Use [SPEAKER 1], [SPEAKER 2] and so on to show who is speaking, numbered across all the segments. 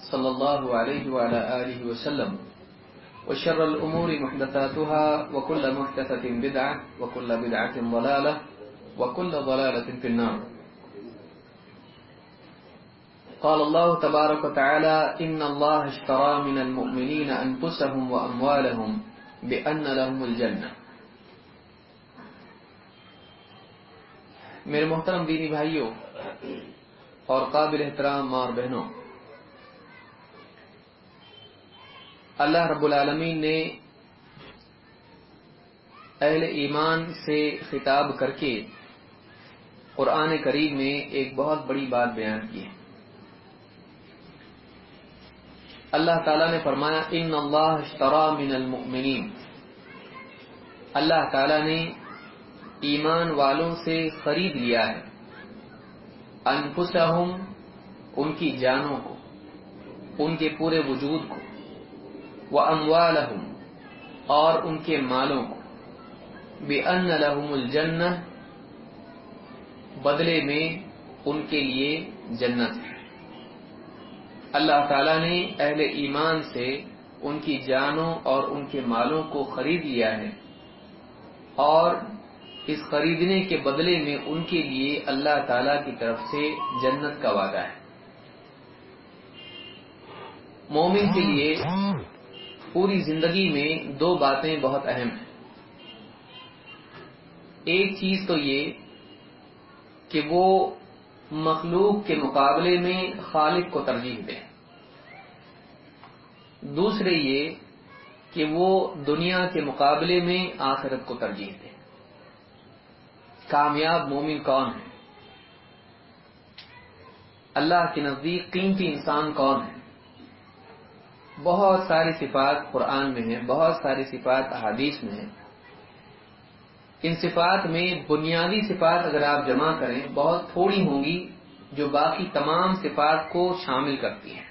[SPEAKER 1] صلى الله عليه وعلى آله وسلم. وشر الأمور محدثاتها وكل محدثة بدعة وكل بدعة ضلالة وكل ضلالة في النار. قال الله تبارك وتعالى إن الله اشترى من المؤمنين أنفسهم وأموالهم بأن لهم الجنة. میرے محترم دینی بھائیوں اور قابل احترام ماں اور بہنوں اللہ رب العالمین نے اہل ایمان سے خطاب کر کے قرآن کریم میں ایک بہت بڑی بات بیان کی ہے۔ اللہ تعالیٰ نے فرمایا، ان اللہ اشترا من المؤمنین اللہ تعالیٰ نے ایمان والوں سے خرید لیا ہے، انفسہم، ان کی جانوں کو، ان کے پورے وجود کو۔ وہ اور ان کے مالوں کو۔ بے ان لہم بدلے میں ان کے لیے جنت۔ ہے اللہ تعالی نے اہل ایمان سے ان کی جانوں اور ان کے مالوں کو خرید لیا ہے۔ اور اس خریدنے کے بدلے میں ان کے لیے اللہ تعالی کی طرف سے جنت کا وعدہ ہے۔ مومن کے لیے پوری زندگی میں دو باتیں بہت اہم ہیں۔ ایک چیز تو یہ کہ وہ مخلوق کے مقابلے میں خالق کو ترجیح دیں۔ دوسرے یہ کہ وہ دنیا کے مقابلے میں آخرت کو ترجیح دیں۔ کامیاب مومن کون ہے؟ اللہ کے نزدیک قیمتی انسان کون ہے؟ بہت ساری صفات قرآن میں ہیں، بہت ساری صفات احادیث میں ہیں۔ ان صفات میں بنیادی صفات اگر آپ جمع کریں، بہت تھوڑی ہوں گی جو باقی تمام صفات کو شامل کرتی ہیں۔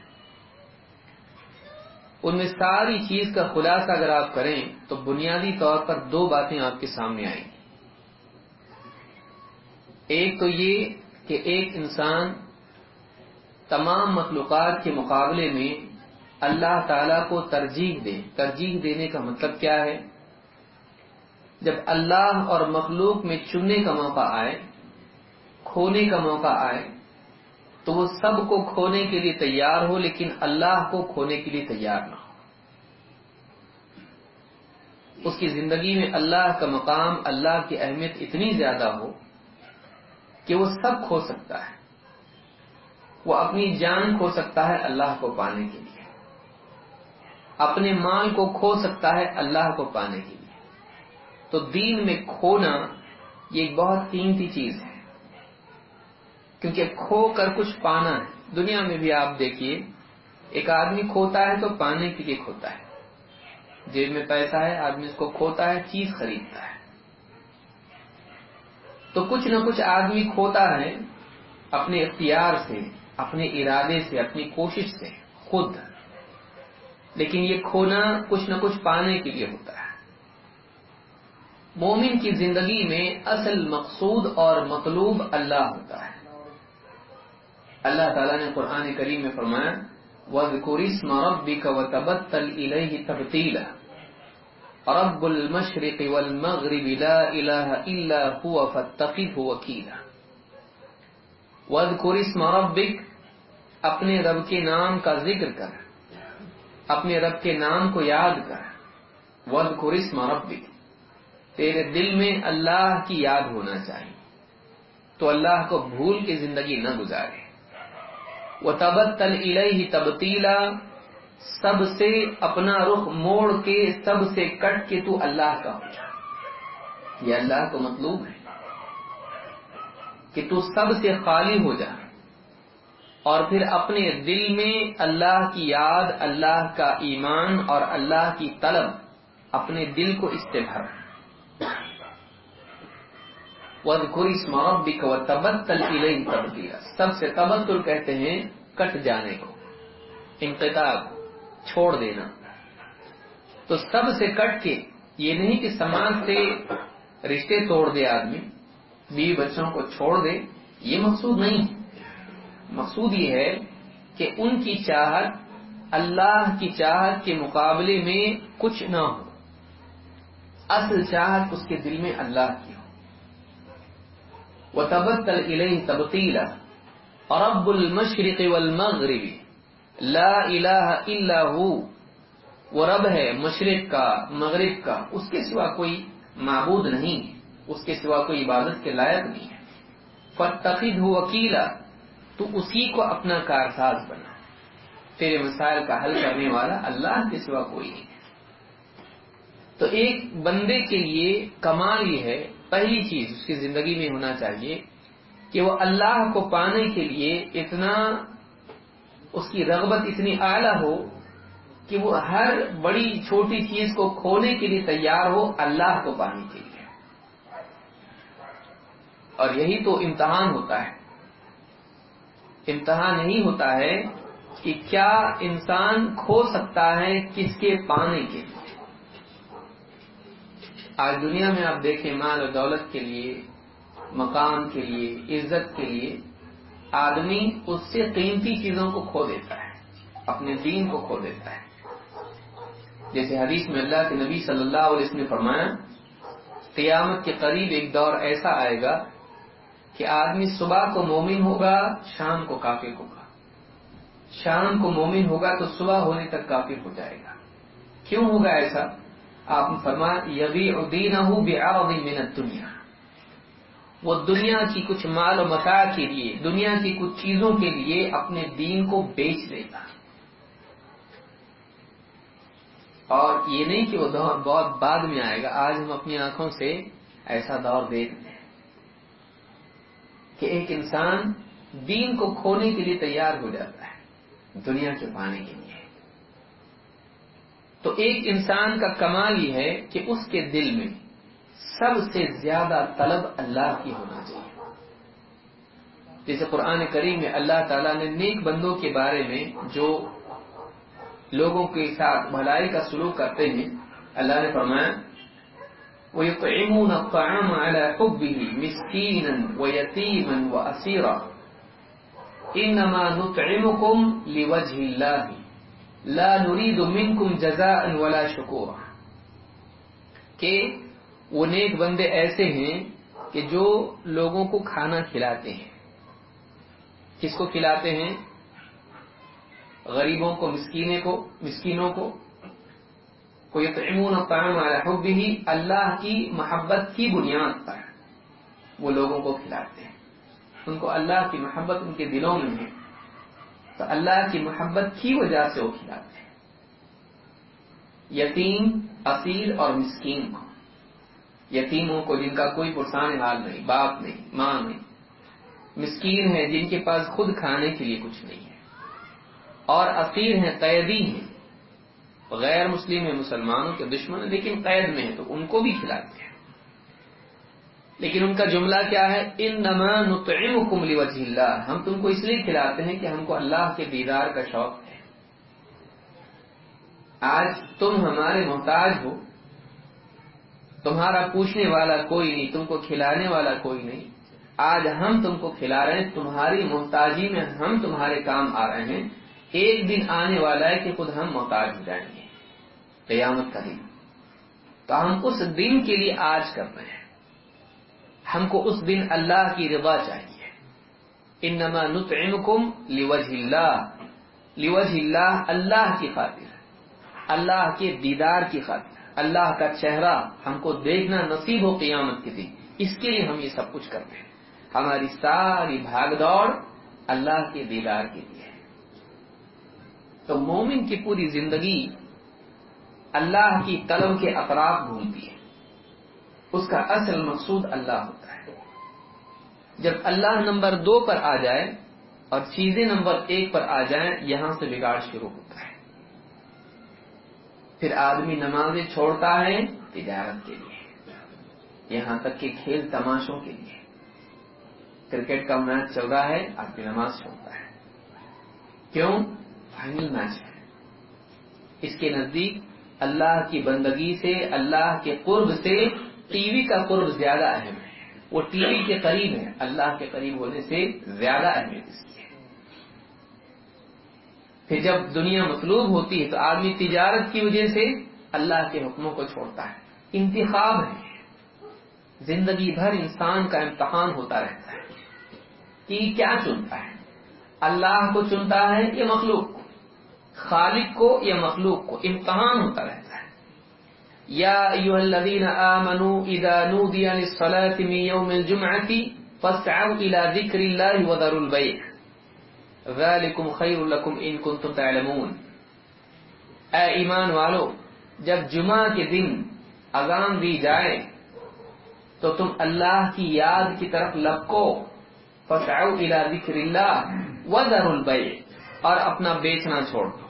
[SPEAKER 1] ان میں ساری چیز کا خلاصہ اگر آپ کریں، تو بنیادی طور پر دو باتیں آپ کے سامنے آئیں۔ گی ایک تو یہ کہ ایک انسان تمام مخلوقات کے مقابلے میں اللہ تعالی کو ترجیح دے ترجیح دینے کا مطلب کیا ہے؟ جب اللہ اور مخلوق میں چننے کا موقع آئے، کھونے کا موقع آئے، تو وہ سب کو کھونے کے لیے تیار ہو، لیکن اللہ کو کھونے کے لیے تیار نہ ہو۔ اس کی زندگی میں اللہ کا مقام، اللہ کی اہمیت اتنی زیادہ ہو کہ وہ سب کھو سکتا ہے۔ وہ اپنی جان کھو سکتا ہے اللہ کو پانے کے لیے۔ اپنے مال کو کھو سکتا ہے اللہ کو پانے کے لیے۔ تو دین میں کھونا یہ ایک بہت قیمتی چیز ہے۔ کیونکہ کھو کر کچھ پانا ہے۔ دنیا میں بھی آپ دیکھیے، ایک آدمی کھوتا ہے تو پانے کے لیے کھوتا ہے۔ جیب میں پیسہ ہے، آدمی اس کو کھوتا ہے، چیز خریدتا ہے۔ تو کچھ نہ کچھ آدمی کھوتا ہے اپنے اختیار سے، اپنے ارادے سے، اپنی کوشش سے، خود۔ لیکن یہ کھونا کچھ نہ کچھ پانے کے لیے ہوتا ہے۔ مومن کی زندگی میں اصل مقصود اور مطلوب اللہ ہوتا ہے۔ اللہ تعالیٰ نے قرآن کریم میں فرمایا وَذْكُرِ اسْمَ رَبِّكَ وَتَبَتَّلْ إِلَيْهِ تَبْتِيلًا رب المشرق والمغرب لا الہ الا هو فاتقه وکیلا وَذْكُرِ اسْمَ اپنے رب کے نام کا ذکر کر۔ اپنے رب کے نام کو یاد کر۔ وَذْكُرِ اسْمَ رَبِّكَ تیرے دل میں اللہ کی یاد ہونا چاہیے۔ تو اللہ کو بھول کے زندگی نہ گزارے۔ وہ تبتل الہی تبتیلا۔ سب سے اپنا رخ موڑ کے، سب سے کٹ کے تو اللہ کا ہو جا۔ یہ اللہ کو مطلوب ہے۔ کہ تو سب سے خالی ہو جا۔ اور پھر اپنے دل میں اللہ کی یاد، اللہ کا ایمان اور اللہ کی طلب اپنے دل کو اس سے بھر۔ اسم ربك وتبتل الیہ تبدیلا سب سے تبتل کہتے ہیں، کٹ جانے کو، انقطاع چھوڑ دینا۔ تو سب سے کٹ کے، یہ نہیں کہ سماج سے رشتے توڑ دے آدمی، بیوی بچوں کو چھوڑ دے، یہ مقصود نہیں۔ ہے مقصود یہ ہے کہ ان کی چاہت اللہ کی چاہت کے مقابلے میں کچھ نہ ہو۔ اصل چاہت اس کے دل میں اللہ کی ہو۔ وہ تبتل تبتیلا اور اب المشرق والمغرب لا الہ الا ہو وہ رب ہے مشرق کا، مغرب کا۔ اس کے سوا کوئی معبود نہیں۔ اس کے سوا کوئی عبادت کے لائق نہیں ہے۔ فتقید ہو وکیلا تو اسی کو اپنا کارساز بنا۔ تیرے مسائل کا حل کرنے والا اللہ کے سوا کوئی نہیں۔ تو ایک بندے کے لیے کمال یہ ہے، پہلی چیز اس کی زندگی میں ہونا چاہیے کہ وہ اللہ کو پانے کے لیے اتنا اس کی رغبت اتنی اعلی ہو کہ وہ ہر بڑی چھوٹی چیز کو کھونے کے لیے تیار ہو اللہ کو پانے کے لیے۔ اور یہی تو امتحان ہوتا ہے۔ امتحان یہی ہوتا ہے کہ کیا انسان کھو سکتا ہے کس کے پانے کے آج دنیا میں آپ دیکھیں مال و دولت کے لیے، مقام کے لیے، عزت کے لیے، آدمی اس سے قیمتی چیزوں کو کھو دیتا ہے، اپنے دین کو کھو دیتا ہے۔ جیسے حدیث میں اللہ کے نبی صلی اللہ علیہ وسلم نے فرمایا، قیامت کے قریب ایک دور ایسا آئے گا کہ آدمی صبح کو مومن ہوگا، شام کو کافر ہوگا۔ شام کو مومن ہوگا تو صبح ہونے تک کافر ہو جائے گا۔ کیوں ہوگا ایسا؟ آپ نے فرمایا یبی ادین منت دنیا وہ دنیا کی کچھ مال و متا کے لیے، دنیا کی کچھ چیزوں کے لیے اپنے دین کو بیچ دے گا۔ اور یہ نہیں کہ وہ دور بہت بعد میں آئے گا، آج ہم اپنی آنکھوں سے ایسا دور دیکھتے ہیں کہ ایک انسان دین کو کھونے کے لیے تیار ہو جاتا ہے، دنیا کے پانے کے لیے۔ تو ایک انسان کا کمال یہ ہے کہ اس کے دل میں سب سے زیادہ طلب اللہ کی ہونا چاہیے۔ جیسے قرآن کریم میں اللہ تعالیٰ نے نیک بندوں کے بارے میں جو لوگوں کے ساتھ بھلائی کا سلوک کرتے ہیں، اللہ نے فرمایا وَيُطْعِمُونَ الطَّعَامَ عَلَى حُبِّهِ مِسْكِينًا وَيَتِيمًا وَأَسِيرًا. إِنَّمَا نُطْعِمُكُمْ لِوَجْهِ اللَّهِ. لَا نُرِيدُ مِنْكُمْ جَزَاءً وَلَا شُكُورًا. کہ وہ نیک بندے ایسے ہیں کہ جو لوگوں کو کھانا کھلاتے ہیں۔ کس کو کھلاتے ہیں؟ غریبوں کو مسکینے کو، مسکینوں کو۔ کوئی یطعمون الطعام علی حبہ اللہ کی محبت کی بنیاد پر وہ لوگوں کو کھلاتے ہیں۔ ان کو اللہ کی محبت ان کے دلوں میں ہے۔ تو اللہ کی محبت کی وجہ سے وہ کھلاتے ہیں۔ یتیم اصیل اور مسکین۔ کو یتیموں کو جن کا کوئی پرسان حال نہیں، باپ نہیں، ماں نہیں۔ مسکین ہے جن کے پاس خود کھانے کے لیے کچھ نہیں ہے۔ اور اسیر ہیں، قیدی ہیں۔ غیر مسلم ہیں مسلمانوں کے دشمن ہیں، لیکن قید میں ہیں، تو ان کو بھی کھلاتے ہیں لیکن ان کا جملہ کیا ہے؟ ان نما نطعمکم لوجہ اللہ۔ ہم تم کو اس لیے کھلاتے ہیں کہ ہم کو اللہ کے دیدار کا شوق ہے۔ آج تم ہمارے محتاج ہو۔ تمہارا پوچھنے والا کوئی نہیں، تم کو کھلانے والا کوئی نہیں۔ آج ہم تم کو کھلا رہے ہیں، تمہاری محتاجی میں ہم تمہارے کام آ رہے ہیں۔ ایک دن آنے والا ہے کہ خود ہم محتاج ہو جائیں گے۔ قیامت کا دن۔ تو ہم اس دن کے لیے آج کر رہے ہیں۔ ہم کو اس دن اللہ کی رضا چاہیے۔ انما نطعمکم لوجہ اللہ۔ لوجہ اللہ اللہ کی خاطر۔ اللہ کے دیدار کی خاطر۔ اللہ کا چہرہ ہم کو دیکھنا نصیب ہو قیامت کے دن۔ اس کے لیے ہم یہ سب کچھ کرتے ہیں۔ ہماری ساری بھاگ دوڑ اللہ کے دیدار کے لیے۔ تو مومن کی پوری زندگی اللہ کی طلب کے اطراف گھومتی ہے۔ اس کا اصل مقصود اللہ ہوتا ہے۔ جب اللہ نمبر دو پر آ جائے اور چیزیں نمبر ایک پر آ جائیں، یہاں سے بگاڑ شروع ہوتا ہے۔ پھر آدمی نمازیں چھوڑتا ہے تجارت کے لیے۔ یہاں تک کہ کھیل تماشوں کے لیے۔ کرکٹ کا میچ چل رہا ہے، آدمی نماز چھوڑتا ہے۔ کیوں؟ فائنل میچ ہے۔ اس کے نزدیک اللہ کی بندگی سے، اللہ کے قرب سے ٹی وی کا قرب زیادہ اہم ہے۔ وہ ٹی وی کے قریب ہے اللہ کے قریب ہونے سے زیادہ اہمیت اس کی ہے۔ پھر جب دنیا مطلوب ہوتی ہے تو آدمی تجارت کی وجہ سے اللہ کے حکموں کو چھوڑتا ہے۔ انتخاب ہے۔ زندگی بھر انسان کا امتحان ہوتا رہتا ہے کہ کیا چنتا ہے؟ اللہ کو چنتا ہے یا مخلوق کو؟ خالق کو یا مخلوق کو امتحان ہوتا رہتا ہے۔ یا ایوہ الذین آمنوا اذا نودی للصلاة من یوم الجمعة فاسعوا الى ذکر اللہ وذروا البیع۔ ذالکم خیر لکم ان کنتم تعلمون۔ اے ایمان والو، جب جمعہ کے دن اذان دی جائے، تو تم اللہ کی یاد کی طرف لپکو۔ فسعوا الى ذکر اللہ وذروا البیع۔ اور اپنا بیچنا چھوڑ دو۔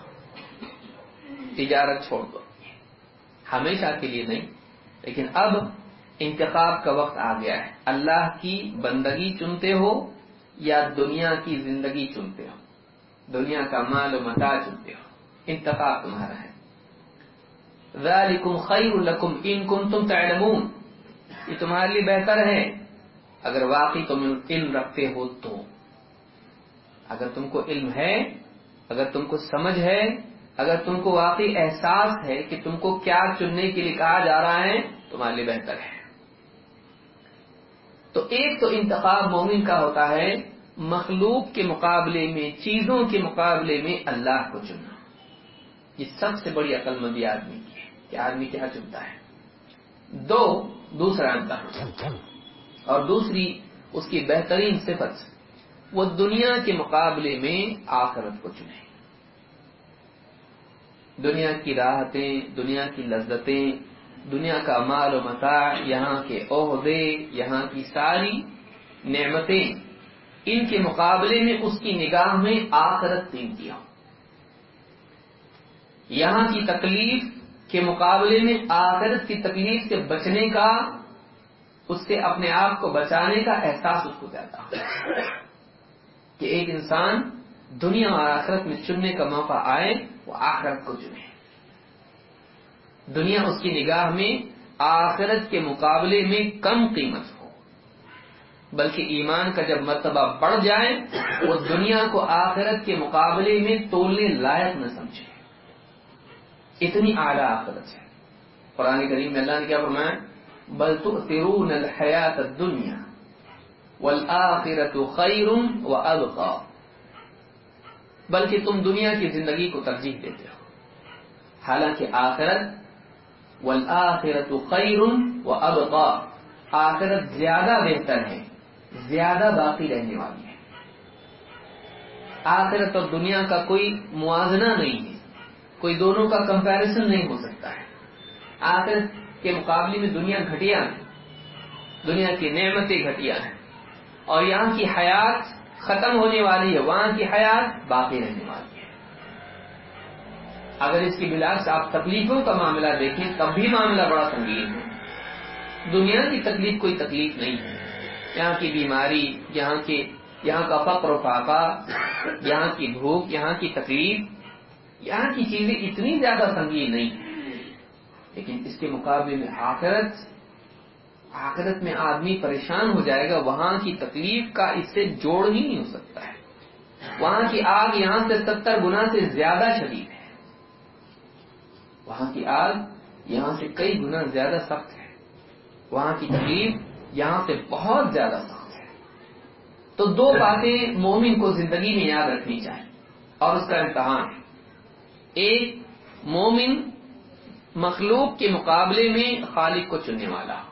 [SPEAKER 1] تجارت چھوڑ دو۔ ہمیشہ کے لیے نہیں، لیکن اب انتخاب کا وقت آ گیا ہے۔ اللہ کی بندگی چنتے ہو یا دنیا کی زندگی چنتے ہو؟ دنیا کا مال و متا چنتے ہو؟ انتخاب تمہارا ہے۔ ذالکم خیر لکم ان کنتم تعلمون۔ یہ تمہارے لیے بہتر ہے۔ اگر واقعی تم علم رکھتے ہو تو۔ اگر تم کو علم ہے، اگر تم کو سمجھ ہے اگر تم کو واقعی احساس ہے کہ تم کو کیا چننے کے لیے کہا جا رہا ہے تمہارے لیے بہتر ہے۔ تو ایک تو انتخاب مومن کا ہوتا ہے مخلوق کے مقابلے میں چیزوں کے مقابلے میں اللہ کو چننا۔ یہ سب سے بڑی عقل مندی آدمی کی ہے کہ آدمی کیا چنتا ہے۔ دو دوسرا انتخاب۔ اور دوسری اس کی بہترین صفت وہ دنیا کے مقابلے میں آخرت کو چنے۔ دنیا کی راحتیں، دنیا کی لذتیں، دنیا کا مال و متاع، یہاں کے عہدے، یہاں کی ساری نعمتیں۔ ان کے مقابلے میں اس کی نگاہ میں آخرت قیمتی ہو یہاں کی تکلیف کے مقابلے میں آخرت کی تکلیف سے بچنے کا، اس سے اپنے آپ کو بچانے کا احساس اس کو جاتا کہ ایک انسان دنیا اور آخرت میں چننے کا موقع آئے وہ آخرت کو چنے دنیا اس کی نگاہ میں، آخرت کے مقابلے میں کم قیمت ہو۔ بلکہ ایمان کا جب مرتبہ بڑھ جائے وہ دنیا کو آخرت کے مقابلے میں تولنے لائق نہ سمجھے۔ اتنی اعلیٰ آخرت ہے۔ قرآن کریم میں اللہ نے کیا فرمایا؟ بل تؤثرون الحیات الدنیا والآخرت خیر وابقا بلکہ تم دنیا کی زندگی کو ترجیح دیتے ہو۔ حالانکہ آخرت، والآخرت خیر وابقا آخرت زیادہ بہتر ہے، زیادہ باقی رہنے والی ہے۔ آخرت اور دنیا کا کوئی موازنہ نہیں ہے، کوئی دونوں کا کمپیرزن نہیں ہو سکتا ہے۔ آخرت کے مقابلے میں دنیا گھٹیا ہے، دنیا کی نعمتیں گھٹیا ہیں۔ اور یہاں کی حیات ختم ہونے والی ہے، وہاں کی حیات باقی رہنے والی ہے۔ اگر اس کی بلاس آپ تکلیفوں کا معاملہ دیکھیں، تب بھی معاملہ بڑا سنگین ہے۔ دنیا کی تکلیف کوئی تکلیف نہیں ہے۔ یہاں کی بیماری، یہاں کے، یہاں کا فقر و فاقہ، یہاں کی بھوک، یہاں کی تکلیف، یہاں کی چیزیں اتنی زیادہ سنگین نہیں ہیں۔ لیکن اس کے مقابلے میں آخرت آخرت میں آدمی پریشان ہو جائے گا، وہاں کی تکلیف کا اس سے جوڑ ہی نہیں ہو سکتا ہے۔ وہاں کی آگ یہاں سے ستر گنا سے زیادہ شدید ہے۔ وہاں کی آگ یہاں سے کئی گنا زیادہ سخت ہے۔ وہاں کی تکلیف یہاں سے بہت زیادہ سخت ہے۔ تو دو باتیں مومن کو زندگی میں یاد رکھنی چاہیے اور اس کا امتحان ہے۔ ایک، مومن مخلوق کے مقابلے میں خالق کو چننے والا۔ ہو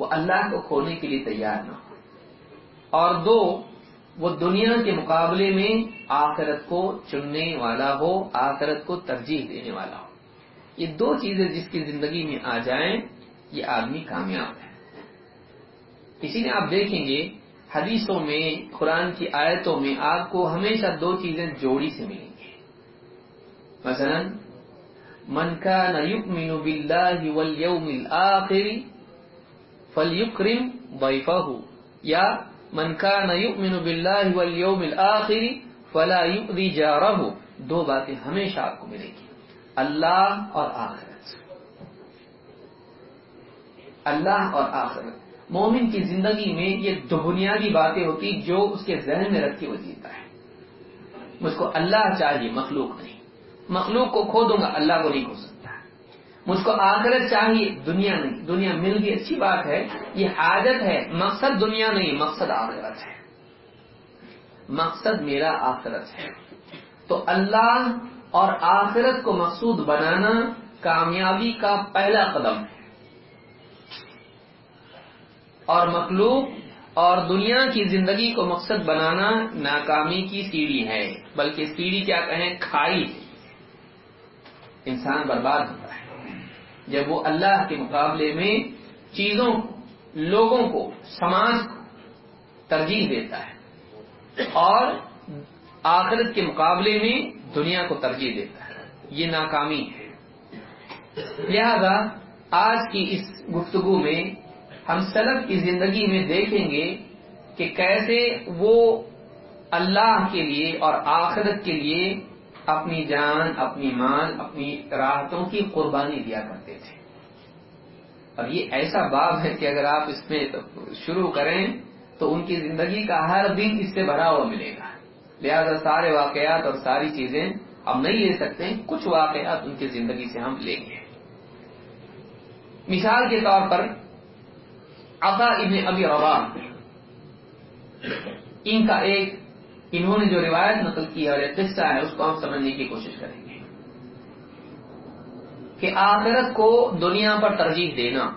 [SPEAKER 1] وہ اللہ کو کھونے کے لیے تیار نہ ہو۔ اور دو، وہ دنیا کے مقابلے میں آخرت کو چننے والا ہو، آخرت کو ترجیح دینے والا ہو۔ یہ دو چیزیں جس کی زندگی میں آ جائیں، یہ آدمی کامیاب ہے۔ اسی لیے آپ دیکھیں گے، حدیثوں میں، قرآن کی آیتوں میں آپ کو ہمیشہ دو چیزیں جوڑی سے ملیں گی۔ مثلا، من كان يؤمن بالله واليوم الآخر فليكرم ضيفه. یا من كان يؤمن بالله واليوم فلا يؤذي جاره. دو باتیں ہمیشہ آپ کو ملیں گی. اللہ اور آخرت. اللہ اور آخرت. مومن کی زندگی میں یہ دو بنیادی باتیں ہوتی جو اس کے ذہن میں رکھ کے وہ جیتا ہے. مجھ کو اللہ چاہیے، مخلوق نہیں. مخلوق کو کھو دوں گا، اللہ کو نہیں کھو سکتا. مجھ کو آخرت چاہیے، دنیا نہیں، دنیا مل گئی، اچھی بات ہے، یہ حاجت ہے، مقصد دنیا نہیں، مقصد آخرت ہے۔ مقصد میرا آخرت ہے۔ تو اللہ اور آخرت کو مقصود بنانا کامیابی کا پہلا قدم ہے۔ اور مخلوق اور دنیا کی زندگی کو مقصد بنانا ناکامی کی سیڑھی ہے، بلکہ سیڑھی کیا کہیں، کھائی انسان برباد ہوتا ہے۔ جب وہ اللہ کے مقابلے میں چیزوں لوگوں کو، سماج کو ترجیح دیتا ہے اور آخرت کے مقابلے میں دنیا کو ترجیح دیتا ہے۔ یہ ناکامی ہے۔ لہذا آج کی اس گفتگو میں ہم سلف کی زندگی میں دیکھیں گے کہ کیسے وہ اللہ کے لیے اور آخرت کے لیے اپنی جان، اپنی مان اپنی راحتوں کی قربانی دیا کرتے تھے۔ اور یہ ایسا باب ہے کہ اگر آپ اس میں شروع کریں تو ان کی زندگی کا ہر دن اس سے بھرا ہوا ملے گا۔ لہذا سارے واقعات اور ساری چیزیں ہم نہیں لے سکتے، کچھ واقعات ان کی زندگی سے ہم لیں گے۔ مثال کے طور پر عطا ابن ابی ربا ان کا ایک انہوں نے جو روایت نقل کی ہے اور ایک قصہ ہے، اس کو ہم سمجھنے کی کوشش کریں گے کہ آخرت کو دنیا پر ترجیح دینا،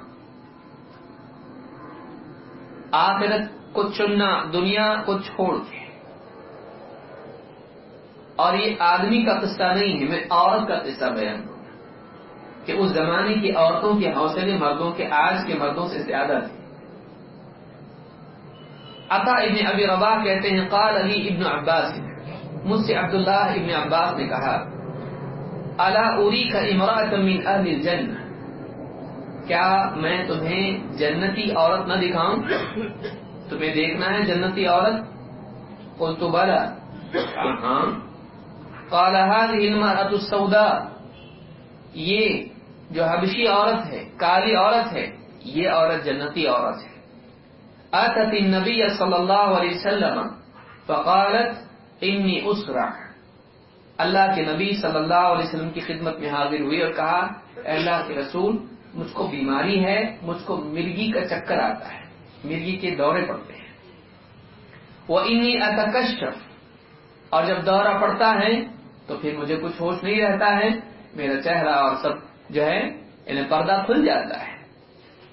[SPEAKER 1] آخرت کو چننا، دنیا کو چھوڑ کے۔ اور یہ آدمی کا قصہ نہیں ہے، میں عورت کا قصہ بیان کروں کہ اس زمانے کی عورتوں کے حوصلے مردوں کے، آج کے مردوں سے زیادہ تھے۔ عطا ابن ابی ربا کہتے ہیں، قال علی ابن عباس. مجھ سے عبداللہ ابن عباس نے کہا، الا اری کا امراۃ من اہل الجنہ کیا میں تمہیں جنتی عورت نہ دکھاؤں؟ تمہیں دیکھنا ہے جنتی عورت؟ قلت بلا ہاں. قال هذه المرأة السوداء یہ جو حبشی عورت ہے، کالی عورت ہے، یہ عورت جنتی عورت ہے۔ اتت النبی صلی اللہ علیہ وسلم فقالت انی اسرع. اللہ کے نبی صلی اللہ علیہ وسلم کی خدمت میں حاضر ہوئی اور کہا، اے اللہ کے رسول، مجھ کو بیماری ہے، مجھ کو مرگی کا چکر آتا ہے، مرگی کے دورے پڑتے ہیں. وہ انی اتکشف. اور جب دورہ پڑتا ہے، تو پھر مجھے کچھ ہوش نہیں رہتا ہے، میرا چہرہ اور سب جو ہے، انہیں پردہ کھل جاتا ہے،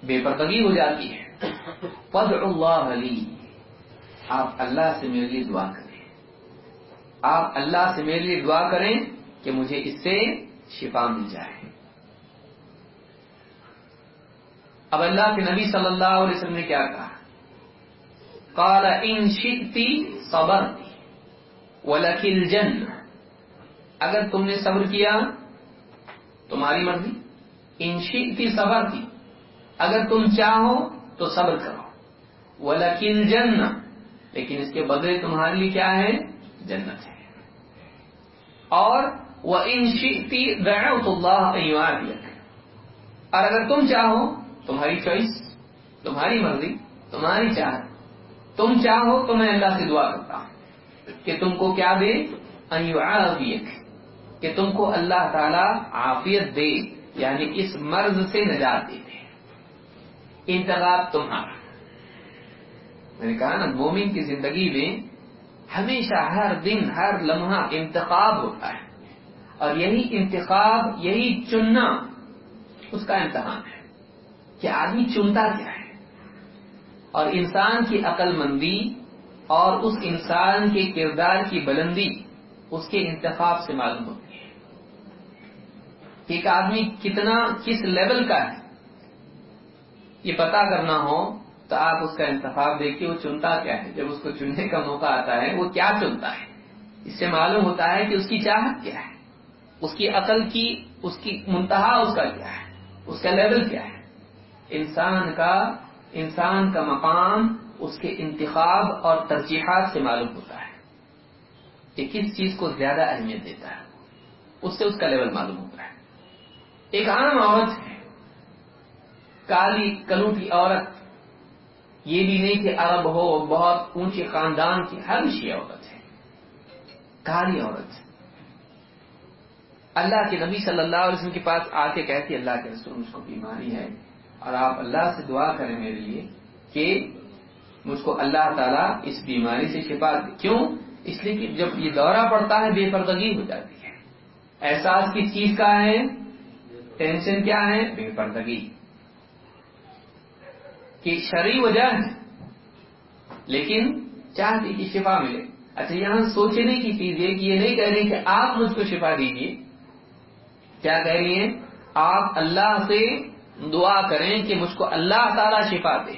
[SPEAKER 1] بے پردگی ہو جاتی ہے. فض اللہ علی آپ اللہ سے میرے لیے دعا کریں۔ آپ اللہ سے میرے لیے دعا کریں کہ مجھے اس سے شفا مل جائے۔ اب اللہ کے نبی صلی اللہ علیہ وسلم نے کیا کہا؟ قال، ان شئتی صبرتی ولکل جن اگر تم نے صبر کیا، تمہاری مرضی۔ ان شئتی صبرتی اگر تم چاہو تو صبر کرو۔ ولکل جن لیکن اس کے بدلے تمہارے لیے کیا ہے؟ جنت ہے۔ اور وہ ان شیتی دعوت اللہ اور اگر تم چاہو، تمہاری چوائس، تمہاری مرضی، تمہاری چاہت تم چاہو تو میں اللہ سے دعا کرتا ہوں۔ کہ تم کو کیا دے؟ کہ تم کو اللہ تعالی عافیت دے یعنی اس مرض سے نجات دے دے۔ انتخاب تمہارا۔ میں نے کہا نا، مومن کی زندگی میں ہمیشہ ہر دن، ہر لمحہ انتخاب ہوتا ہے۔ اور یہی انتخاب، یہی چننا اس کا امتحان ہے کہ آدمی چنتا کیا ہے۔ اور انسان کی عقل مندی اور اس انسان کے کردار کی بلندی اس کے انتخاب سے معلوم ہوتی ہے۔ کہ ایک آدمی کتنا، کس لیول کا ہے؟ یہ پتا کرنا ہو تو آپ اس کا انتخاب دیکھیے، وہ چنتا کیا ہے؟ جب اس کو چننے کا موقع آتا ہے، وہ کیا چنتا ہے؟ اس سے معلوم ہوتا ہے کہ اس کی چاہت کیا ہے؟ اس کی عقل کی، اس کی منتہا اس کا کیا ہے؟ اس کا لیول کیا ہے؟ انسان کا انسان کا مقام اس کے انتخاب اور ترجیحات سے معلوم ہوتا ہے کہ کس چیز کو زیادہ اہمیت دیتا ہے۔ اس سے اس کا لیول معلوم ہوتا ہے۔ ایک عام عورت ہے کالی کلوٹی عورت۔ یہ بھی نہیں کہ عرب ہو، بہت اونچے خاندان کی ہر شی عورت ہے۔ کالی عورت۔ اللہ کے نبی صلی اللہ علیہ وسلم کے پاس آ کے کہتی اللہ کے رسول مجھ کو بیماری ہے۔ اور آپ اللہ سے دعا کریں میرے لیے کہ مجھ کو اللہ تعالیٰ اس بیماری سے شفا دے۔ کیوں؟ اس لیے کہ جب یہ دورہ پڑتا ہے، بے پردگی ہو جاتی ہے۔ احساس کس چیز کا ہے؟ ٹینشن کیا ہے؟ بے پردگی۔ کی شرعی وجہ ہے، لیکن چاہتی کہ شفا ملے۔ اچھا یہاں سوچنے کی چیز یہ کہ یہ نہیں کہہ رہی کہ آپ مجھ کو شفا دیجیے کیا کہہ رہی ہیں؟ آپ اللہ سے دعا کریں کہ مجھ کو اللہ تعالی شفا دے۔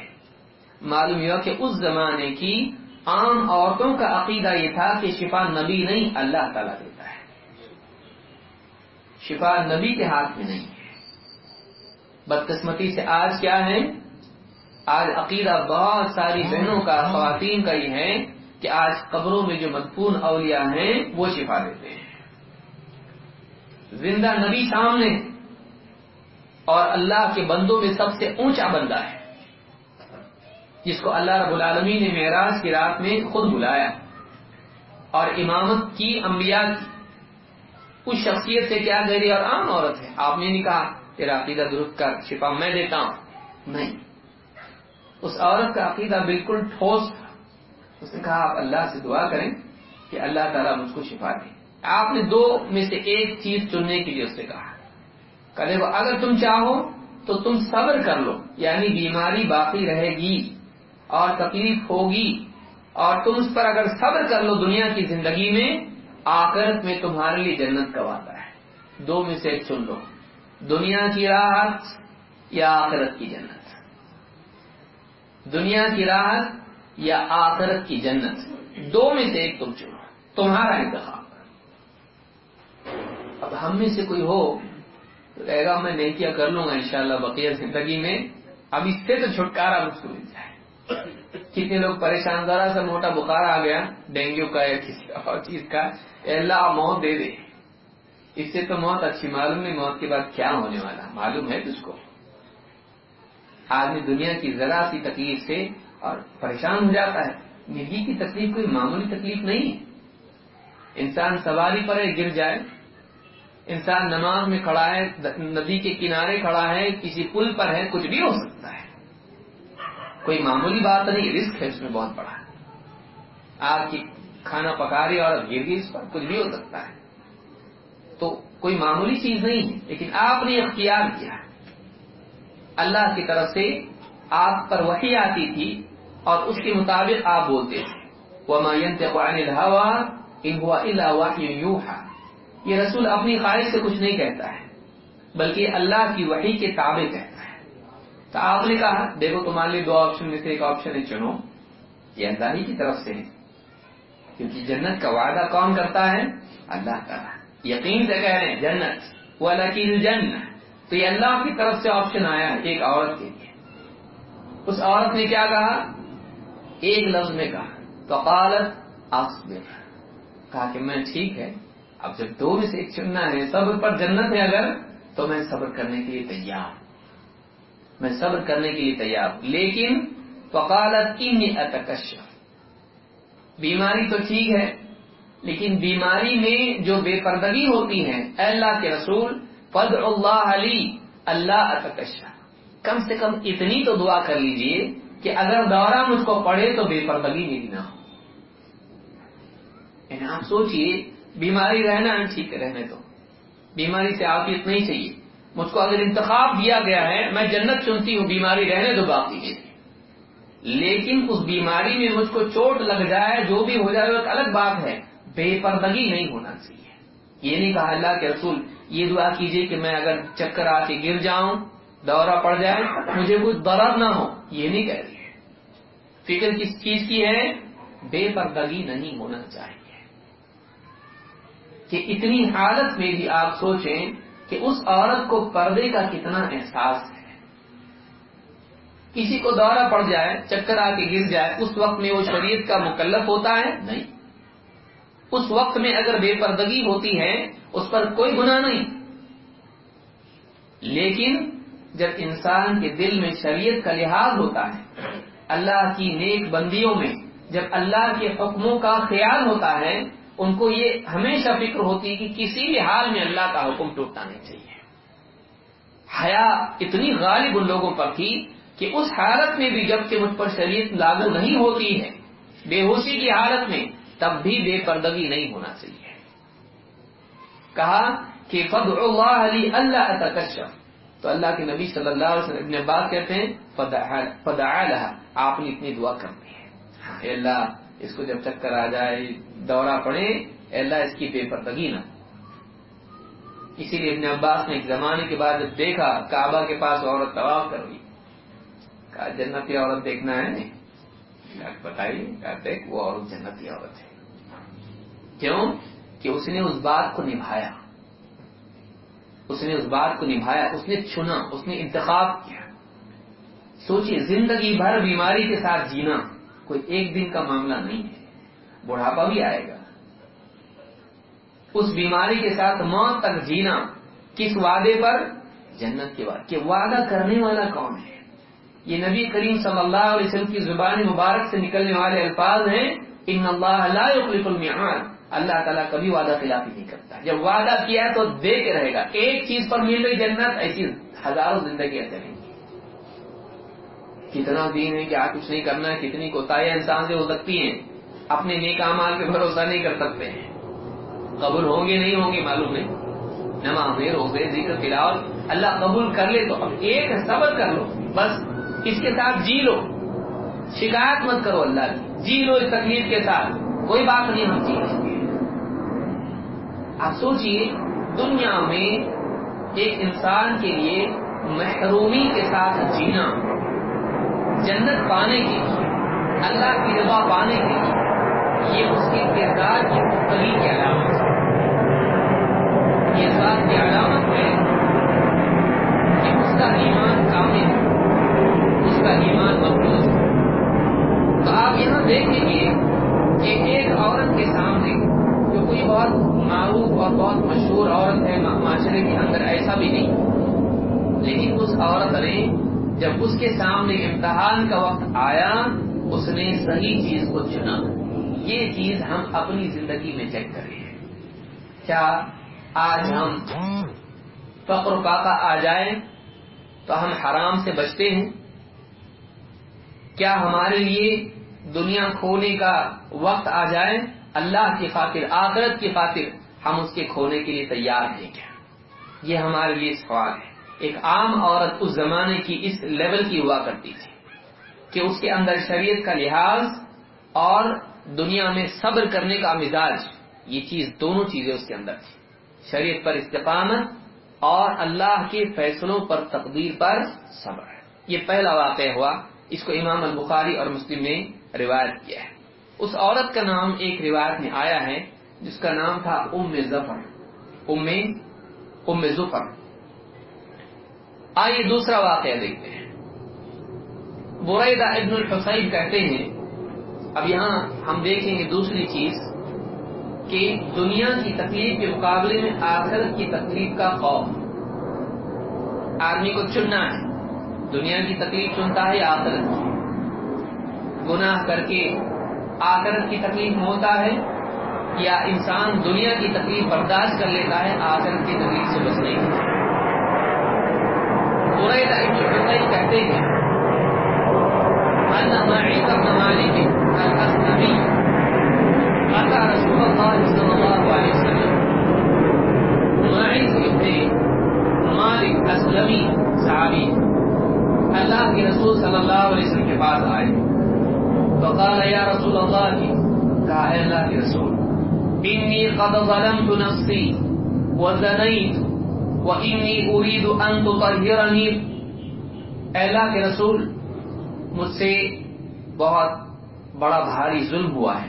[SPEAKER 1] معلوم ہوا کہ اس زمانے کی عام عورتوں کا عقیدہ یہ تھا کہ شفا نبی نہیں، اللہ تعالیٰ دیتا ہے۔ شفا نبی کے ہاتھ میں نہیں ہے۔ بدقسمتی سے آج کیا ہے؟ آج عقیدہ بہت ساری بہنوں کا خواتین کا یہ ہے کہ آج قبروں میں جو مدفون اولیاء ہیں وہ شفا دیتے ہیں۔ زندہ نبی سامنے اور اللہ کے بندوں میں سب سے اونچا بندہ ہے جس کو اللہ رب العالمین نے معراج کی رات میں خود بلایا۔ اور امامت کی انبیاء کی۔ اس شخصیت سے کیا گہری اور عام عورت ہے؟ آپ نے نہیں کہا تیرا عقیدہ درست کا شفا میں دیتا ہوں۔ نہیں۔ اس عورت کا عقیدہ بالکل ٹھوس تھا اس نے کہا، آپ اللہ سے دعا کریں کہ اللہ تعالیٰ مجھ کو شفا دے۔ آپ نے دو میں سے ایک چیز چننے کے لیے اس سے کہا۔ کہ دیکھو، اگر تم چاہو تو تم صبر کر لو یعنی بیماری باقی رہے گی اور تکلیف ہوگی۔ اور تم اس پر اگر صبر کر لو دنیا کی زندگی میں، آخرت میں تمہارے لیے جنت کا وعدہ ہے۔ دو میں سے ایک چن لو۔ دنیا کی راحت یا آخرت کی جنت؟ دنیا کی راحت یا آخرت کی جنت؟ دو میں سے ایک تم چنو تمہارا انتخاب۔ اب ہم میں سے کوئی ہو، تو کہے گا میں نیکیاں کر لوں گا انشاءاللہ بقیہ زندگی میں۔ اب اس سے تو چھٹکارا مجھ کو مل جائے۔ کتنے لوگ پریشان ذرا سا موٹا بخار آ گیا ڈینگو کا یا کسی اور چیز کا۔ اللہ موت دے دے اس سے تو موت، اچھی معلوم نہیں موت کے بعد کیا ہونے والا، معلوم ہے تجھ کو۔ آدمی دنیا کی ذرا سی تکلیف سے اور پریشان ہو جاتا ہے۔ مرغی کی تکلیف کوئی معمولی تکلیف نہیں ہے۔ انسان سواری پر ہے گر جائے۔ انسان نماز میں کھڑا ہے، ندی کے کنارے کھڑا ہے، کسی پل پر ہے، کچھ بھی ہو سکتا ہے۔ کوئی معمولی بات نہیں، رسک ہے، اس میں بہت بڑا۔ آگ کی کھانا پکا رہی اور گر گئی اس پر کچھ بھی ہو سکتا ہے۔ تو کوئی معمولی چیز نہیں ہے، لیکن آپ نے اختیار کیا ہے۔ اللہ کی طرف سے آپ پر وہی آتی تھی اور اس کے مطابق آپ بولتے تھے۔ یہ رسول اپنی خواہش سے کچھ نہیں کہتا ہے، بلکہ اللہ کی وحی کے تابع کہتا ہے۔ تو آپ نے کہا، دیکھو تمہارے لیے دو آپشن میں سے ایک آپشن ہے، چنو۔ یہ اللہ ہی کی طرف سے ہے، کیونکہ جنت کا وعدہ کون کرتا ہے؟ اللہ تعالیٰ۔ یقین سے کہہ رہے ہیں، جنت۔ وہ اللہ کی جنت تو یہ اللہ کی طرف سے آپشن آیا ایک عورت کے لیے۔ اس عورت نے کیا کہا؟ ایک لفظ میں کہا تو قالت کہا کہ میں ٹھیک ہے، اب جب دو میں سے ایک چننا ہے، صبر پر جنت ہے اگر، تو میں صبر کرنے کے لیے تیار میں صبر کرنے کے لیے تیار ہوں۔ لیکن فقالت انی اتکشف۔ بیماری تو ٹھیک ہے، لیکن بیماری میں جو بے پردگی ہوتی ہے اللہ کے رسول فض اللہ علی اللہ اتکشف کم سے کم اتنی تو دعا کر لیجیے کہ اگر دورہ مجھ کو پڑے تو بے پردگی میری نہ ہو۔ یعنی آپ سوچئے، بیماری رہنا ٹھیک ہے، رہنے تو بیماری سے عافیت نہیں چاہیے۔ مجھ کو اگر انتخاب دیا گیا ہے، میں جنت چنتی ہوں، بیماری رہنے دو باقی ہے لیکن اس بیماری میں مجھ کو چوٹ لگ جائے، جو بھی ہو جائے، وہ ایک الگ بات ہے۔ بے پردگی نہیں ہونا چاہیے۔ یہ نہیں کہا اللہ کے رسول، یہ دعا کیجیے کہ میں اگر چکر آ کے گر جاؤں، دورہ پڑ جائے، مجھے کوئی درد نہ ہو، یہ نہیں کہہ رہی ہے۔ فکر کس چیز کی ہے؟ بے پردگی نہیں ہونا چاہیے۔ کہ اتنی حالت میں بھی آپ سوچیں کہ اس عورت کو پردے کا کتنا احساس ہے۔ کسی کو دورہ پڑ جائے، چکر آ کے گر جائے، اس وقت میں وہ شریعت کا مکلف ہوتا ہے؟ نہیں۔ اس وقت میں اگر بے پردگی ہوتی ہے، اس پر کوئی گناہ نہیں۔ لیکن جب انسان کے دل میں شریعت کا لحاظ ہوتا ہے، اللہ کی نیک بندیوں میں جب اللہ کے حکموں کا خیال ہوتا ہے، ان کو یہ ہمیشہ فکر ہوتی ہے کہ کسی بھی حال میں اللہ کا حکم ٹوٹنا نہیں چاہیے۔ حیا اتنی غالب ان لوگوں پر تھی کہ اس حالت میں بھی جبکہ مجھ پر شریعت لاگو نہیں ہوتی ہے، بے ہوشی کی حالت میں تب بھی بے پردگی نہیں ہونا چاہیے۔ کہا کہ فد اللہ علی اللہ اتکشف تو اللہ کے نبی صلی اللہ علیہ وسلم ابن بات کہتے ہیں فدا آپ نے اتنی دعا کرنی ہے۔ ہاں، اللہ، اس کو جب چکر آ جائے، دورہ پڑے اللہ، اس کی بے پردگی نہ۔ اسی لیے ابن عباس نے ایک زمانے کے بعد جب دیکھا، کعبہ کے پاس عورت طواف کر رہی۔ کہا، جنتی عورت دیکھنا ہے۔ بتائیے دیکھ، وہ عورت جنتی عورت ہے۔ کیوں؟ کہ اس نے اس بات کو نبھایا۔ اس نے اس بات کو نبھایا، اس نے چنا، اس نے انتخاب کیا۔ سوچیے زندگی بھر بیماری کے ساتھ جینا کوئی ایک دن کا معاملہ نہیں ہے۔ بڑھاپا بھی آئے گا۔ اس بیماری کے ساتھ موت تک جینا کس وعدے پر؟ جنت کے بعد کہ وعدہ کرنے والا کون ہے؟ یہ نبی کریم صلی اللہ علیہ وسلم کی زبان مبارک سے نکلنے والے الفاظ ہیں، ان اللہ لا يخلف المیعاد اللہ تعالیٰ کبھی وعدہ خلافی نہیں کرتا۔ جب وعدہ کیا تو دے کے رہے گا۔ ایک چیز پر مل رہی جنت، ایسی ہزاروں زندگیاں چلیں گی۔ کتنا دین ہے کہ آپ کچھ نہیں کرنا ہے، کتنی کوتاہیاں انسان سے ہو سکتی ہیں۔ اپنے نیک امال پہ بھروسہ نہیں کر سکتے ہیں۔ قبول ہوں گے، نہیں ہوں گے، معلوم نہیں۔ نماز روزے، ذکر فلاؤ اللہ قبول کر لے تو اب ایک صبر کر لو۔ بس اس کے ساتھ جی لو۔ شکایت مت کرو اللہ کی۔ جی لو اس تکلیف کے ساتھ۔ کوئی بات نہیں ہم جی آپ سوچیے دنیا میں ایک انسان کے لیے محرومی کے ساتھ جینا، جنت پانے کے لیے، اللہ کی رضا پانے کے لیے، یہ اس کے کردار کی مختلف کی علامت ہے یہ اس بات کی علامت ہے کہ اس کا ایمان کامل ہے اس کا ایمان مقبول۔ ہے تو آپ یہاں دیکھیں گے کہ ایک عورت کے سامنے جو کوئی بہت معروف اور بہت مشہور عورت ہے معاشرے کے اندر ایسا بھی نہیں۔ لیکن اس عورت نے جب اس کے سامنے امتحان کا وقت آیا، اس نے صحیح چیز کو چنا۔ یہ چیز ہم اپنی زندگی میں چیک کریں کیا آج ہم فقر پاکا آ جائے تو ہم حرام سے بچتے ہیں؟ کیا ہمارے لیے دنیا کھونے کا وقت آ جائے اللہ کی خاطر، آخرت کی خاطر ہم اس کے کھونے کے لیے تیار ہیں کیا؟ یہ ہمارے لیے سوال ہے۔ ایک عام عورت اس زمانے کی اس لیول کی ہوا کرتی تھی کہ اس کے اندر شریعت کا لحاظ اور دنیا میں صبر کرنے کا مزاج، یہ چیز دونوں چیزیں اس کے اندر تھی۔ شریعت پر استقامت اور اللہ کے فیصلوں پر تقدیر پر صبر۔ یہ پہلا واقع ہوا۔ اس کو امام البخاری اور مسلم نے روایت کیا ہے۔ اس عورت کا نام ایک روایت میں آیا ہے، جس کا نام تھا ام ظفر۔ ام ام ظفر۔ آئیے دوسرا واقعہ دیکھتے ہیں۔ بریدہ ابن الحسین کہتے ہیں، اب یہاں ہم دیکھیں گے دوسری چیز کہ دنیا کی تکلیف کے مقابلے میں آخرت کی تکلیف کا خوف۔ آدمی کو چننا ہے، دنیا کی تکلیف چنتا ہے آخرت کی۔ گناہ کر کے آخرت کی تکلیف ہوتا ہے یا انسان دنیا کی تکلیف برداشت کر لیتا ہے، آخرت کی تکلیف سے بچنے کی کہتے ہیں رسول اللہ صلی اللہ علیہ وسلم مالک اسلمی صحابی اللہ کے رسول صلی اللہ علیہ وسلم کے پاس آئے۔ فقال یا رسول اللہ کہا اے اللہ کے رسول انی قد ظلمت نفسی وزنیت وانی اريد ان تطهرني. اے اللہ کے رسول، مجھ سے بہت بڑا بھاری ظلم ہوا ہے۔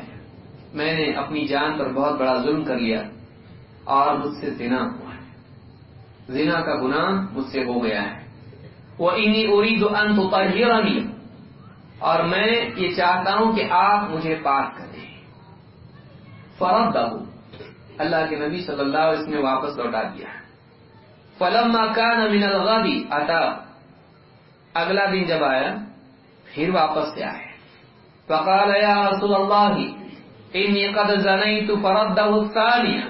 [SPEAKER 1] میں نے اپنی جان پر بہت بڑا ظلم کر لیا اور مجھ سے زنا ہوا ہے۔ زنا کا گناہ مجھ سے ہو گیا ہے۔ وہ انی ارید ان تطہرنی اور میں یہ چاہتا ہوں کہ آپ مجھے پاک کریں۔ فرد اللہ کے نبی صلی اللہ علیہ وسلم نے واپس لوٹا دیا۔ فلم كان من الغد، اتا، اگلا دن جب آیا، پھر واپس سے آئے۔ فقال یا رسول اللہ انی قد زنیت فرده الثانیہ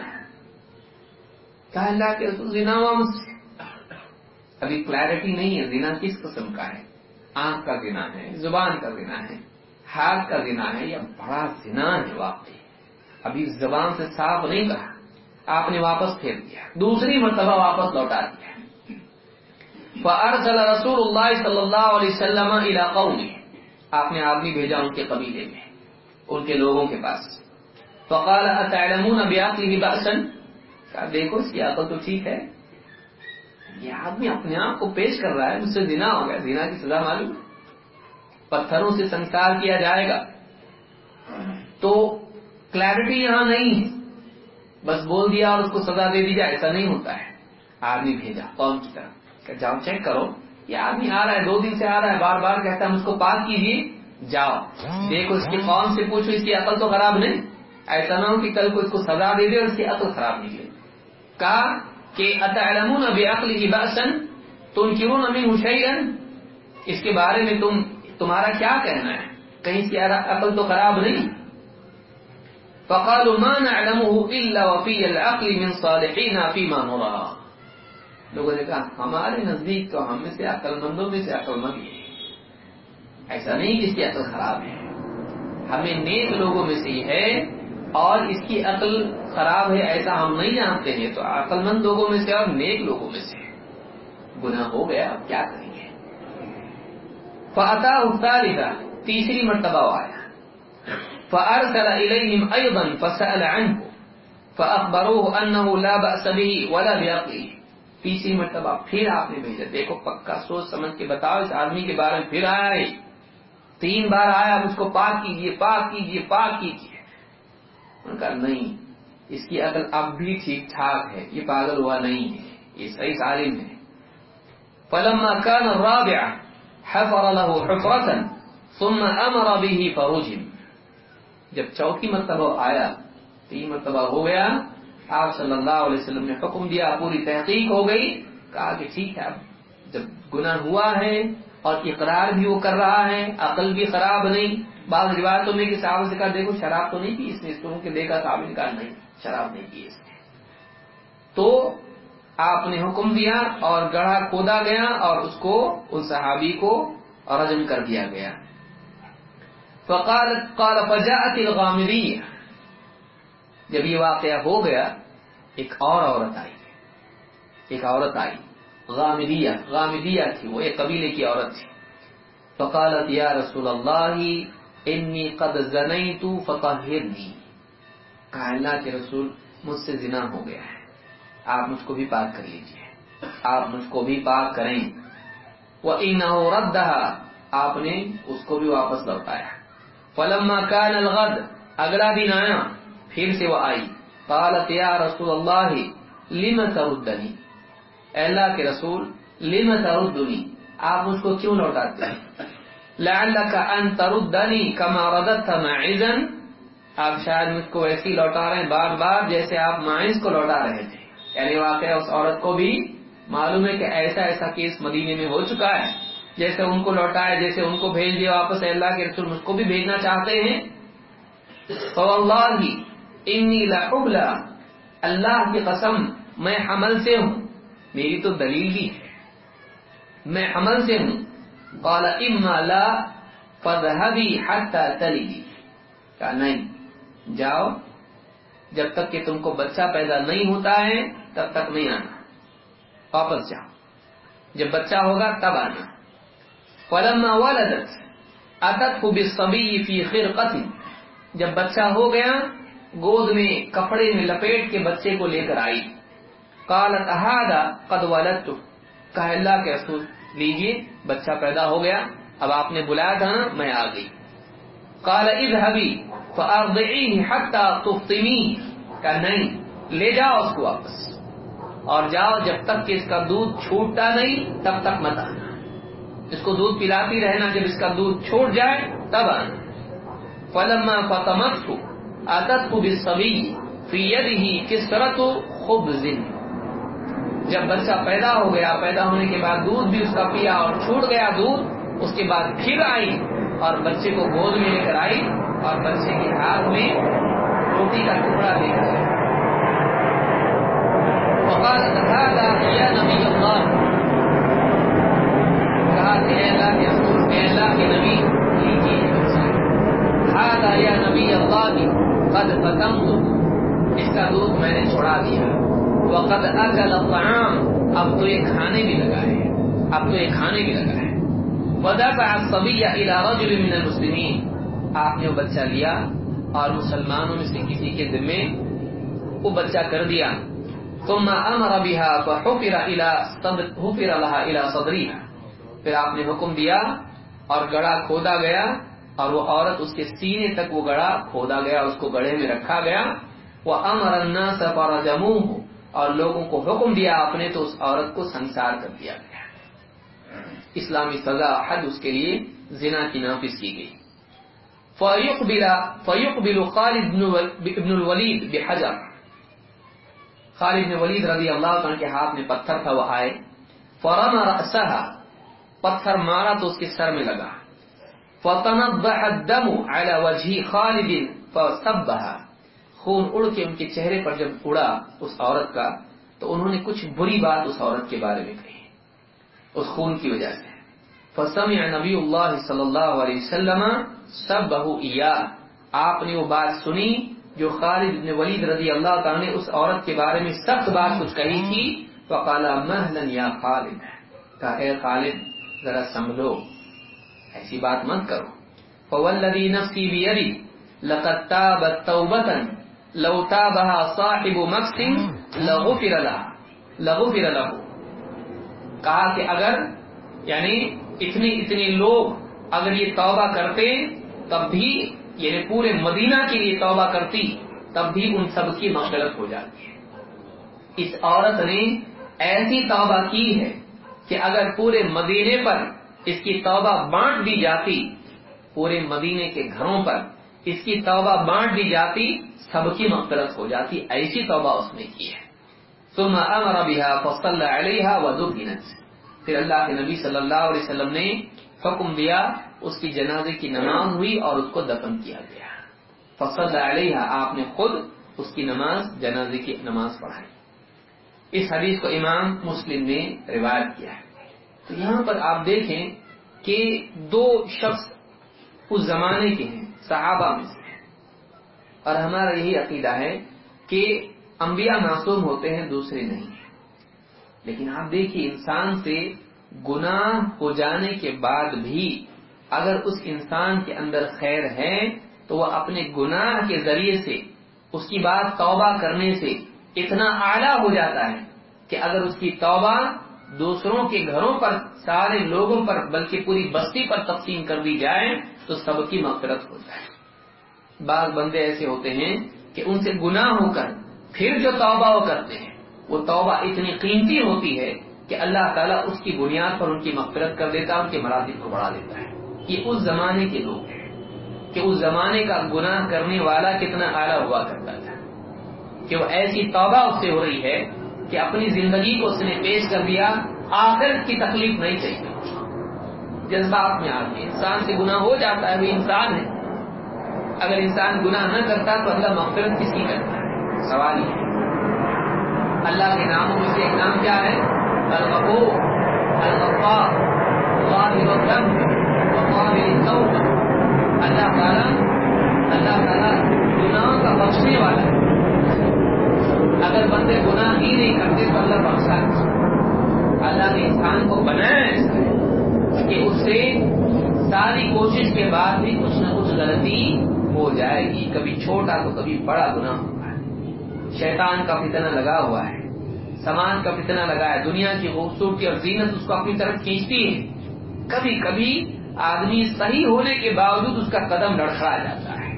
[SPEAKER 1] کہا اللہ کے رسول، زنا ہوا مجھ سے۔ ابھی کلیرٹی نہیں ہے، زنا کس قسم کا ہے؟ آنکھ کا زنا ہے، زبان کا زنا ہے ہاتھ کا زنا ہے یا بڑا زنا ہے واقعی۔ ابھی زبان سے صاف نہیں کہا آپ نے واپس پھیر دیا۔ دوسری مرتبہ واپس لوٹا دیا۔ فارسل رسول اللہ صلی اللہ علیہ وسلم علاقوں میں آپ نے آدمی بھیجا ان کے قبیلے میں، ان کے لوگوں کے پاس۔ فقال اتعلمون بیاقلی بأسن کہا، دیکھو اس کی عقل تو ٹھیک ہے۔ یہ آدمی اپنے آپ کو پیش کر رہا ہے، مجھ سے زنا ہو گیا، زنا کی سزا معلوم پتھروں سے سنسار کیا جائے گا۔ تو کلیرٹی یہاں نہیں ہے۔ بس بول دیا اور اس کو سزا دے دی جائے، ایسا نہیں ہوتا ہے۔ آدمی بھیجا قوم کی طرف۔ کہ جاؤ، چیک کرو۔ یہ آدمی آ رہا ہے، دو دن سے آ رہا ہے، بار بار کہتا ہے مجھ کو پاک کیجیے جاؤ۔ دیکھو، اس کی قوم سے پوچھو، اس کی عقل تو خراب نہیں۔ ایسا نہ ہو کہ کل کو اس کو سزا دے دے اور اس کی عقل خراب نکلے۔ کہا کہ اتعلمون بعقل کی باسن تم کیوں نمی حشیئن اس کے بارے میں تم، تمہارا کیا کہنا ہے؟ کہیں اس کی عقل تو خراب نہیں؟ فقالوا ما نعلمه الا وفي العقل من صالحين فيما نرى. لوگوں نے کہا، ہمارے نزدیک تو ہم میں سے عقل مندوں میں سے عقل مند ایسا نہیں کہ اس کی عقل خراب ہے۔ ہمیں نیک لوگوں میں سے ہی ہے اور اس کی عقل خراب ہے ایسا ہم نہیں جانتے ہیں، تو عقل مند لوگوں میں سے اور نیک لوگوں میں سے۔ گناہ ہو گیا، اب کیا کریں گے؟ فاتا الثالثہ تیسری مرتبہ آیا۔ فارسل اليهم ايضا فسال عنه فاخبروه انه لا به ولا بعقله۔ تیسری مرتبہ پھر آپ نے بھیجا۔ دیکھو، پکا سوچ سمجھ کے بتاؤ، اس آدمی کے بارے میں پھر آیا تین بار آیا اس کو پاک کیجیے پاک کیجیے پاک کیجیے۔ ان کا نہیں۔ اس کی عقل اب بھی ٹھیک ٹھاک ہے، یہ پاگل ہوا نہیں ہے، یہ صحیح سالم ہے۔ فلما كان الرابع حفر له حفرة ثم امر به فرجم جب چوتھی مرتبہ آیا، تین مرتبہ ہو گیا، آپ صلی اللہ علیہ وسلم نے حکم دیا، پوری تحقیق ہو گئی، کہا کہ ٹھیک ہے جب گناہ ہوا ہے اور اقرار بھی وہ کر رہا ہے، عقل بھی خراب نہیں بعض روایتوں میں کہ صاحب سے کہا دیکھو شراب تو نہیں پی اس نے، اس کو دیکھا صاحب نے کہا نہیں، شراب نہیں پی اس نے۔ تو آپ نے حکم دیا اور گڑھا کھودا گیا اور اس کو، اس صحابی کو رجم کر دیا گیا۔ فقالت، قال، فجاءت الغامدیہ جب یہ واقعہ ہو گیا، ایک اور عورت آئی۔ ایک عورت آئی، غامدیہ غامدیہ تھی وہ، ایک قبیلے کی عورت تھی۔ فقالت، یا رسول اللہ انی قد زنیت فطہرنی۔ کہا اللہ کے رسول مجھ سے زنا ہو گیا ہے۔ آپ مجھ کو بھی پاک کر لیجیے۔ آپ مجھ کو بھی پاک کریں۔ وَإِنَّهُ رَدَّهَا۔ آپ نے اس کو بھی واپس لوٹایا۔ فلما كان الغد۔ اگلا دن آیا۔ پھر سے وہ آئی۔ قالت یا رسول اللہ لم تردنی اے اللہ کے رسول، لم تردنی آپ مجھ کو کیوں لوٹاتے ہیں؟ لعلك ان تردنی كما رددت معزا آپ شاید مجھ کو ایسی لوٹا رہے ہیں بار بار جیسے آپ معز کو لوٹا رہے تھے۔ یعنی واقعہ اس عورت کو بھی معلوم ہے کہ ایسا ایسا کیس مدینے میں ہو چکا ہے۔ جیسے ان کو لوٹایا جیسے ان کو بھیج دیا واپس اللہ کے رسول مجھ کو بھی بھیجنا چاہتے ہیں۔ فواللہ انی لحبلا اللہ کی قسم، میں حمل سے ہوں۔ میری تو دلیل بھی ہے۔ میں حمل سے ہوں۔ قال اما لا فذهبي حتى تلدي. کہا، نہیں. جاؤ، جب تک کہ تم کو بچہ پیدا نہیں ہوتا ہے، تب تک نہیں آنا۔ واپس جاؤ۔ جب بچہ ہوگا، تب آنا۔ فلما ولدت اتته بالصبي في خرقه جب بچہ ہو گیا، گود میں، کپڑے میں لپیٹ کے بچے کو لے کر آئی۔ قالت هذا قد ولدت کہا، اللہ کے رسول لیجیے بچہ پیدا ہو گیا، اب آپ نے بلایا تھا نا میں آ گئی۔ قال، اذهبي فارضعيه حتى تفطميه نہیں، لے جاؤ اس کو واپس۔ اور جاؤ، جب تک کہ اس کا دودھ چھوٹتا نہیں، تب تک مت آنا۔ اس کو دودھ پلاتی رہنا جب اس کا دودھ چھوٹ جائے، تب آنا۔ فلما فتمت کو کو بھی سبھی فید ہی کس طرح تو خوب جب بچہ پیدا ہو گیا، پیدا ہونے کے بعد دودھ بھی اس کا پیا اور چھوٹ گیا دودھ، اس کے بعد پھر آئی اور بچے کو گود میں لے کر آئی اور بچے کے ہاتھ میں روٹی کا ٹکڑا دے کر یا نبی اللہ۔ کہا کہ اللہ کے رسول کے اللہ کے نبی یا نبی اللہ، قد ختم اس کا دودھ میں نے چھوڑا دیا۔ وقد اکل الطعام اب تو یہ کھانے بھی لگا ہے اب تو یہ کھانے بھی لگا ہے ودفع الصبي الى رجل من المسلمين۔ آپ نے وہ بچہ لیا اور مسلمانوں میں سے کسی کے ذمے وہ بچہ کر دیا۔ ثم امر بها فحفر الى صدر حفر لها الى صدرها پھر آپ نے حکم دیا اور گڑا کھودا گیا اور وہ عورت اس کے سینے تک وہ گڑا کھودا گیا، اس کو گڑھے میں رکھا گیا۔ وہ امر الناس فرجموه۔ اور لوگوں کو حکم دیا آپ نے تو اس عورت کو سنسار کر دیا گیا۔ اسلامی سزا حد اس کے لیے زنا کی نافذ کی گئی۔ فیقبل فیقبل خالد ابن الولید بحجر۔ خالد بن ولید رضی اللہ عنہ کے ہاتھ میں پتھر تھا، وہ آئے۔ فرما رأسها۔ پتھر مارا تو اس کے سر میں لگا۔ فتنضح الدم على وجه خالد فسبها۔ خون اڑ کے ان کے چہرے پر جب اڑا اس عورت کا، تو انہوں نے کچھ بری بات اس عورت کے بارے میں کہی، اس خون کی وجہ سے۔ فسمع نبی اللہ صلی اللہ علیہ وسلم سب بہو آپ نے وہ بات سنی جو خالد بن ولید رضی اللہ تعالیٰ نے اس عورت کے بارے میں سخت بات کچھ کہی تھی۔ فقال مہلا یا خالد۔ کہا، اے خالد، ذرا سمجھو ایسی بات مت کرو۔ فوالذی نفسی بیدی لقد تابت توبتا لو تابها صاحب مقصد لغفر لها لغفر له. کہا کہ اگر یعنی اتنی اتنی لوگ اگر یہ توبہ کرتے، تب بھی یعنی پورے مدینہ کے لیے توبہ کرتی، تب بھی ان سب کی مغفرت ہو جاتی ہے۔ اس عورت نے ایسی توبہ کی ہے کہ اگر پورے مدینے پر اس کی توبہ بانٹ دی جاتی، پورے مدینے کے گھروں پر اس کی توبہ بانٹ دی جاتی، سب کی مغفرت ہو جاتی، ایسی توبہ اس نے کی ہے۔ ثم امر بها فصلى عليها ودفنت پھر اللہ کے نبی صلی اللہ علیہ وسلم نے حکم دیا، اس کی جنازے کی نماز ہوئی اور اس کو دفن کیا گیا۔ فصل علیہ آپ نے خود اس کی نماز، جنازے کی نماز پڑھائی۔ اس حدیث کو امام مسلم نے روایت کیا ہے۔ تو یہاں پر آپ دیکھیں کہ دو شخص اس زمانے کے ہیں۔ صحابہ میں سے اور ہمارا یہی عقیدہ ہے کہ انبیاء معصوم ہوتے ہیں، دوسرے نہیں۔ لیکن آپ دیکھیے، انسان سے گناہ ہو جانے کے بعد بھی اگر اس انسان کے اندر خیر ہے، تو وہ اپنے گناہ کے ذریعے سے، اس کی بات توبہ کرنے سے اتنا اعلیٰ ہو جاتا ہے کہ اگر اس کی توبہ دوسروں کے گھروں پر، سارے لوگوں پر، بلکہ پوری بستی پر تقسیم کر دی جائے تو سب کی مغفرت ہو جائے بعض بندے ایسے ہوتے ہیں کہ ان سے گناہ ہو کر پھر جو توبہ وہ کرتے ہیں، وہ توبہ اتنی قیمتی ہوتی ہے کہ اللہ تعالیٰ اس کی بنیاد پر ان کی مغفرت کر دیتا ہے، ان کے مراتب کو بڑھا دیتا ہے۔ یہ اس زمانے کے لوگ ہیں کہ اس زمانے کا گناہ کرنے والا کتنا اعلیٰ ہوا کرتا تھا۔ کہ وہ ایسی توبہ اس سے ہو رہی ہے کہ اپنی زندگی کو اس نے پیش کر دیا آخر کی تکلیف نہیں چاہیے۔ جذبات میں آدمی انسان سے گناہ ہو جاتا ہے، وہ انسان ہے۔ اگر انسان گناہ نہ کرتا تو اللہ مغفرت کس کی کرتا ہے؟ سوال یہ ہے۔ اللہ کے ناموں میں سے ایک نام کیا ہے؟ الغفور، الغفار غافر اللہ تعالیٰ اللہ تعالیٰ گناہوں کا بخشنے والا ہے۔ اگر بندے گناہ ہی نہیں کرتے تو اللہ بخشا اللہ نے انسان کو بنایا ہے کہ اس سے ساری کوشش کے بعد بھی کچھ نہ کچھ غلطی ہو جائے گی۔ کبھی چھوٹا تو کبھی بڑا گناہ ہوگا شیطان کا فتنہ لگا ہوا ہے۔ سماج کا فتنہ لگا ہے۔ دنیا کی خوبصورتی اور زینت اس کو اپنی طرف کھینچتی ہے۔ کبھی کبھی آدمی صحیح ہونے کے باوجود اس کا قدم لڑکھڑا جاتا ہے۔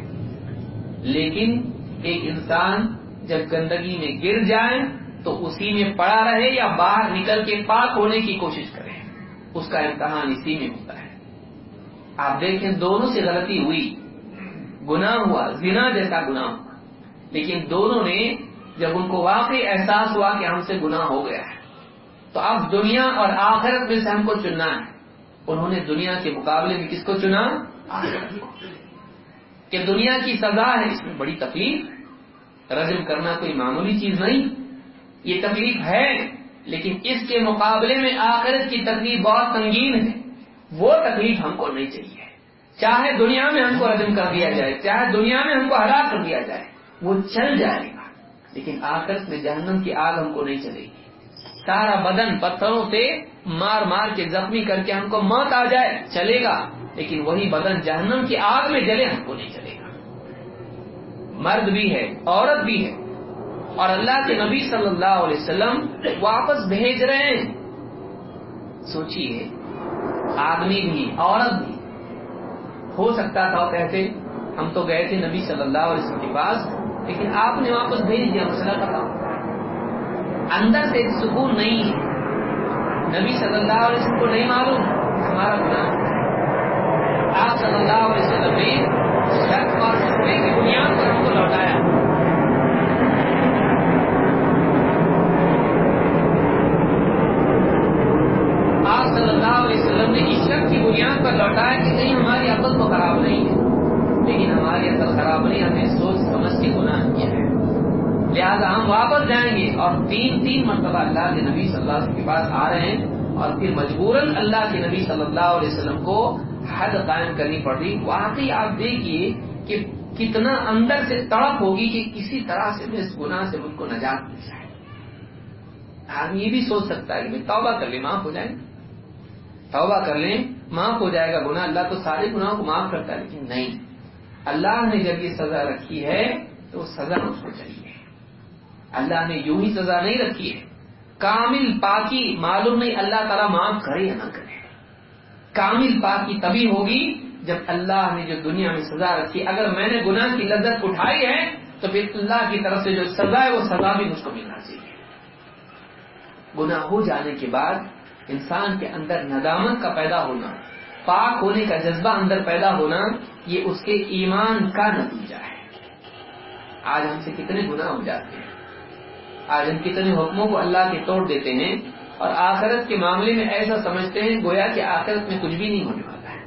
[SPEAKER 1] لیکن ایک انسان جب گندگی میں گر جائے تو اسی میں پڑا رہے یا باہر نکل کے پاک ہونے کی کوشش کرے۔ اس کا امتحان اسی میں ہوتا ہے۔ آپ دیکھیں دونوں سے غلطی ہوئی۔ گناہ ہوا، زنا جیسا گناہ ہوا۔ لیکن دونوں نے جب ان کو واقعی احساس ہوا کہ ہم سے گناہ ہو گیا ہے، تو اب دنیا اور آخرت میں سے ہم کو چننا ہے۔ انہوں نے دنیا کے مقابلے میں کس کو چنا؟ کہ دنیا کی سزا ہے، اس میں بڑی تکلیف رجم کرنا کوئی معمولی چیز نہیں۔ یہ تکلیف ہے۔ لیکن اس کے مقابلے میں آخرت کی تکلیف بہت سنگین ہے۔ وہ تکلیف ہم کو نہیں چاہیے۔ چاہے دنیا میں ہم کو رجم کر دیا جائے، چاہے دنیا میں ہم کو ہلاک کر دیا جائے، وہ چل جائے گا۔ لیکن آخرت میں جہنم کی آگ ہم کو نہیں چلے گی۔ سارا بدن پتھروں سے مار مار کے زخمی کر کے ہم کو موت آ جائے، چلے گا۔ لیکن وہی بدن جہنم کی آگ میں جلے، ہم کو نہیں چلے گا۔ مرد بھی ہے، عورت بھی ہے۔ اور اللہ کے نبی صلی اللہ علیہ وسلم واپس بھیج رہے ہیں۔ سوچئے، آدمی بھی، عورت بھی۔ ہو سکتا تھا کہتے، ہم تو گئے تھے نبی صلی اللہ علیہ وسلم کے پاس، لیکن آپ نے واپس بھیج دیا، مسئلہ پتا اندر سے سکون نہیں ہے۔ نبی صلی اللہ علیہ وسلم کو نہیں معلوم۔ ہمارا گناہ۔ آپ صلی اللہ علیہ وسلم نے شک اور شبے کی بنیاد پر ہم کو لوٹایا۔ نے اس شک کی بنیاد پر لوٹایا کہ کہیں ہماری عقل تو خراب نہیں ہے۔ لیکن ہماری عقل خراب نہیں ہم نے سوچ سمجھ کے گناہ کیا ہے لہذا ہم واپس جائیں گے اور تین تین مرتبہ اللہ کے نبی صلی اللہ علیہ وسلم کے پاس آ رہے ہیں اور پھر مجبوراً اللہ کے نبی صلی اللہ علیہ وسلم کو حد قائم کرنی پڑ رہی۔ واقعی آپ دیکھیے کہ کتنا اندر سے تڑپ ہوگی کہ کسی طرح سے میں اس گناہ سے مجھ کو نجات مل جائے۔ آدمی یہ بھی سوچ سکتا ہے کہ میں توبہ کر لیں معاف ہو جائے۔ توبہ کر لیں، معاف ہو جائے گا گناہ۔ اللہ تو سارے گناہوں کو معاف کرتا ہے، لیکن نہیں۔ اللہ نے جب یہ سزا رکھی ہے، تو سزا اس کو چاہیے۔ اللہ نے یوں ہی سزا نہیں رکھی ہے۔ کامل پاکی معلوم نہیں اللہ تعالیٰ معاف کرے یا نہ کرے۔ کامل پاکی تبھی ہوگی جب اللہ نے جو دنیا میں سزا رکھی۔ اگر میں نے گناہ کی لذت اٹھائی ہے، تو پھر اللہ کی طرف سے جو سزا ہے، وہ سزا بھی مجھ کو ملنا چاہیے۔ گناہ ہو جانے کے بعد انسان کے اندر ندامت کا پیدا ہونا، پاک ہونے کا جذبہ اندر پیدا ہونا، یہ اس کے ایمان کا نتیجہ ہے۔ آج ہم سے کتنے گناہ ہو جاتے ہیں۔ آج ہم کتنے حکموں کو اللہ کے توڑ دیتے ہیں اور آخرت کے معاملے میں ایسا سمجھتے ہیں گویا کہ آخرت میں کچھ بھی نہیں ہونے والا ہے۔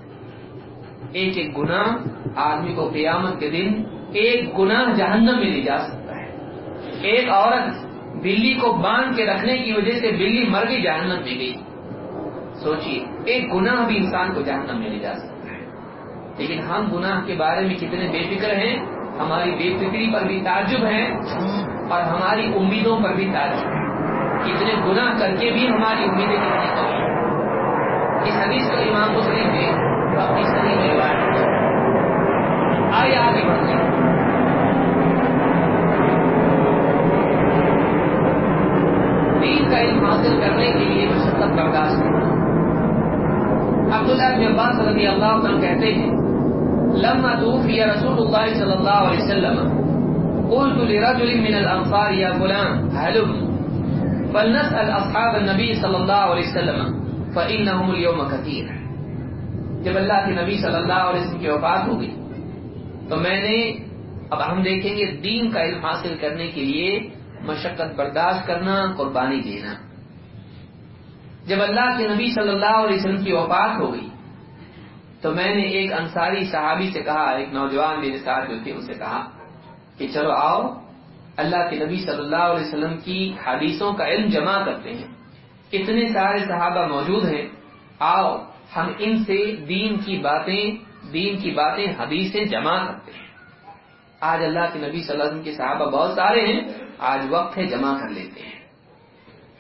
[SPEAKER 1] ایک ایک گناہ آدمی کو قیامت کے دن ایک گناہ جہنم میں لے جا سکتا ہے۔ ایک عورت بلی کو باندھ کے رکھنے کی وجہ سے بلی مر گئی، جہنم میں گئی۔ سوچیے ایک گناہ بھی انسان کو جہنم میں لے جا سکتا ہے۔ لیکن ہم گناہ کے بارے میں کتنے بے فکر ہیں، ہماری بے فکری پر بھی تعجب ہے اور ہماری امیدوں پر بھی تعجب ہے کتنے گناہ کر کے بھی ہماری امیدیں کتنی کم ہیں۔ اس حدیث کو امام مسلم نے اپنی صحیح میں روایت آگے بڑھتے ہیں۔ حاصل کرنے کے لیے مشقت برداشت کرنا عبداللہ بن عباس رضی اللہ عنہ کہتے ہیں، لما توفي رسول الله صلى الله عليه وسلم، قلت لرجل من الأنصار يا فلان، هلم، فلنسأل أصحاب النبي صلى الله عليه وسلم، فإنهم اليوم كثير جب اللہ کے نبی صلی اللہ علیہ وسلم کی وفات ہو گئی، تو میں نے، اب ہم دیکھیں گے دین کا علم حاصل کرنے کے لیے مشقت برداشت کرنا، قربانی دینا۔ جب اللہ کے نبی صلی اللہ علیہ وسلم کی وفات ہو گئی، تو میں نے ایک انصاری صحابی سے کہا، ایک نوجوان میرے ساتھ جو تھے، اسے کہا کہ چلو آؤ، اللہ کے نبی صلی اللہ علیہ وسلم کی حدیثوں کا علم جمع کرتے ہیں۔ اتنے سارے صحابہ موجود ہیں، آؤ، ہم ان سے دین کی باتیں، دین کی باتیں، حدیثیں جمع کرتے ہیں۔ آج اللہ کے نبی صلی اللہ علیہ وسلم کے صحابہ بہت سارے ہیں، آج وقت ہے جمع کر لیتے ہیں۔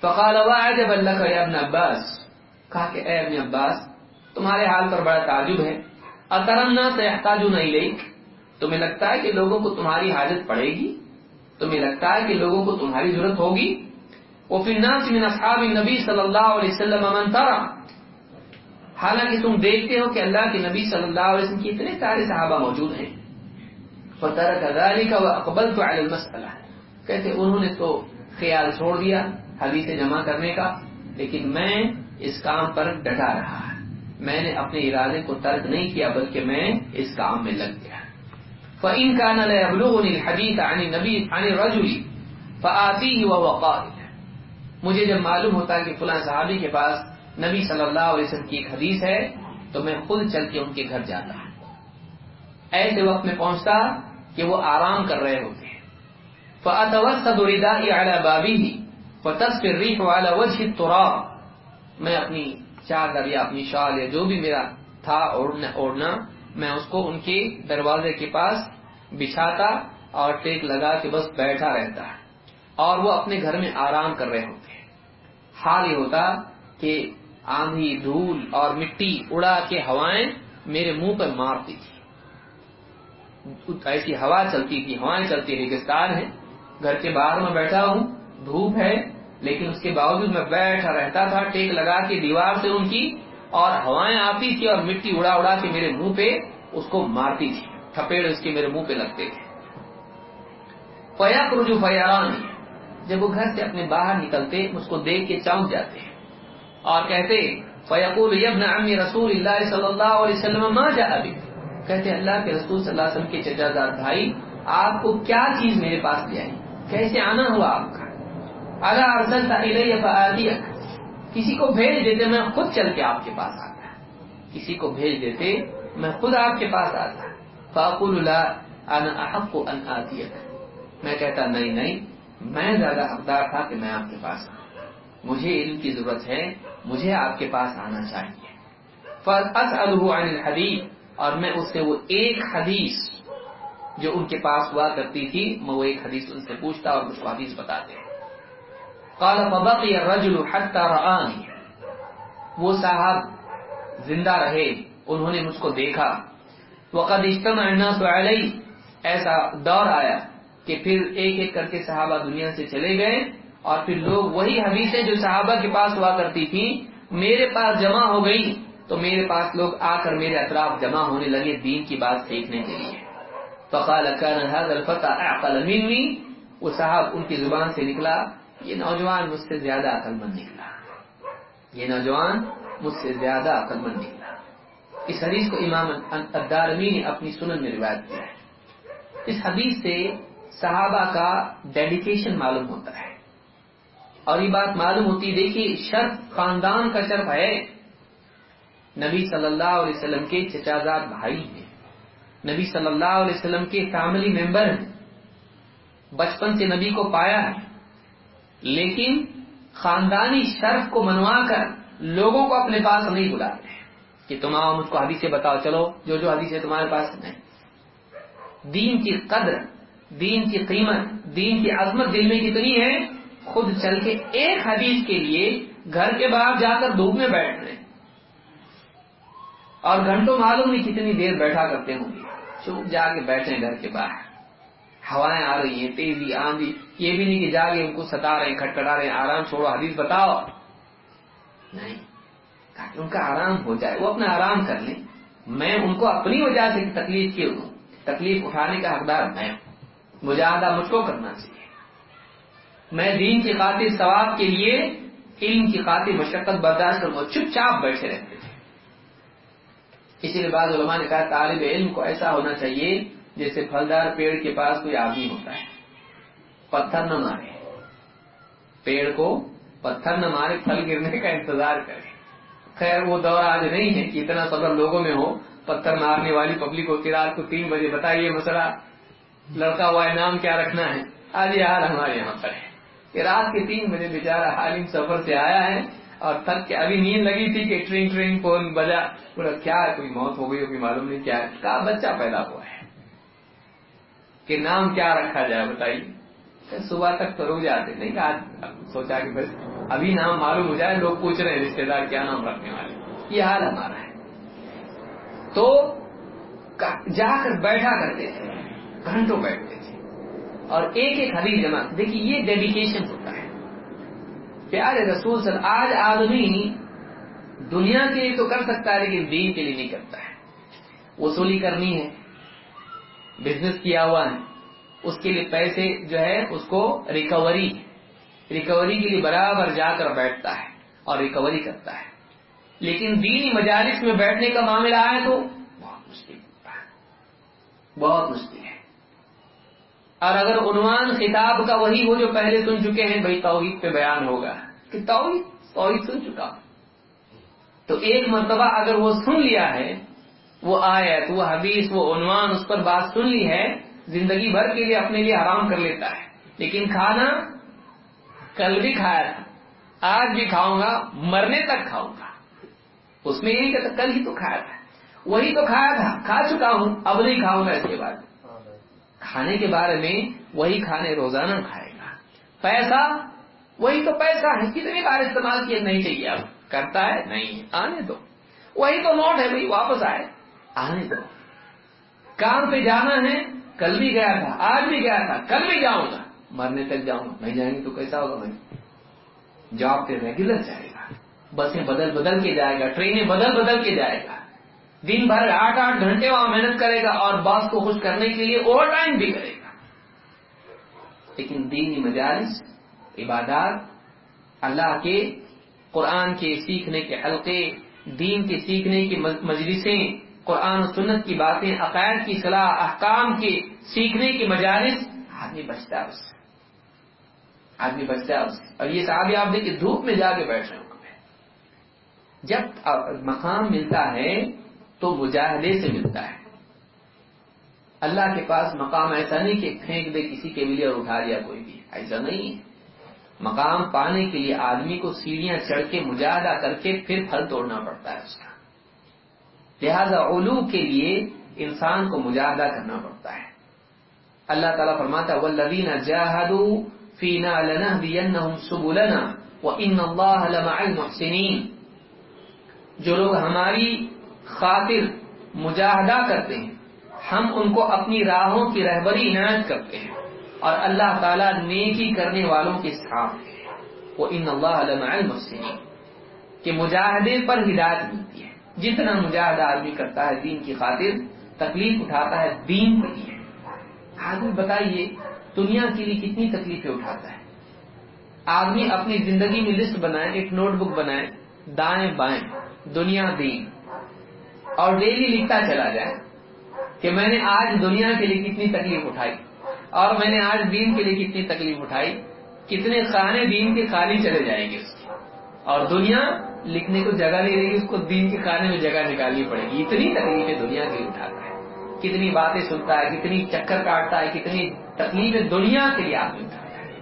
[SPEAKER 1] فقال وعجب اللہ کا ابن عباس. کہا کہ اے ابن عباس، تمہارے حال پر بڑا تعجب ہے۔ اطرنا سے احتاج تمہیں لگتا ہے کہ لوگوں کو تمہاری حاجت پڑے گی؟ تمہیں لگتا ہے کہ لوگوں کو تمہاری ضرورت ہوگی؟ وہ فی الناس من اصحاب النبی صلی اللہ علیہ وسلم من ترى۔ حالانکہ تم دیکھتے ہو کہ اللہ کے نبی صلی اللہ علیہ وسلم کی اتنے سارے صحابہ موجود ہیں۔ فتح کا اقبل تو المسئلہ کہتے انہوں نے تو خیال چھوڑ دیا۔ حدیث جمع کرنے کا، لیکن میں اس کام پر ڈٹا رہا میں نے اپنے ارادے کو ترک نہیں کیا، بلکہ میں اس کام میں لگ گیا۔ فعین کا حدیث نبی رجولی فعتی ہی مجھے جب معلوم ہوتا کہ فلاں صحابی کے پاس نبی صلی اللہ علیہ وسلم کی ایک حدیث ہے، تو میں خود چل کے ان کے گھر جاتا ایسے وقت میں پہنچتا کہ وہ آرام کر رہے ہوتے ہیں۔ فَأَتَوَسَّدُ رِدَائِ عَلَى بَابِهِ فَتَسْفِ الرِّيحُ عَلَى وَجْهِ التُّرَابِ میں اپنی چادر یا اپنی شال یا جو بھی میرا تھا اوڑھنا میں اس کو ان کے دروازے کے پاس بچھاتا اور ٹیک لگا کے بس بیٹھا رہتا۔ اور وہ اپنے گھر میں آرام کر رہے ہوتے۔ حال یہ ہوتا کہ آندھی، دھول اور مٹی اڑا کے ہوائیں میرے منہ پر مارتی تھی۔ ایسی ہوا چلتی تھی، ہوائیں چلتی ریگستان ہے گھر کے باہر میں بیٹھا ہوں۔ دھوپ ہے، لیکن اس کے باوجود میں بیٹھا رہتا تھا، ٹیک لگا کے دیوار سے ان کی اور ہوائیں آتی تھی اور مٹی اڑا اڑا کے میرے منہ پہ اس کو مارتی تھی۔ تھپیڑ اس کے میرے منہ پہ لگتے تھے۔ فیاق رجو فیاران جب وہ گھر سے اپنے باہر نکلتے، اس کو دیکھ کے چونک جاتے اور کہتے فیقول یبن عمی رسول اللہ صلی اللہ علیہ وسلم ما جا ابھی کہتے، اللہ کے رسول صلی اللہ علیہ وسلم کے چچا زاد بھائی، آپ کو کیا چیز میرے پاس لے آئی؟ کیسے آنا ہوا آپ کا؟ اللہ ارسل کسی کو بھیج دیتے میں خود چل کے آپ کے پاس آتا کسی کو بھیج دیتے میں خود آپ کے پاس آتا فاقول اللہ انا احق ان آتیک۔ میں کہتا نہیں نہیں، میں زیادہ حقدار تھا کہ میں آپ کے پاس آؤں مجھے علم کی ضرورت ہے، مجھے آپ کے پاس آنا چاہیے۔ فَأَسْأَلُهُ عَنِ الْحَدِيث اور میں اس سے وہ ایک حدیث جو ان کے پاس ہوا کرتی تھی، میں وہ ایک حدیث ان سے پوچھتا اور مجھ کو حدیث بتاتے قال فبقي الرجل حتى رآني. وہ صاحب زندہ رہے، انہوں نے مجھ کو دیکھا۔ وقد اجتمع الناس علی ایسا دور آیا کہ پھر ایک ایک کر کے صحابہ دنیا سے چلے گئے اور پھر لوگ وہی حدیثیں جو صحابہ کے پاس ہوا کرتی تھی میرے پاس جمع ہو گئی تو میرے پاس لوگ آ کر میرے اطراف جمع ہونے لگے دین کی بات سیکھنے کے لیے۔ فقال كان هذا الفتى اعقل مني؟ وہ صاحب ان کی زبان سے نکلا۔ یہ نوجوان مجھ سے زیادہ عقل مند نکلا۔ یہ نوجوان مجھ سے زیادہ عقل مند نکلا۔ اس حدیث کو امام الدارمی نے اپنی سنن میں روایت کیا ہے۔ اس حدیث سے صحابہ کا ڈیڈیکیشن معلوم ہوتا ہے۔ اور یہ بات معلوم ہوتی دیکھیے شرف خاندان کا شرف ہے۔ نبی صلی اللہ علیہ وسلم کے چچازاد بھائی ہیں۔ نبی صلی اللہ علیہ وسلم کے فیملی ممبر ہیں۔ بچپن سے نبی کو پایا ہے۔ لیکن خاندانی شرف کو منوا کر لوگوں کو اپنے پاس نہیں بلاتے کہ تم آؤ، مجھ کو حدیثیں بتاؤ، چلو، جو جو حدیث ہے تمہارے پاس نہیں دین کی قدر، دین کی قیمت، دین کی عظمت دل میں کتنی ہے؟ خود چل کے ایک حدیث کے لیے گھر کے باہر جا کر دھوپ میں بیٹھ رہے اور گھنٹوں معلوم نہیں کتنی دیر بیٹھا کرتے ہوں گے۔ چپ جا کے بیٹھے گھر کے باہر۔ ہوائیں آ رہی ہیں، تیزی، آندھی۔ یہ بھی نہیں کہ جا کے ان کو ستا رہے ہیں، کھٹکھٹا رہے ہیں، آرام چھوڑو، حدیث بتاؤ۔ نہیں، تاکہ ان کا آرام ہو جائے، وہ اپنا آرام کر لیں۔ میں ان کو اپنی وجہ سے تکلیف کیوں دوں؟ تکلیف اٹھانے کا حقدار میں مجاہدہ مجھ کو کرنا چاہیے۔ میں دین کی خاطر، ثواب کے لیے علم کی خاطر مشقت برداشت کروں چپ چاپ بیٹھے رہتے تھے اسی لیے بعض علماء نے کہا، طالب علم کو ایسا ہونا چاہیے جیسے پھلدار پیڑ کے پاس کوئی آدمی ہوتا ہے۔ پتھر نہ مارے۔ پیڑ کو پتھر نہ مارے، پھل گرنے کا انتظار کرے۔ خیر، وہ دور آج نہیں ہے کہ اتنا صبر لوگوں میں ہو۔ پتھر مارنے والی پبلک ہوتی رات کو تین بجے بتائیے مسئلہ لڑکا ہوا ہے، نام کیا رکھنا ہے؟ آج یہ حال ہمارے یہاں پر ہے۔ کہ رات کے تین بجے بےچارا حالم سفر سے آیا ہے اور تھک کے ابھی نیند لگی تھی کہ ٹرین ٹرین فون بجا۔ بولا کیا ہے، کوئی موت ہو گئی ہوگی، معلوم نہیں کیا ہے۔ کہا، بچہ پیدا ہوا ہے۔ کہ نام کیا رکھا جائے بتائیے؟ صبح تک تو رو جاتے، نہیں کہا، سوچا کہ بس ابھی نام معلوم ہو جائے، لوگ پوچھ رہے ہیں رشتے دار کیا نام رکھنے والے۔ یہ حال ہمارا ہے۔ تو جا کر بیٹھا کرتے تھے، گھنٹوں بیٹھتے تھے۔ اور ایک ایک حدیث جمع۔ دیکھیے، یہ ڈیڈیکیشن ہوتا ہے پیارے رسول سر آج آدمی دنیا کے لیے تو کر سکتا ہے، لیکن دین کے لیے نہیں کرتا ہے۔ وصولی کرنی ہے۔ بزنس کیا ہوا ہے، اس کے لیے پیسے جو ہے، اس کو ریکوری ریکوری کے لیے برابر جا کر بیٹھتا ہے اور ریکوری کرتا ہے۔ لیکن دینی مجالس میں بیٹھنے کا معاملہ آئے تو بہت مشکل ہوتا ہے۔ بہت مشکل ہے۔ اور اگر عنوان خطاب کا وہی ہو جو پہلے سن چکے ہیں، بھائی توحید پہ بیان ہوگا کہ توحید توحید سن چکا۔ تو ایک مرتبہ اگر وہ سن لیا ہے وہ آیت، وہ حدیث، وہ عنوان، اس پر بات سن لی ہے، زندگی بھر کے لیے اپنے لیے آرام کر لیتا ہے۔ لیکن کھانا کل بھی کھایا تھا، آج بھی کھاؤں گا، مرنے تک کھاؤں گا۔ اس میں یہی کہتا کل ہی تو کھایا تھا۔ وہی تو کھایا تھا، کھا چکا ہوں، اب نہیں کھاؤں گا اس کے بعد۔ کھانے کے بارے میں وہی کھانے روزانہ کھائے گا۔ پیسہ، وہی تو پیسہ ہے، کتنی بار استعمال کیا نہیں چاہیے۔ اب کرتا ہے، نہیں، آنے دو۔ وہی تو نوٹ ہے بھائی واپس آئے۔ آنے دو کام پہ جانا ہے، کل بھی گیا تھا، آج بھی گیا تھا، کل بھی جاؤں گا۔ مرنے تک جاؤں گا نہیں جائیں گے تو کیسا ہوگا بھائی؟ جاب پہ ریگولر جائے گا۔ بسیں بدل بدل کے جائے گا، ٹرینیں بدل بدل کے جائے گا۔ دن بھر آٹھ آٹھ گھنٹے وہاں محنت کرے گا اور باس کو خوش کرنے کے لیے اوور ٹائم بھی کرے گا۔ لیکن دینی مجالس، عبادات، اللہ کے، قرآن کے سیکھنے کے حلقے، دین کے سیکھنے کی مجلسیں قرآن و سنت کی باتیں، عقائد کی صلاح، احکام کے سیکھنے کی مجالس، آدمی بچتا ہے اس سے۔ آدمی بچتا ہے اس سے۔ اور یہ صحابی آپ دیکھیں، دھوپ میں جا کے بیٹھ رہے ہیں۔ جب مقام ملتا ہے تو مجاہدے سے ملتا ہے۔ اللہ کے پاس مقام ایسا نہیں کہ پھینک دے کسی کے لیے اور اٹھا دیا کوئی بھی۔ ایسا نہیں۔ ہے مقام پانے کے لیے آدمی کو سیڑھیاں چڑھ کے مجاہدہ کر کے پھر پھل توڑنا پڑتا ہے اس کا۔ لہذا علو کے لیے انسان کو مجاہدہ کرنا پڑتا ہے۔ اللہ تعالیٰ فرماتا والذین جاہدوا فینا لنہدینہم سبلنا وان اللہ لمع المحسنین۔ جو لوگ ہماری خاطر مجاہدہ کرتے ہیں، ہم ان کو اپنی راہوں کی رہبری عنایت کرتے ہیں اور اللہ تعالیٰ نیکی کرنے والوں کے ساتھ ہے وہ ان اللہ علماء المحسنین، کہ مجاہدے پر ہدایت ملتی ہے۔ جتنا مجاہدہ آدمی کرتا ہے دین کی خاطر، تکلیف اٹھاتا ہے، دین کے لیے آدمی بتائیے، دنیا کے لیے کتنی تکلیفیں اٹھاتا ہے؟ آدمی اپنی زندگی میں لسٹ بنائے، ایک نوٹ بک بنائے، دائیں بائیں، دنیا دین۔ اور ڈیلی لکھتا چلا جائے کہ میں نے آج دنیا کے لیے کتنی تکلیف اٹھائی، اور میں نے آج دین کے لیے کتنی تکلیف اٹھائی۔ کتنے خانے دین کے خالی چلے جائیں گے اس کی اور دنیا لکھنے کو جگہ نہیں رہے گی اس کو دین کے کھانے میں جگہ نکالنی پڑے گی۔ اتنی تکلیفیں دنیا کے لیے اٹھاتا ہے۔ کتنی باتیں سنتا ہے، کتنی چکر کاٹتا ہے، کتنی تکلیفیں دنیا کے لیے آدمی اٹھاتا ہے۔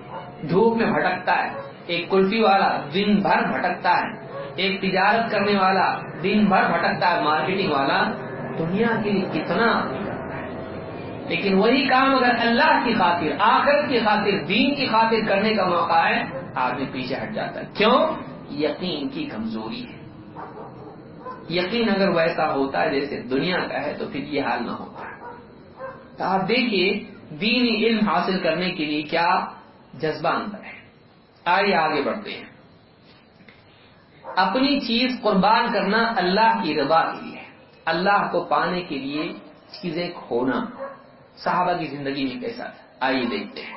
[SPEAKER 1] دھوپ میں بھٹکتا ہے، ایک کلفی والا دن بھر بھٹکتا ہے۔ ایک تجارت کرنے والا دن بھر بھٹکتا ہے۔ مارکیٹنگ والا دنیا کے لیے کتنا کرتا ہے۔ لیکن وہی کام اگر اللہ کی خاطر، آخرت کی خاطر، دین کی خاطر کرنے کا موقع ہے، آدمی پیچھے ہٹ جاتا ہے۔ کیوں؟ یقین کی کمزوری ہے۔ یقین اگر ویسا ہوتا ہے جیسے دنیا کا ہے تو پھر یہ حال نہ ہوتا۔ تو آپ دیکھیے، دینی علم حاصل کرنے کے لیے کیا جذبہ اندر ہے۔ آئیے آگے بڑھتے ہیں۔ اپنی چیز قربان کرنا اللہ کی رضا کے لیے اللہ کو پانے کے لیے چیزیں کھونا۔ صحابہ کی زندگی میں کیسا تھا؟ آئیے دیکھتے ہیں۔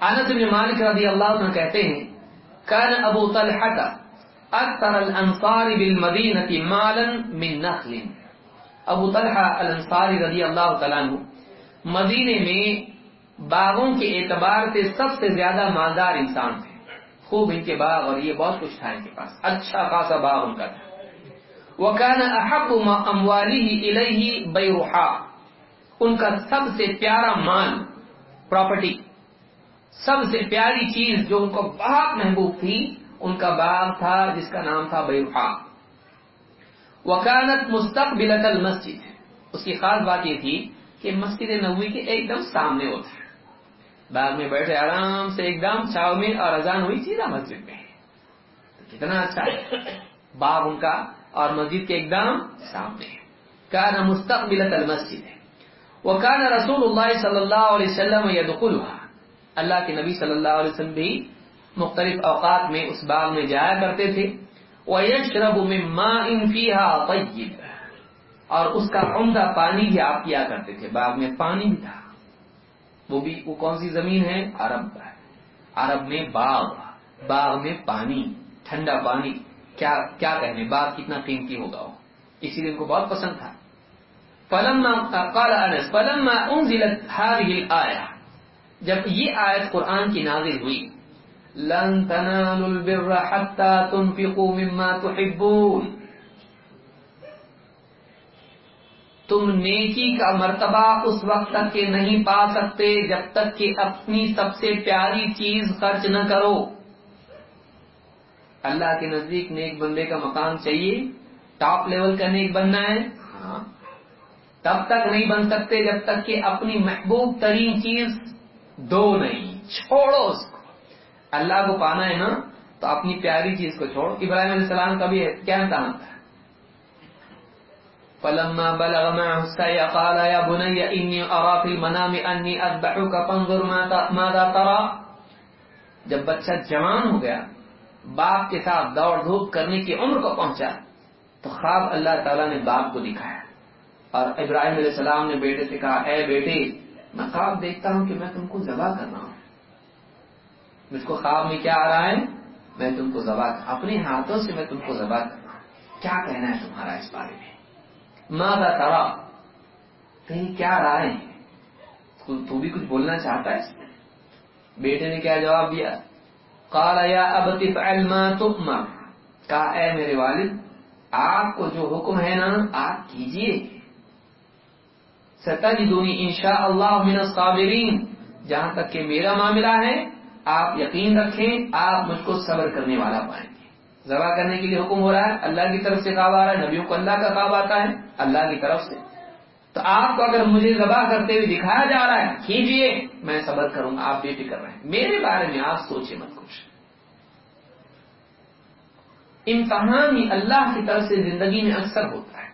[SPEAKER 1] انس بن مالک رضی اللہ عنہ کہتے ہیں کان ابو طلحہ اکثر الانصار بالمدینہ مالا من نخل. ابو طلحہ الانصاری رضی اللہ تعالیٰ عنہ مدینے میں باغوں کے اعتبار سے سب سے زیادہ مالدار انسان تھے. خوب ان کے باغ اور یہ بہت کچھ تھا ان کے پاس. اچھا خاصا باغ ان کا تھا. وَكَانَ أَحَبُّ مَا أَمْوَالِهِ إِلَيْهِ بَيْرُحَا ان کا سب سے پیارا مال پراپرٹی سب سے پیاری چیز جو ان کو بہت محبوب تھی، ان کا باغ تھا جس کا نام تھا بیروحا وکانت مستقبلت المسجد۔ اس کی خاص بات یہ تھی کہ مسجد نبوی کے ایک دم سامنے ہوتا ہے۔ باغ میں بیٹھے آرام سے ایک دم چھاؤ میں اور اذان ہوئی، سیدھا مسجد میں۔ کتنا اچھا ہے۔ باغ ان کا اور مسجد کے ایک دم سامنے۔ کان مستقبلت المسجد۔ ہے وہ رسول اللہ صلی اللہ علیہ وسلم یدخلها اللہ کے نبی صلی اللہ علیہ وسلم بھی مختلف اوقات میں اس باغ میں جایا کرتے تھے۔ اور اس کا عمدہ پانی بھی آپ کیا کرتے تھے۔ باغ میں پانی بھی تھا۔ وہ بھی، وہ کون سی زمین ہے؟ عرب عرب میں باغ۔ باغ میں پانی۔ ٹھنڈا پانی۔ کیا کیا کہنے؟ باغ کتنا قیمتی ہوگا؟ وہ اسی لیے ان کو بہت پسند تھا۔ قال انس فلما انزلت هذه الايه جب یہ آیت قرآن کی نازل ہوئی، لن تنالوا البر حتى تنفقوا مما تحبون. تم نیکی کا مرتبہ اس وقت تک کہ نہیں پا سکتے جب تک کہ اپنی سب سے پیاری چیز خرچ نہ کرو۔ اللہ کے نزدیک نیک بندے کا مقام چاہیے ٹاپ لیول کا نیک بننا ہے۔ ہاں تب تک نہیں بن سکتے جب تک کہ اپنی محبوب ترین چیز دو نہیں، چھوڑو اس کو۔ اللہ کو پانا ہے نا، تو اپنی پیاری چیز کو چھوڑو۔ ابراہیم علیہ السلام کا بھی کیا امتحان تھا؟ فلما بلغ معه السعي قال يا بني اني ارى في المنام فانظر ماذا ترى۔ جب بچہ جوان ہو گیا، باپ کے ساتھ دوڑ دھوپ کرنے کی عمر کو پہنچا، تو خواب اللہ تعالیٰ نے باپ کو دکھایا۔ اور ابراہیم علیہ السلام نے بیٹے سے کہا، اے بیٹے میں خواب دیکھتا ہوں کہ میں تم کو ذبح کر رہا ہوں۔ مجھ کو خواب میں کیا آ رہا ہے؟ میں تم کو ذبح اپنے ہاتھوں سے میں تم کو ذبح کر رہا ہوں۔ کیا کہنا ہے تمہارا اس بارے میں؟ ماں ترا؟ کہیں کیا رائے تو بھی کچھ بولنا چاہتا ہے اس میں؟ بیٹے نے کیا جواب دیا؟ قال، یا ابت فعل ما تؤمر. کہا، اے میرے والد، آپ کو جو حکم ہے نا، آپ کیجیے۔ ستجدونی انشاء اللہ من الصابرین۔ جہاں تک کہ میرا معاملہ ہے، آپ یقین رکھیں، آپ مجھ کو صبر کرنے والا پائیں گے۔ ذبح کرنے کے لیے حکم ہو رہا ہے، اللہ کی طرف سے خواب آ رہا ہے، نبیوں کو اللہ کا خواب آتا ہے، اللہ کی طرف سے۔ تو آپ کو اگر مجھے ذبح کرتے ہوئے دکھایا جا رہا ہے، کیجیے، میں صبر کروں گا آپ بے فکر رہے ہیں میرے بارے میں آپ سوچے مت کچھ۔ امتحان ہی اللہ کی طرف سے زندگی میں اکثر ہوتا ہے۔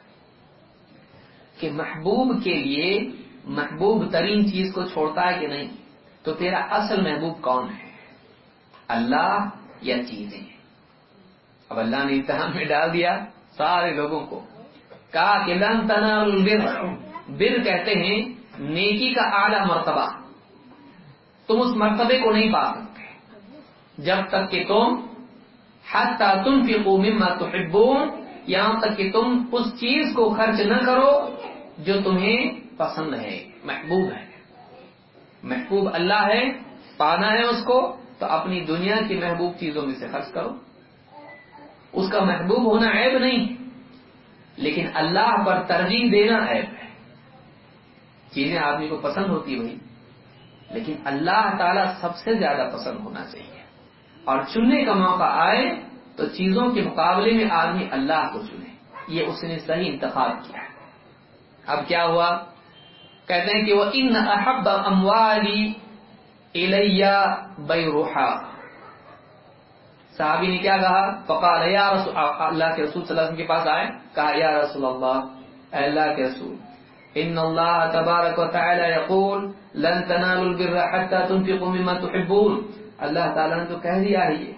[SPEAKER 1] کہ محبوب کے لیے محبوب ترین چیز کو چھوڑتا ہے کہ نہیں؟ تو تیرا اصل محبوب کون ہے؟ اللہ یا چیزیں؟ اب اللہ نے امتحان میں ڈال دیا سارے لوگوں کو۔ کہا کہ لن تنال البر۔ بر کہتے ہیں نیکی کا اعلی مرتبہ۔ تم اس مرتبے کو نہیں پا سکتے۔ جب تک کہ تم حتی تنفقوا مما تحبون، یہاں تک کہ تم اس چیز کو خرچ نہ کرو جو تمہیں پسند ہے، محبوب ہے۔ محبوب اللہ ہے، پانا ہے اس کو، تو اپنی دنیا کی محبوب چیزوں میں سے خرچ کرو۔ اس کا محبوب ہونا عیب نہیں، لیکن اللہ پر ترجیح دینا عیب ہے۔ چیزیں آدمی کو پسند ہوتی ہوئی، لیکن اللہ تعالی سب سے زیادہ پسند ہونا چاہیے۔ اور چننے کا موقع آئے تو چیزوں کے مقابلے میں آدمی اللہ کو چنے۔ یہ اس نے صحیح انتخاب کیا ہے۔ اب کیا ہوا؟ کہتے ہیں کہ وہ ان احب اموالی الیہ بیروحا۔ صحابی نے کیا کہا؟ فقال، یا رسول اللہ کے رسول صلی اللہ علیہ وسلم کے پاس آئے۔ کہا، یا رسول اللہ، اے اللہ کے رسول، ان اللہ تبارک و تعالی یقول، لن تنالوا البر حتى تنفقوا مما تحبون۔ اللہ تعالیٰ نے تو کہہ دیا ہے یہ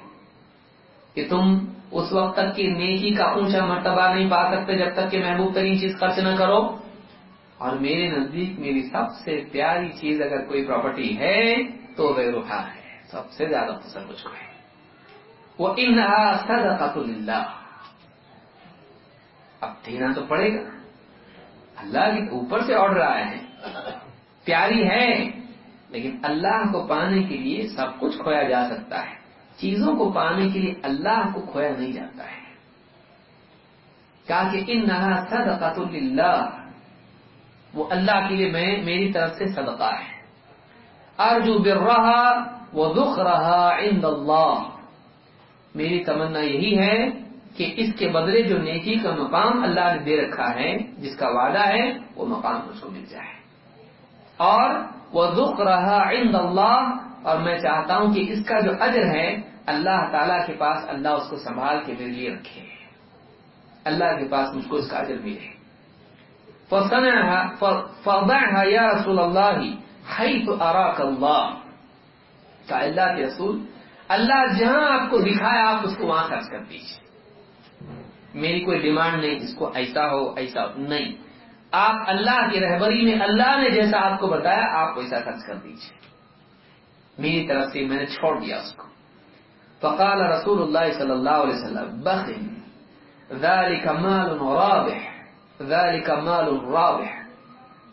[SPEAKER 1] کہ تم اس وقت تک کی نیکی کا اونچا مرتبہ نہیں پا سکتے جب تک کہ محبوب ترین چیز خرچ نہ کرو۔ اور میرے نزدیک میری سب سے پیاری چیز اگر کوئی پراپرٹی ہے تو وہ روحا ہے۔ سب سے زیادہ پسند مجھ کو ہے۔ وہ انہا صدقۃ اللہ اب دینا تو پڑے گا۔ اللہ کے اوپر سے آرڈر آیا ہے۔ پیاری ہے، لیکن اللہ کو پانے کے لیے سب کچھ کھویا جا سکتا ہے۔ چیزوں کو پانے کے لیے اللہ کو کھویا نہیں جاتا ہے۔ کہا کہ ان صدقۃ اللہ وہ اللہ کے لیے میں میری طرف سے صدقہ ہے۔ ارجو بر رہا وہ دکھ رہا عند اللہ۔ میری تمنا یہی ہے کہ اس کے بدلے جو نیکی کا مقام اللہ نے دے رکھا ہے، جس کا وعدہ ہے، وہ مقام اس کو مل جائے۔ اور وہ دکھ رہا عند اللہ، اور میں چاہتا ہوں کہ اس کا جو اجر ہے، اللہ تعالی کے پاس اللہ اس کو سنبھال کے میرے لیے رکھے۔ اللہ کے پاس مجھ کو اس کا اجر ملے۔ فضعها یا رسول اللہ حیث اراک اللہ کہ اللہ کے رسول، اللہ جہاں آپ کو دکھایا آپ اس کو وہاں خرچ کر دیجیے میری کوئی ڈیمانڈ نہیں اس کو ایسا ہو ایسا ہو، نہیں۔ آپ اللہ کی رہبری میں اللہ نے جیسا آپ کو بتایا، آپ ویسا خرچ کر دیجیے میری طرف سے میں نے چھوڑ دیا اس کو۔ فقال رسول اللہ صلی اللہ علیہ وسلم بخن ذلك مال رابح۔ ذلك مال رابح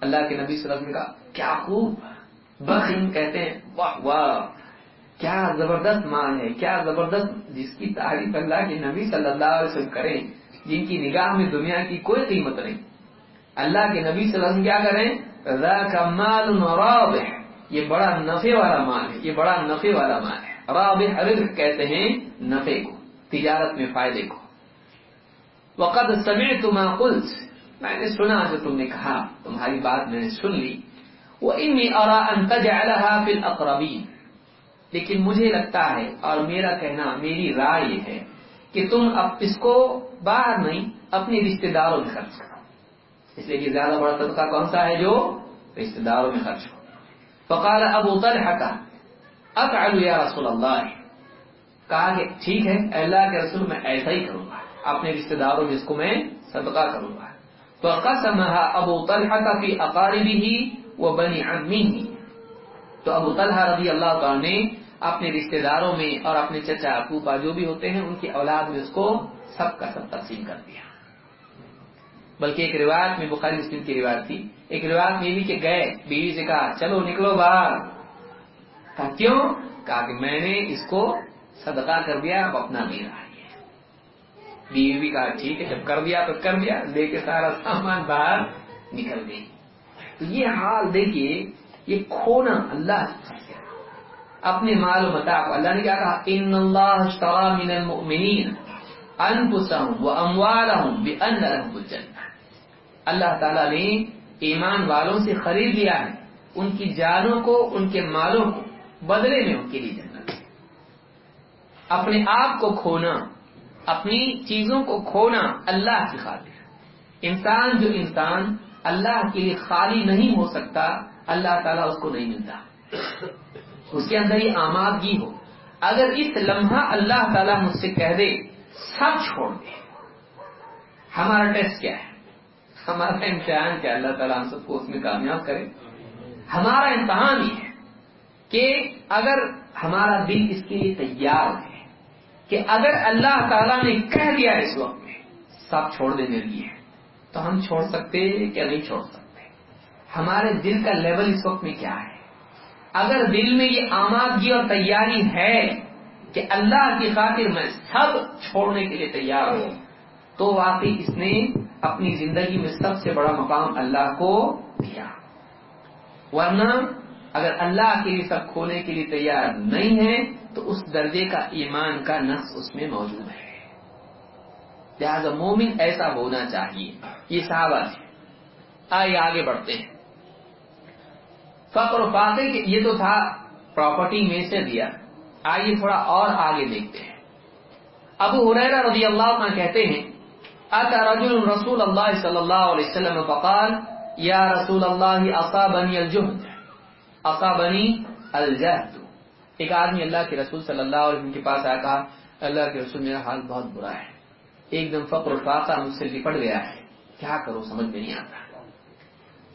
[SPEAKER 1] اللہ کے نبی صلی اللہ علیہ وسلم نے کہا، کیا خوب بخن کہتے ہیں۔ واہ واہ۔ کیا زبردست مان ہے، کیا زبردست جس کی تعریف اللہ کے نبی صلی اللہ علیہ وسلم کریں، جن کی نگاہ میں دنیا کی کوئی قیمت نہیں۔ اللہ کے نبی صلی اللہ علیہ وسلم کیا کریں ذاک مال رابح یہ بڑا نفع والا مال ہے، یہ بڑا نفع والا مال ہے۔ رابح رزق کہتے ہیں نفع کو، تجارت میں فائدے کو۔ وقد سمعت ما قلت۔ میں نے سنا جو تم نے کہا، تمہاری بات میں نے سن لی۔ وانی ارى ان تجعلها في لیکن مجھے لگتا ہے اور میرا کہنا، میری رائے یہ ہے کہ تم اب اس کو باہر نہیں، اپنے رشتہ داروں میں خرچ کرو۔ اس لیے کہ زیادہ بڑا طبقہ کون سا ہے جو رشتہ داروں میں خرچ ہو۔ فقال ابو طلحہ کا افعل یا رسول اللہ۔ کہا کہ ٹھیک ہے، اللہ کے رسول میں ایسا ہی کروں گا۔ اپنے رشتہ داروں میں اس کو میں صدقہ کروں گا۔ فقسمها ابو طلحہ فی اقاربه وبني عمه. تو ابو طلحہ رضی اللہ تعالی نے اپنے رشتہ داروں میں اور اپنے چچا پوپا جو بھی ہوتے ہیں، ان کی اولاد میں اس کو سب کا سب تقسیم کر دیا۔ بلکہ ایک روایت میں، بخاری مسلم کی روایت تھی، ایک روایت میں بھی کہ گئے، بیوی سے کہا، چلو نکلو باہر۔ کہا، کیوں؟ کہا کہ میں نے اس کو صدقہ کر دیا اب اپنا نہیں رہا بیوی بھی کہا ٹھیک ہے، جب کر دیا تو کر دیا، لے کے سارا سامان باہر نکل گئی۔ تو یہ حال دیکھیے، یہ کھونا اللہ اپنے مال و متا کو اللہ نے کیا کہا، ان اللہ اشترى من المؤمنین انفسهم واموالهم بان لهم الجنہ۔ اللہ تعالی نے ایمان والوں سے خرید لیا ہے، ان کی جانوں کو، ان کے مالوں کو بدلے میں ان کے لیے جنت۔ اپنے آپ کو کھونا اپنی چیزوں کو کھونا اللہ کی خاطر انسان جو انسان اللہ کے لیے خالی نہیں ہو سکتا، اللہ تعالیٰ اس کو نہیں ملتا۔ اس کے اندر یہ آمادگی ہو۔ اگر اس لمحہ اللہ تعالیٰ مجھ سے کہہ دے، سب چھوڑ دے۔ ہمارا ٹیسٹ کیا ہے؟ ہمارا امتحان کیا اللہ تعالیٰ ہم سب کو اس میں کامیاب کرے۔ ہمارا امتحان یہ ہے کہ اگر ہمارا دل اس کے لیے تیار ہے کہ اگر اللہ تعالیٰ نے کہہ دیا اس وقت میں، سب چھوڑ دینے لیے تو ہم چھوڑ سکتے کیا نہیں چھوڑ سکتے؟ ہمارے دل کا لیول اس وقت میں کیا ہے؟ اگر دل میں یہ آمادگی اور تیاری ہے کہ اللہ کی خاطر میں سب چھوڑنے کے لیے تیار ہوں، تو واقعی اس نے اپنی زندگی میں سب سے بڑا مقام اللہ کو دیا۔ ورنہ اگر اللہ کے لیے سب کھونے کے لیے تیار نہیں ہے، تو اس درجے کا ایمان کا نقص اس میں موجود ہے۔ لہذا مومن ایسا ہونا چاہیے۔ یہ صحابہ تھے۔ آئیے آگے بڑھتے ہیں۔ فقر و فاقے کے یہ تو تھا پراپرٹی میں سے دیا۔ آئیے تھوڑا اور آگے دیکھتے ہیں۔ ابو حریرہ رضی اللہ عنہ کہتے ہیں اتا رجل رسول اللہ صلی اللہ علیہ وسلم فقال، یا رسول اللہ، اصابنی الجہد اصابنی الجہد. ایک آدمی اللہ کے رسول صلی اللہ علیہ وسلم کے پاس آیا، کہا، اللہ کے رسول، میرا حال بہت برا ہے۔ ایک دم فقر فاقہ مجھ سے لپٹ گیا ہے۔ کیا کرو سمجھ میں نہیں آتا۔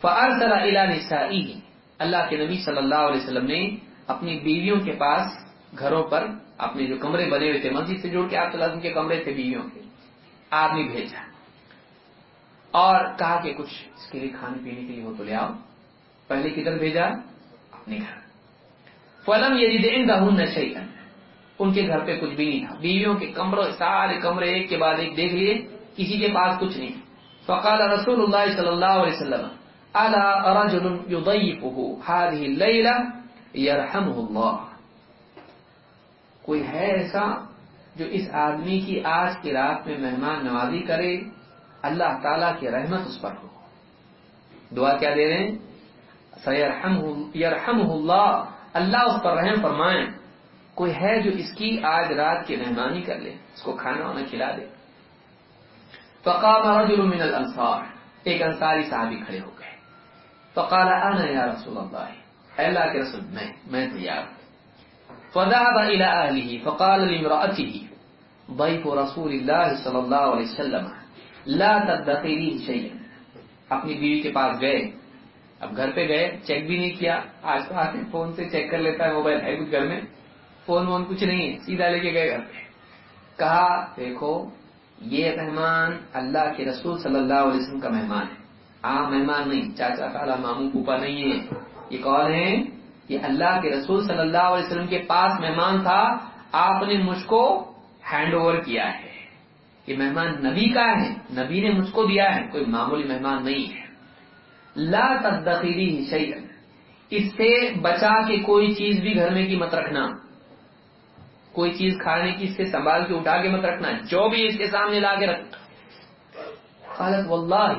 [SPEAKER 1] فارسل الى نسائه۔ اللہ کے نبی صلی اللہ علیہ وسلم نے اپنی بیویوں کے پاس گھروں پر اپنے جو کمرے بنے ہوئے تھے، مسجد سے جوڑ کے آپ صلی کے کمرے تھے بیویوں کے، آدمی بھیجا۔ اور کہا کہ کچھ اس کے لیے کھانے پینے کے لیے ہو تو لے آؤ۔ پہلے کدھر بھیجا؟ اپنے فلم یہ دین دہن ان کے گھر پہ کچھ بھی نہیں تھا۔ بیویوں کے کمروں، سارے کمرے ایک کے بعد ایک دیکھ لیے، کسی کے پاس کچھ نہیں۔ فقال رسول اللہ صلی اللہ علیہ وسلم الا رجل يضيفه؟ هذه الليله يرحمه الله. کوئی ہے ایسا جو اس آدمی کی آج کی رات میں مہمان نوازی کرے، اللہ تعالی کی رحمت اس پر ہو۔ دعا کیا دے رہے ہیں؟ یرحمہ اللہ۔ اللہ اس پر رحم فرمائیں کوئی ہے جو اس کی آج رات کی مہمانی کر لے، اس کو کھانا وانا کھلا دے۔ فقام رجل من الانصار ایک انصاری صحابی کھڑے ہو گئے۔ فقال انا یا رسول اللہ۔ اے اللہ کے رسول، میں میں تیار فذهب الى اهله فقال لامراته ضيف رسول الله صلی اللہ علیہ وسلم۔ لا تدخیری شیئا اپنی بیوی کے پاس گئے۔ اب گھر پہ گئے چیک بھی نہیں کیا آج تو آتے فون سے چیک کر لیتا ہے موبائل ہے کچھ گھر میں۔ فون وون کچھ نہیں ہے، سیدھا لے کے گئے گھر پہ۔ کہا، دیکھو، یہ مہمان اللہ کے رسول صلی اللہ علیہ وسلم کا مہمان ہے۔ عام مہمان نہیں، چاچا خالہ ماموں پوپا نہیں ہے۔ یہ کون ہے یہ اللہ کے رسول صلی اللہ علیہ وسلم کے پاس مہمان تھا۔ آپ نے مجھ کو ہینڈ اوور کیا ہے۔ یہ مہمان نبی کا ہے، نبی نے مجھ کو دیا ہے۔ کوئی معمولی مہمان نہیں ہے۔ لا تدخیری شیئا، اس سے بچا کے کوئی چیز بھی گھر میں کی مت رکھنا۔ کوئی چیز کھانے کی اس سے سنبھال کے اٹھا کے مت رکھنا، جو بھی اس کے سامنے لا کے رکھنا قالت، واللہ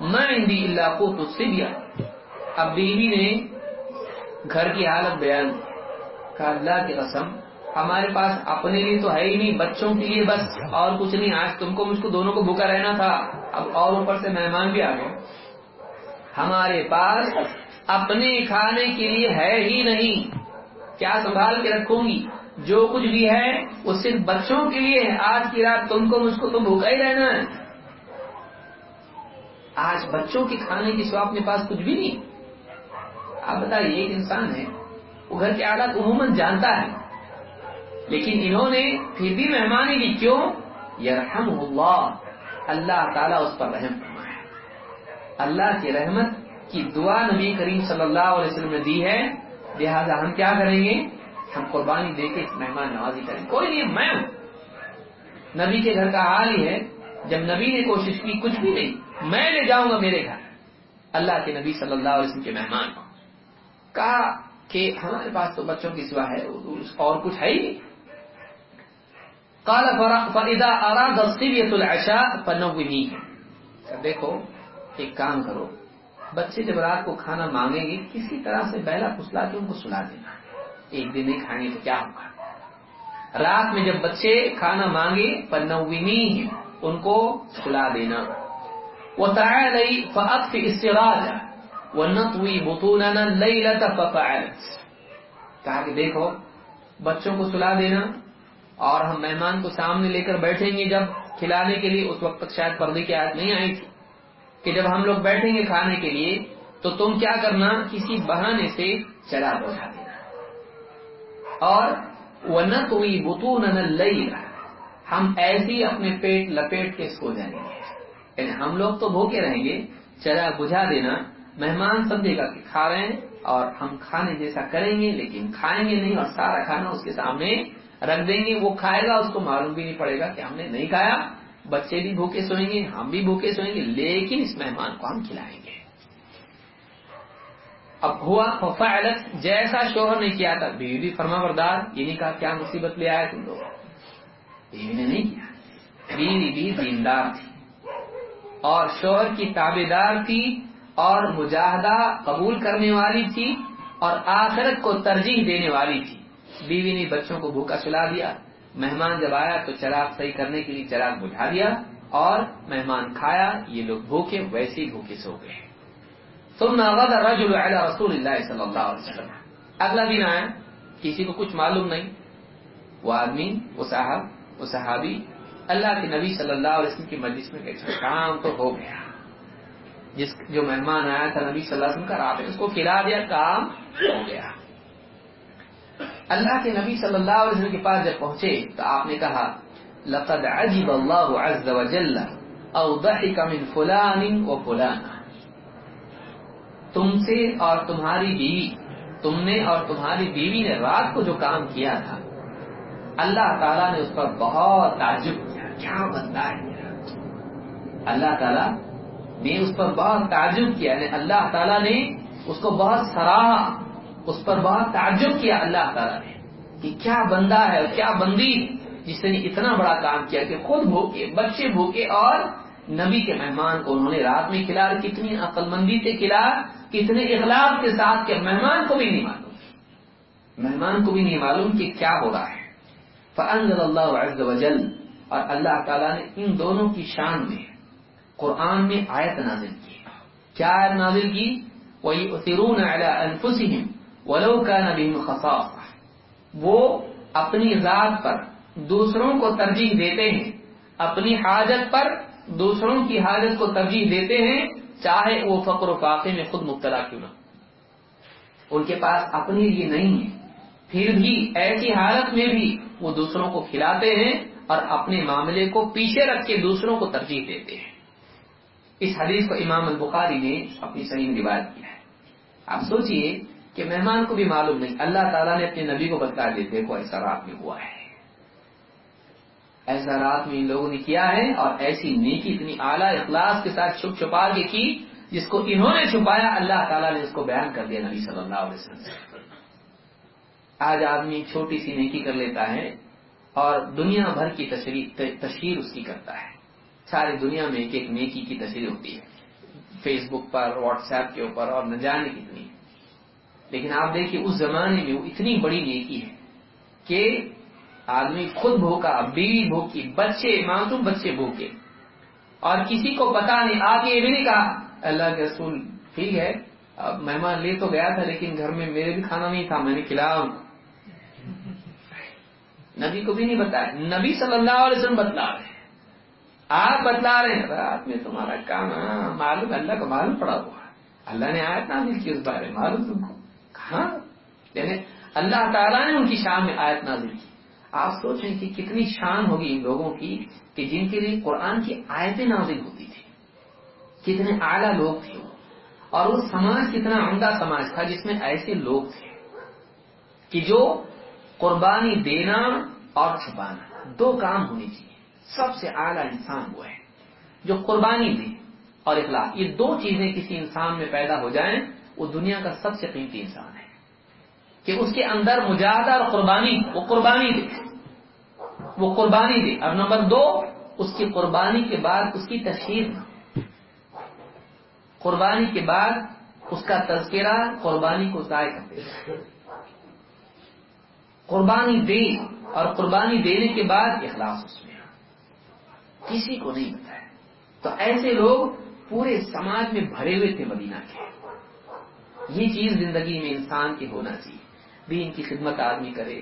[SPEAKER 1] میں اندی اللہ کو تج سے دیا اب بیوی نے گھر کی حالت بیان کہا اللہ کی قسم، ہمارے پاس اپنے لیے تو ہے ہی نہیں، بچوں کے لیے بس اور کچھ نہیں۔ آج تم کو مجھ کو دونوں کو بھوکا رہنا تھا، اب اور اوپر سے مہمان بھی آ گئے۔ ہمارے پاس اپنے کھانے کے لیے ہے ہی نہیں۔ کیا سنبھال کے رکھوں گی؟ جو کچھ بھی ہے، وہ صرف بچوں کے لیے ہے۔ آج کی رات تم کو مجھ کو تو بھوکا ہی رہنا ہے۔ آج بچوں کے کھانے کی سوا اپنے پاس کچھ بھی نہیں۔ آپ بتائیے، ایک انسان ہے، وہ گھر کے حالات عموماً جانتا ہے۔ لیکن انہوں نے پھر بھی مہمانی دی کیوں یرحم اللہ۔ اللہ تعالیٰ اس پر رحم۔ اللہ کی رحمت کی دعا نبی کریم صلی اللہ علیہ وسلم نے دی ہے۔ لہذا ہم کیا کریں گے؟ ہم قربانی دے کے مہمان نوازی کریں۔ کوئی نہیں، میں ہوں۔ نبی کے گھر کا حال ہی ہے۔ جب نبی نے کوشش کی، کچھ بھی نہیں۔ میں لے جاؤں گا میرے گھر۔ اللہ کے نبی صلی اللہ علیہ وسلم کے مہمان۔ کہا کہ ہمارے پاس تو بچوں کی سوا ہے، اور کچھ ہے ہی نہیں۔ فَإِذَا أَرَادَ الصِّبْيَةُ الْعَشَاءَ فَنَوِّمِيهِمْ دیکھو ایک کام کرو، بچے جب رات کو کھانا مانگیں گے، کسی طرح سے بہلا پسلا کے ان کو سلا دینا ایک دن نہیں کھائیں گے تو کیا ہوگا؟ رات میں جب بچے کھانا مانگے فَنَوِّمِيهِمْ ان کو سلا دینا۔ وَتَعَالَيْ فَأَطْفِ السِّرَاجَ وَنَطْوِي بُطُونَنَا اللَّيْلَةَ فَفَعَلَتْ۔ کہا کہ دیکھو، بچوں کو سلا دینا اور ہم مہمان کو سامنے لے کر بیٹھیں گے جب کھلانے کے لیے، اس وقت تک شاید پردے کی آیت نہیں آئی تھی۔ کہ جب ہم لوگ بیٹھیں گے کھانے کے لیے، تو تم کیا کرنا؟ کسی بہانے سے چلا بجھا دینا۔ اور وہ نہ کوئی بتو نہ ہم ایسی اپنے پیٹ لپیٹ کے سو جائیں گے۔ یعنی ہم لوگ تو بھوکے رہیں گے، چلا بجھا دینا۔ مہمان سمجھے گا کہ کھا رہے ہیں اور ہم کھانے جیسا کریں گے، لیکن کھائیں گے نہیں اور سارا کھانا اس کے سامنے رکھ دیں گے۔ وہ کھائے گا، اس کو معلوم بھی نہیں پڑے گا کہ ہم نے نہیں کھایا۔ بچے بھی بھوکے سوئیں گے، ہم بھی بھوکے سوئیں گے، لیکن اس مہمان کو ہم کھلائیں گے۔ اب ہوا فعلت جیسا شوہر نے کیا تھا، بیوی بھی فرما بردار یہ نہیں کہا کیا مصیبت لے آئے تم لوگ بیوی نے نہیں کیا۔ بیوی بھی دیندار تھی۔ اور شوہر کی تابے دار تھی اور مجاہدہ قبول کرنے والی تھی اور آخرت کو ترجیح دینے والی تھی۔ بیوی نے بچوں کو بھوکا سلا دیا۔ مہمان جب آیا تو چراغ صحیح کرنے کے لیے چراغ بجھا دیا اور مہمان کھایا، یہ لوگ بھوکے، ویسے ہی بھوکے سو گئے۔ ثم غدا الرجل على رسول الله صلی اللہ علیہ وسلم۔ اگلا دن آیا، کسی کو کچھ معلوم نہیں۔ وہ آدمی، وہ صاحب، وہ صحابی اللہ کے نبی صلی اللہ علیہ وسلم کی مجلس میں گئے۔ کام تو ہو گیا۔ جس جو مہمان آیا تھا نبی صلی اللہ علیہ وسلم کا رات اس کو کھلا دیا، کام ہو گیا۔ اللہ کے نبی صلی اللہ علیہ وسلم کے پاس جب پہنچے تو آپ نے کہا، لقد عجب اللہ عز وجل او ضحك من فلان و فلانا تم سے اور تمہاری بیوی، تم نے اور تمہاری بیوی نے رات کو جو کام کیا تھا، اللہ تعالیٰ نے اس پر بہت تعجب کیا کیا بندہ ہے اللہ تعالیٰ نے اس پر بہت تعجب کیا یعنی اللہ تعالیٰ نے اس کو بہت سراہا اس پر بہت تعجب کیا اللہ تعالیٰ نے کہ کیا بندہ ہے کیا بندی جس نے اتنا بڑا کام کیا کہ خود بھوکے، بچے بھوکے اور نبی کے مہمان کو انہوں نے رات میں کھلا کتنی عقل مندی سے کھلا، کتنے اخلاق کے ساتھ کہ مہمان کو بھی نہیں معلوم۔ مہمان کو بھی نہیں معلوم کہ کیا ہو رہا ہے۔ فانزل اللہ عز وجل۔ اور اللہ تعالیٰ نے ان دونوں کی شان میں قرآن میں آیت نازل کی۔ کیا آیت نازل کی؟ وَيُؤْثِرُونَ عَلَىٰ وَلَوْ كَانَ بِهِمْ خَصَاصَةٌ. وہ اپنی ذات پر دوسروں کو ترجیح دیتے ہیں، اپنی حاجت پر دوسروں کی حاجت کو ترجیح دیتے ہیں، چاہے وہ فقر و فاقے میں خود مبتلا کیوں نہ ان کے پاس اپنے لیے نہیں ہے۔ پھر بھی ایسی حالت میں بھی وہ دوسروں کو کھلاتے ہیں اور اپنے معاملے کو پیچھے رکھ کے دوسروں کو ترجیح دیتے ہیں۔ اس حدیث کو امام البخاری نے اپنی صحیح روایت کیا ہے۔ آپ سوچئے کہ مہمان کو بھی معلوم نہیں۔ اللہ تعالیٰ نے اپنے نبی کو بتا دیا، دیکھو ایسا رات میں ہوا ہے۔ ایسا رات میں ان لوگوں نے کیا ہے اور ایسی نیکی، اتنی اعلیٰ اخلاص کے ساتھ چھپ چھپا کے کی، جس کو انہوں نے چھپایا، اللہ تعالیٰ نے اس کو بیان کر دیا نبی صلی اللہ علیہ وسلم آج آدمی چھوٹی سی نیکی کر لیتا ہے اور دنیا بھر کی تشہیر اس کی کرتا ہے۔ ساری دنیا میں ایک ایک نیکی کی تشہیر ہوتی ہے۔ فیس بک پر، واٹس ایپ کے اوپر اور نہ جانے کتنی۔ لیکن آپ دیکھیے اس زمانے میں وہ اتنی بڑی نیکی ہے کہ آدمی خود بھوکا، بیوی بھوکی، بچے، معصوم بچے بھوکے۔ اور کسی کو پتا نہیں، آپ یہ بھی نہیں کہا، اللہ کے رسول، ٹھیک ہے، اب مہمان لے تو گیا تھا لیکن گھر میں میرے بھی کھانا نہیں تھا، میں نے کھلایا نبی کو بھی نہیں بتایا۔ نبی صلی اللہ علیہ وسلم بتلا رہے آپ بتلا رہے ہیں، رات میں تمہارا کام معلوم، اللہ کو معلوم پڑا ہوا اللہ نے آیت نازل کی اس بارے معلوم تم کو۔ کہاں یعنی اللہ تعالیٰ نے ان کی شان میں آیت نازل کی۔ آپ سوچیں کہ کتنی شان ہوگی ان لوگوں کی کہ جن کے لیے قرآن کی آیتیں نازل ہوتی تھی کتنے اعلیٰ لوگ تھے وہ۔ اور وہ سماج کتنا عمدہ سماج تھا جس میں ایسے لوگ تھے کہ جو قربانی دینا اور چھپانا دو کام ہونے چاہیے۔ سب سے اعلیٰ انسان وہ ہے جو قربانی دے اور اخلاق یہ دو چیزیں کسی انسان میں پیدا ہو جائیں، وہ دنیا کا سب سے قیمتی انسان ہے۔ کہ اس کے اندر مجاہدہ اور قربانی، وہ قربانی دے۔ وہ قربانی دے۔ اور نمبر دو، اس کی قربانی کے بعد اس کی تشہیر۔ قربانی کے بعد اس کا تذکرہ قربانی کو ضائع کر دے۔ قربانی دے اور قربانی دینے کے بعد اخلاص اس میں۔ کسی کو نہیں بتایا تو ایسے لوگ پورے سماج میں بھرے ہوئے تھے مدینہ کے۔ یہ چیز زندگی میں انسان کے ہونا چاہیے۔ دین کی خدمت آدمی کرے۔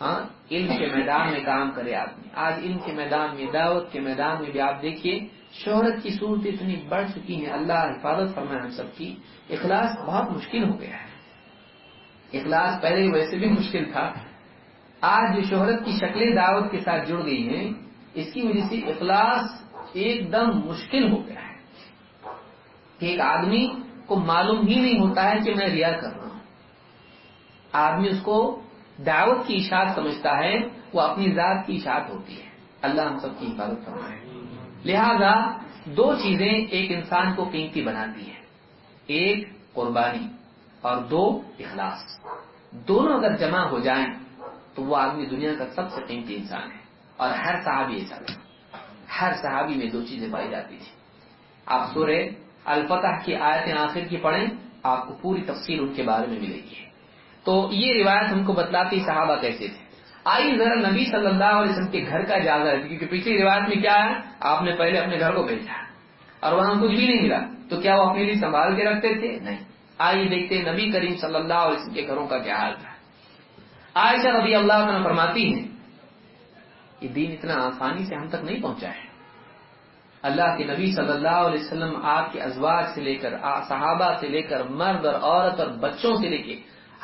[SPEAKER 1] ہاں علم کے میدان میں کام کرے آدمی۔ آج علم کے میدان میں دعوت کے میدان میں بھی آپ دیکھیے، شہرت کی صورت اتنی بڑھ چکی ہے، اللہ حفاظت فرمائے ہم سب کی، اخلاص بہت مشکل ہو گیا ہے۔ اخلاص پہلے ویسے بھی مشکل تھا۔ آج جو شہرت کی شکلیں دعوت کے ساتھ جڑ گئی ہیں، اس کی وجہ سے اخلاص ایک دم مشکل ہو گیا ہے۔ ایک آدمی کو معلوم ہی نہیں ہوتا ہے کہ میں ریا کر رہا ہوں۔ آدمی اس کو دعوت کی اشاعت سمجھتا ہے، وہ اپنی ذات کی اشاعت ہوتی ہے۔ اللہ ہم سب کی حفاظت فرمائے۔ لہذا دو چیزیں ایک انسان کو قیمتی بناتی ہیں۔ ایک قربانی اور دو اخلاص۔ دونوں اگر جمع ہو جائیں تو وہ آدمی دنیا کا سب سے قیمتی انسان ہے۔ اور ہر صحابی ایسا تھا ہر صحابی میں دو چیزیں پائی جاتی تھی آپ سورے الفتح کی آیتیں آخر کی پڑھیں، آپ کو پوری تفصیل ان کے بارے میں ملے گی۔ تو یہ روایت ہم کو بتلاتی صحابہ کیسے تھے۔ آئیے ذرا نبی صلی اللہ علیہ وسلم کے گھر کا جائزہ کیونکہ پچھلی روایت میں کیا ہے؟ آپ نے پہلے اپنے گھر کو بھیجا اور وہاں کچھ بھی نہیں ملا۔ تو کیا وہ اپنے لیے سنبھال کے رکھتے تھے؟ نہیں۔ آئیے دیکھتے نبی کریم صلی اللہ علیہ وسلم کے گھروں کا کیا حال تھا عائشہ رضی اللہ عنہ فرماتی ہیں، یہ دین اتنا آسانی سے ہم تک نہیں پہنچا ہے۔ اللہ کے نبی صلی اللہ علیہ وسلم آپ کے ازواج سے لے کر صحابہ سے لے کر مرد اور عورت اور بچوں سے لے کے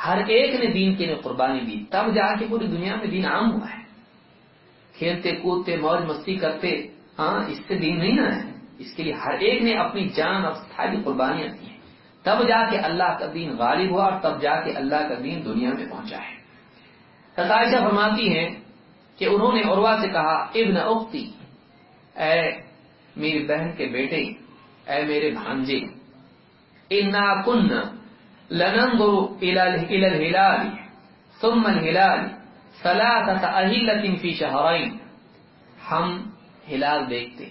[SPEAKER 1] ہر ایک نے دین کے لیے قربانی دی۔ تب جا کے پوری دنیا میں دین عام ہوا ہے۔ کھیلتے، کودتے، موج مستی کرتے ہاں اس سے دین نہیں نہ ہے۔ اس کے لیے ہر ایک نے اپنی جان اور ساری قربانیاں دی ہیں۔ تب جا کے اللہ کا دین غالب ہوا اور تب جا کے اللہ کا دین دنیا میں پہنچا ہے۔ عائشہ فرماتی ہیں کہ انہوں نے عروا سے کہا، ابن اختی، اے میری بہن کے بیٹے، اے میرے بھانجے، انا کن لننظر الى الهلال. ثم الهلال. ثلاثه اهله في شهرين. ہم ہلال دیکھتے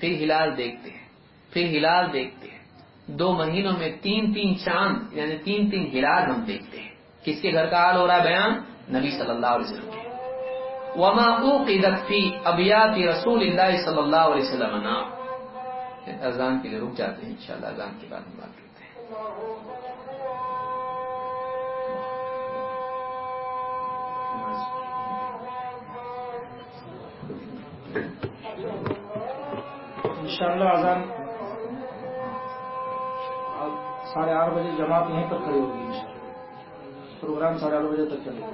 [SPEAKER 1] پھر ہلال دیکھتے ہیں. پھر ہلال دیکھتے ہیں. دو مہینوں میں تین تین چاند یعنی تین تین ہلال ہم دیکھتے ہیں. کس کے گھر کا حال ہو رہا ہے بیان؟ نبی صلی اللہ علیہ وسلم کے. وما اوقدت فی ابیات رسول اللہ صلی اللہ علیہ وسلم نام اذان کے لیے رک جاتے ہیں، انشاءاللہ اذان کے بعد ہم بات کرتے ہیں۔
[SPEAKER 2] انشاءاللہ آزان ساڑھے آٹھ بجے جماعت یہیں پر کھڑی ہوگی انشاءاللہ۔ پروگرام ساڑھے آٹھ بجے تک چلے گا۔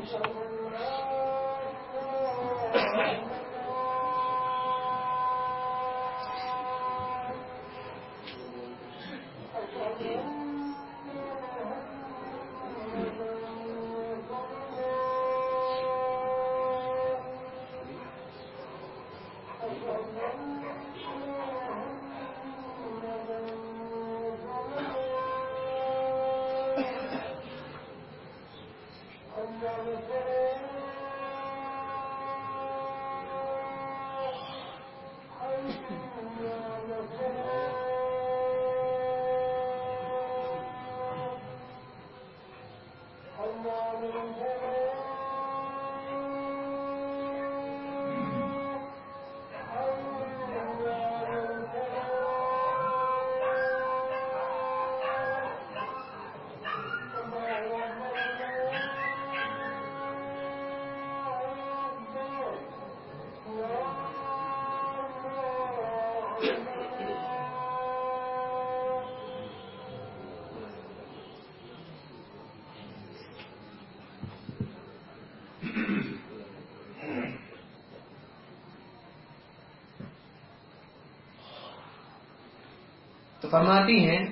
[SPEAKER 1] فرماتی ہیں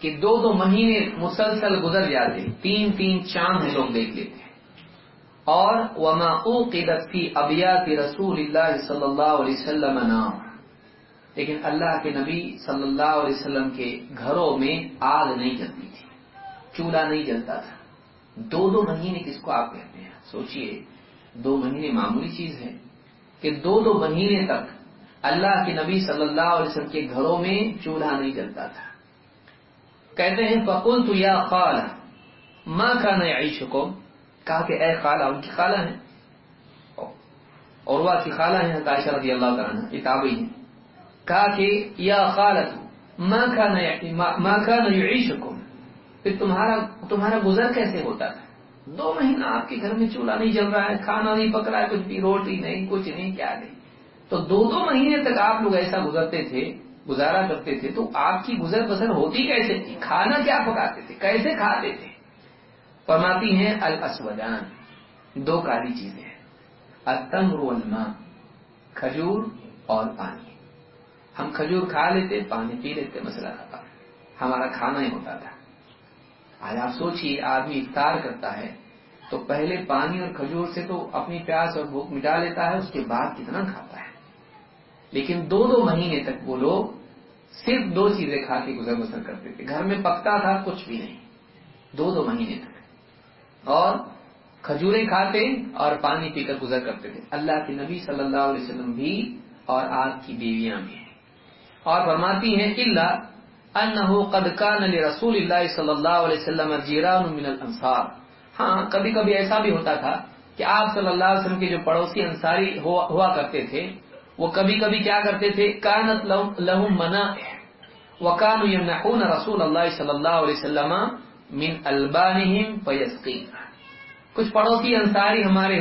[SPEAKER 1] کہ دو دو مہینے مسلسل گزر جاتے تین تین چاند ہم لوگ دیکھ لیتے اور وما اوقدت فی ابیات رسول اللہ صلی اللہ علیہ وسلم نام لیکن اللہ کے نبی صلی اللہ علیہ وسلم کے گھروں میں آگ نہیں جلتی تھی، چولہا نہیں جلتا تھا۔ دو دو مہینے کس کو آپ کہتے ہیں؟ سوچئے، دو مہینے معمولی چیز ہے کہ دو دو مہینے تک اللہ کے نبی صلی اللہ علیہ وسلم کے گھروں میں چولہا نہیں جلتا تھا۔ کہتے ہیں فکل تو یا خالہ ماں کا نئے عیش کو کہا کہ، اے خالہ، ان کی خالہ ہیں۔ اور وہ کی خالہ ہیں عائشہ رضی اللہ تعالیٰ کتابی ہیں۔ کہا کہ، یا خالت ماں کا عیش کو پھر تمہارا تمہارا گزر کیسے ہوتا تھا؟ دو مہینہ آپ کے گھر میں چولہا نہیں جل رہا ہے، کھانا نہیں پک رہا ہے، کچھ بھی، روٹی نہیں، کچھ نہیں، کیا نہیں۔ تو دو دو مہینے تک آپ لوگ ایسا گزرتے تھے، گزارا کرتے تھے، تو آپ کی گزر بسر ہوتی کیسے تھی؟ کھانا کیا پکاتے تھے؟ کیسے کھاتے تھے؟ فرماتی ہیں، الاسودان، دو کالی چیزیں اتمر والماء، کھجور اور پانی۔ ہم کھجور کھا لیتے، پانی پی لیتے، مسئلہ تھا ہمارا کھانا ہی ہوتا تھا۔ آج آپ سوچیے آدمی افطار کرتا ہے، تو پہلے پانی اور کھجور سے تو اپنی پیاس اور بھوک مٹا لیتا ہے، اس کے بعد کتنا کھاتا ہے؟ لیکن دو دو مہینے تک وہ لوگ صرف دو چیزیں کھا کے گزر بسر کرتے تھے۔ گھر میں پکتا تھا، کچھ بھی نہیں۔ دو دو مہینے تک۔ اور کھجوریں کھاتے اور پانی پی کر گزر کرتے تھے۔ اللہ کے نبی صلی اللہ علیہ وسلم بھی اور آپ کی بیویاں بھی ہیں۔ اور فرماتی ہیں اللہ انہو قد کان رسول اللہ صلی اللہ علیہ وسلم جیران من الانصار۔ ہاں کبھی کبھی ایسا بھی ہوتا تھا کہ آپ صلی اللہ علیہ وسلم کے جو پڑوسی انصاری ہوا کرتے تھے وہ کبھی کبھی کیا کرتے تھے؟ کانت لہم منا وکان یمنحون رسول اللہ صلی اللہ علیہ وسلم من البانہم فیسقین. کچھ پڑوسی انصاری ہمارے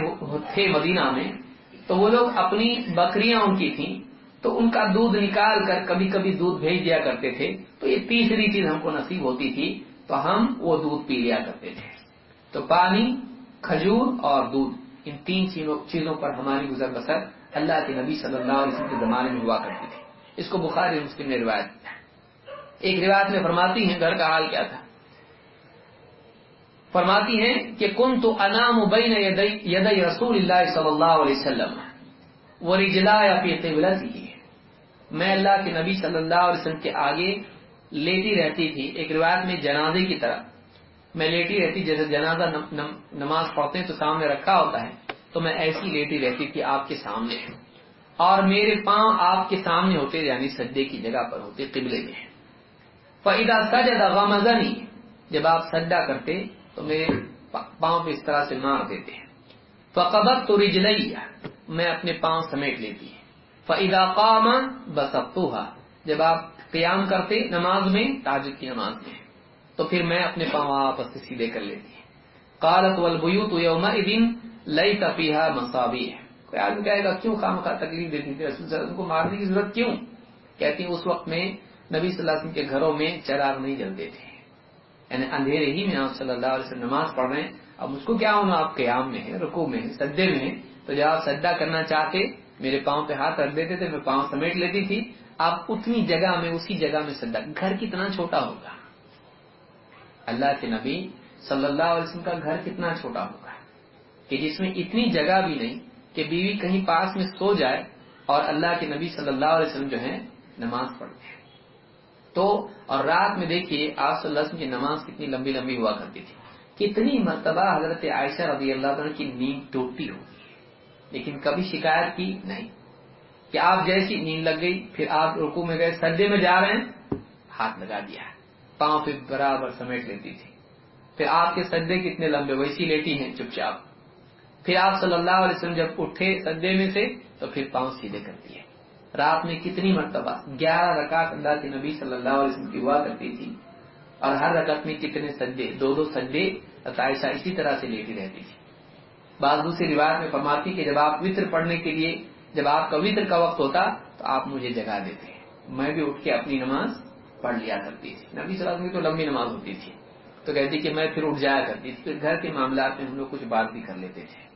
[SPEAKER 1] تھے مدینہ میں، تو وہ لوگ اپنی بکریاں ان کی تھیں، تو ان کا دودھ نکال کر کبھی کبھی دودھ بھیج دیا کرتے تھے، تو یہ تیسری چیز ہم کو نصیب ہوتی تھی، تو ہم وہ دودھ پی لیا کرتے تھے۔ تو پانی، کھجور اور دودھ، ان تین چیزوں پر ہماری گزر بسر اللہ کے نبی صلی اللہ علیہ وسلم کے زمانے میں ہوا کرتی تھی۔ اس کو بخاری مسلم نے روایت کیا ایک روایت میں فرماتی ہیں، گھر کا حال کیا تھا؟ فرماتی ہیں کہ کن تو انام بین ید رسول اللہ صلی اللہ علیہ وسلم۔ وہ رجلا یا پی میں اللہ کے نبی صلی اللہ علیہ وسلم کے آگے لیٹی رہتی تھی۔ ایک روایت میں جنازے کی طرح۔ میں لیٹی رہتی جیسے جنازہ نماز پڑھتے ہیں تو سامنے رکھا ہوتا ہے۔ تو میں ایسی لیٹی رہتی تھی آپ کے سامنے اور میرے پاؤں آپ کے سامنے ہوتے یعنی سجدے کی جگہ پر ہوتے، قبلے میں۔ فیدا سجدہ غمزنی جب آپ سجدہ کرتے تو میرے پاؤں پہ اس طرح سے مار دیتے ہیں۔ فقبت تو رجلیا میں اپنے پاؤں سمیٹ لیتی فعدا قام بسبتوہا جب آپ قیام کرتے نماز میں تاجد کی نماز میں، تو پھر میں اپنے پاؤں آپس سے سیدھے کر لیتی قالت والبیوت یومئذ لئی تفیحا مساوی ہے کوئی آدمی کہے گا، کیوں خام خواہ تکلیف دیتی تھی رسول صلی اللہ علیہ وسلم؟ کو مارنے کی ضرورت کیوں؟ کہتی ہیں، اس وقت میں نبی صلی اللہ علیہ وسلم کے گھروں میں چراغ نہیں جلتے تھے۔ یعنی اندھیرے ہی میں آپ صلی اللہ علیہ وسلم نماز پڑھ رہے ہیں۔ اب اس کو کیا ہونا؟ آپ قیام میں ہے رکو میں ہے سدے میں ہے تو جب آپ سدا کرنا چاہتے، میرے پاؤں پہ ہاتھ رکھ دیتے تھے، میں پاؤں سمیٹ لیتی تھی۔ آپ اتنی جگہ میں، اسی جگہ میں سدا گھر کتنا چھوٹا ہوگا؟ اللہ کے نبی صلی اللہ علیہ وسلم کا گھر کتنا چھوٹا ہوگا؟ کہ جس میں اتنی جگہ بھی نہیں کہ بیوی کہیں پاس میں سو جائے اور اللہ کے نبی صلی اللہ علیہ وسلم جو ہے نماز پڑھتے ہیں تو اور رات میں دیکھیے آپ صلی اللہ علیہ وسلم کی نماز کتنی لمبی لمبی ہوا کرتی تھی۔ کتنی مرتبہ حضرت عائشہ رضی اللہ عنہ کی نیند ٹوٹتی ہوگی۔ لیکن کبھی شکایت کی؟ نہیں۔ کہ آپ جیسی نیند لگ گئی، پھر آپ رکو میں گئے سردے میں جا رہے ہیں، ہاتھ لگا دیا۔ پاؤں پہ برابر سمیٹ لیتی تھی۔ پھر آپ کے سدے کتنے لمبے، ویسی لیٹی ہیں، چپ چاپ۔ پھر آپ صلی اللہ علیہ وسلم جب اٹھے سدے میں سے، تو پھر پاؤں سیدھے کر دیے۔ رات میں کتنی مرتبہ، گیارہ رکعت اللہ کے نبی صلی اللہ علیہ وسلم کی ہوا کرتی تھی۔ اور ہر رکعت میں کتنے سدے دو دو سدے عائشہ اسی طرح سے لیتی رہتی تھی۔ بعض دوسری روایت میں فرماتی کہ جب آپ وطر پڑھنے کے لیے، جب آپ کا وطر کا وقت ہوتا، تو آپ مجھے جگا دیتے۔ میں بھی اٹھ کے اپنی نماز پڑھ لیا کرتی تھی۔ نبی صلی اللہ علیہ وسلم کی تو لمبی نماز ہوتی تھی۔ تو کہتی کہ میں پھر اٹھ جایا کرتی تھی۔ پھر گھر کے معاملات میں ہم لوگ کچھ بات بھی کر لیتے تھے۔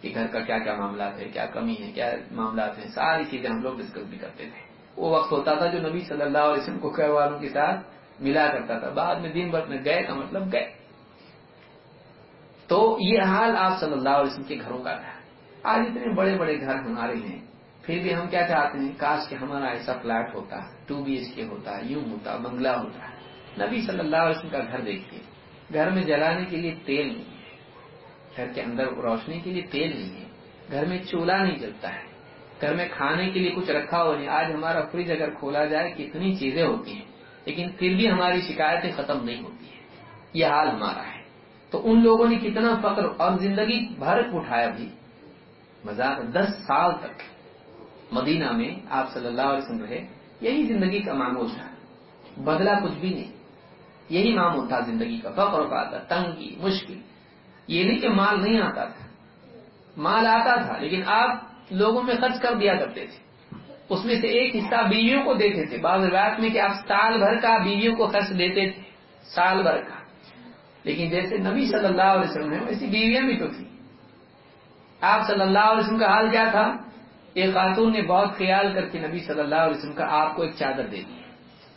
[SPEAKER 1] کہ گھر کا کیا کیا معاملات ہے کیا کمی ہے کیا معاملات ہیں، ساری چیزیں ہم لوگ ڈسکس بھی کرتے تھے۔ وہ وقت ہوتا تھا جو نبی صلی اللہ علیہ وسلم کو گھر والوں کے ساتھ ملا کرتا تھا۔ بعد میں دن بھر میں گئے کا مطلب گئے۔ تو یہ حال آپ صلی اللہ علیہ وسلم کے گھروں کا تھا۔ آج اتنے بڑے بڑے گھر ہمارے ہیں۔ پھر بھی ہم کیا چاہتے ہیں؟ کاش کہ ہمارا ایسا فلیٹ ہوتا ٹو بی ایچ کے ہوتا، یوں ہوتا، بنگلہ ہوتا۔ نبی صلی اللہ علیہ وسلم کا گھر دیکھیے۔ گھر میں جلانے کے لیے تیل نہیں۔ گھر کے اندر روشنی کے لیے تیل نہیں ہے۔ گھر میں چولہا نہیں جلتا ہے۔ گھر میں کھانے کے لیے کچھ رکھا ہوا نہیں۔ آج ہمارا فریج اگر کھولا جائے کتنی چیزیں ہوتی ہیں، لیکن پھر بھی ہماری شکایتیں ختم نہیں ہوتی ہیں۔ یہ حال ہمارا ہے۔ تو ان لوگوں نے کتنا فخر اور زندگی بھر اٹھایا بھی۔ مزاق دس سال تک مدینہ میں آپ صلی اللہ علیہ وسلم رہے، یہی زندگی کا معمول تھا۔ بدلا کچھ بھی نہیں۔ یہی معمول تھا زندگی کا۔ فخر پاتا تنگی، مشکل۔ یہ نہیں کہ مال نہیں آتا تھا۔ مال آتا تھا، لیکن آپ لوگوں میں خرچ کر دیا کرتے تھے۔ اس میں سے ایک حصہ بیویوں کو دیتے تھے۔ بعض روایت میں کہ آپ سال بھر کا بیویوں کو خرچ دیتے تھے۔ سال بھر کا۔ لیکن جیسے نبی صلی اللہ علیہ وسلم ہے ویسی بیویاں بھی تو تھی آپ صلی اللہ علیہ وسلم کا حال کیا تھا؟ ایک خاتون نے بہت خیال کر کے نبی صلی اللہ علیہ وسلم کا آپ کو ایک چادر دے دی۔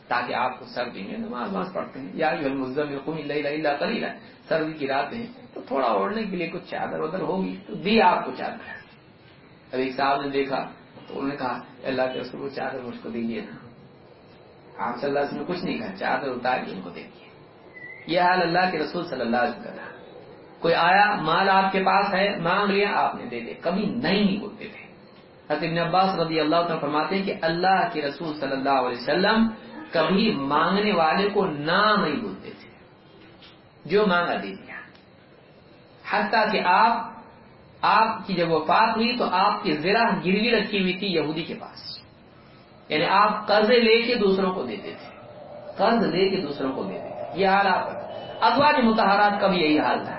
[SPEAKER 1] تاکہ آپ کو سر دیں۔ گے نماز نماز پڑھتے ہیں۔ یا اللہ کلیلہ سردی کی رات ہیں تو تھوڑا اوڑھنے کے لیے کچھ چادر ودر ہوگی تو دی آپ کو چادر۔ اب ایک صاحب نے دیکھا تو انہوں نے کہا اللہ کے رسول چادر مجھ کو دیجیے نا۔ آپ صلی اللہ علیہ وسلم نے کچھ نہیں کہا، چادر اتار کے ان کو دیکھیے یہ حال اللہ کے رسول صلی اللہ علیہ وسلم کا کوئی آیا، مال آپ کے پاس ہے، مانگ لیا، آپ نے دے دے۔ کبھی نہیں بولتے تھے۔ ابن عباس رضی اللہ تعالیٰ فرماتے ہیں کہ اللہ کے رسول صلی اللہ علیہ وسلم کبھی مانگنے والے کو نہ نہیں بولتے تھے۔ جو مانگا دے دیا۔ حتیٰ کہ آپ آپ کی جب وفات ہوئی تو آپ کی زرا گروی رکھی ہوئی تھی یہودی کے پاس۔ یعنی آپ قرض لے کے دوسروں کو دیتے تھے۔ قرض لے کے دوسروں کو دیتے تھے۔ یہ حال آپ ازواج متحرات کا بھی یہی حال تھا۔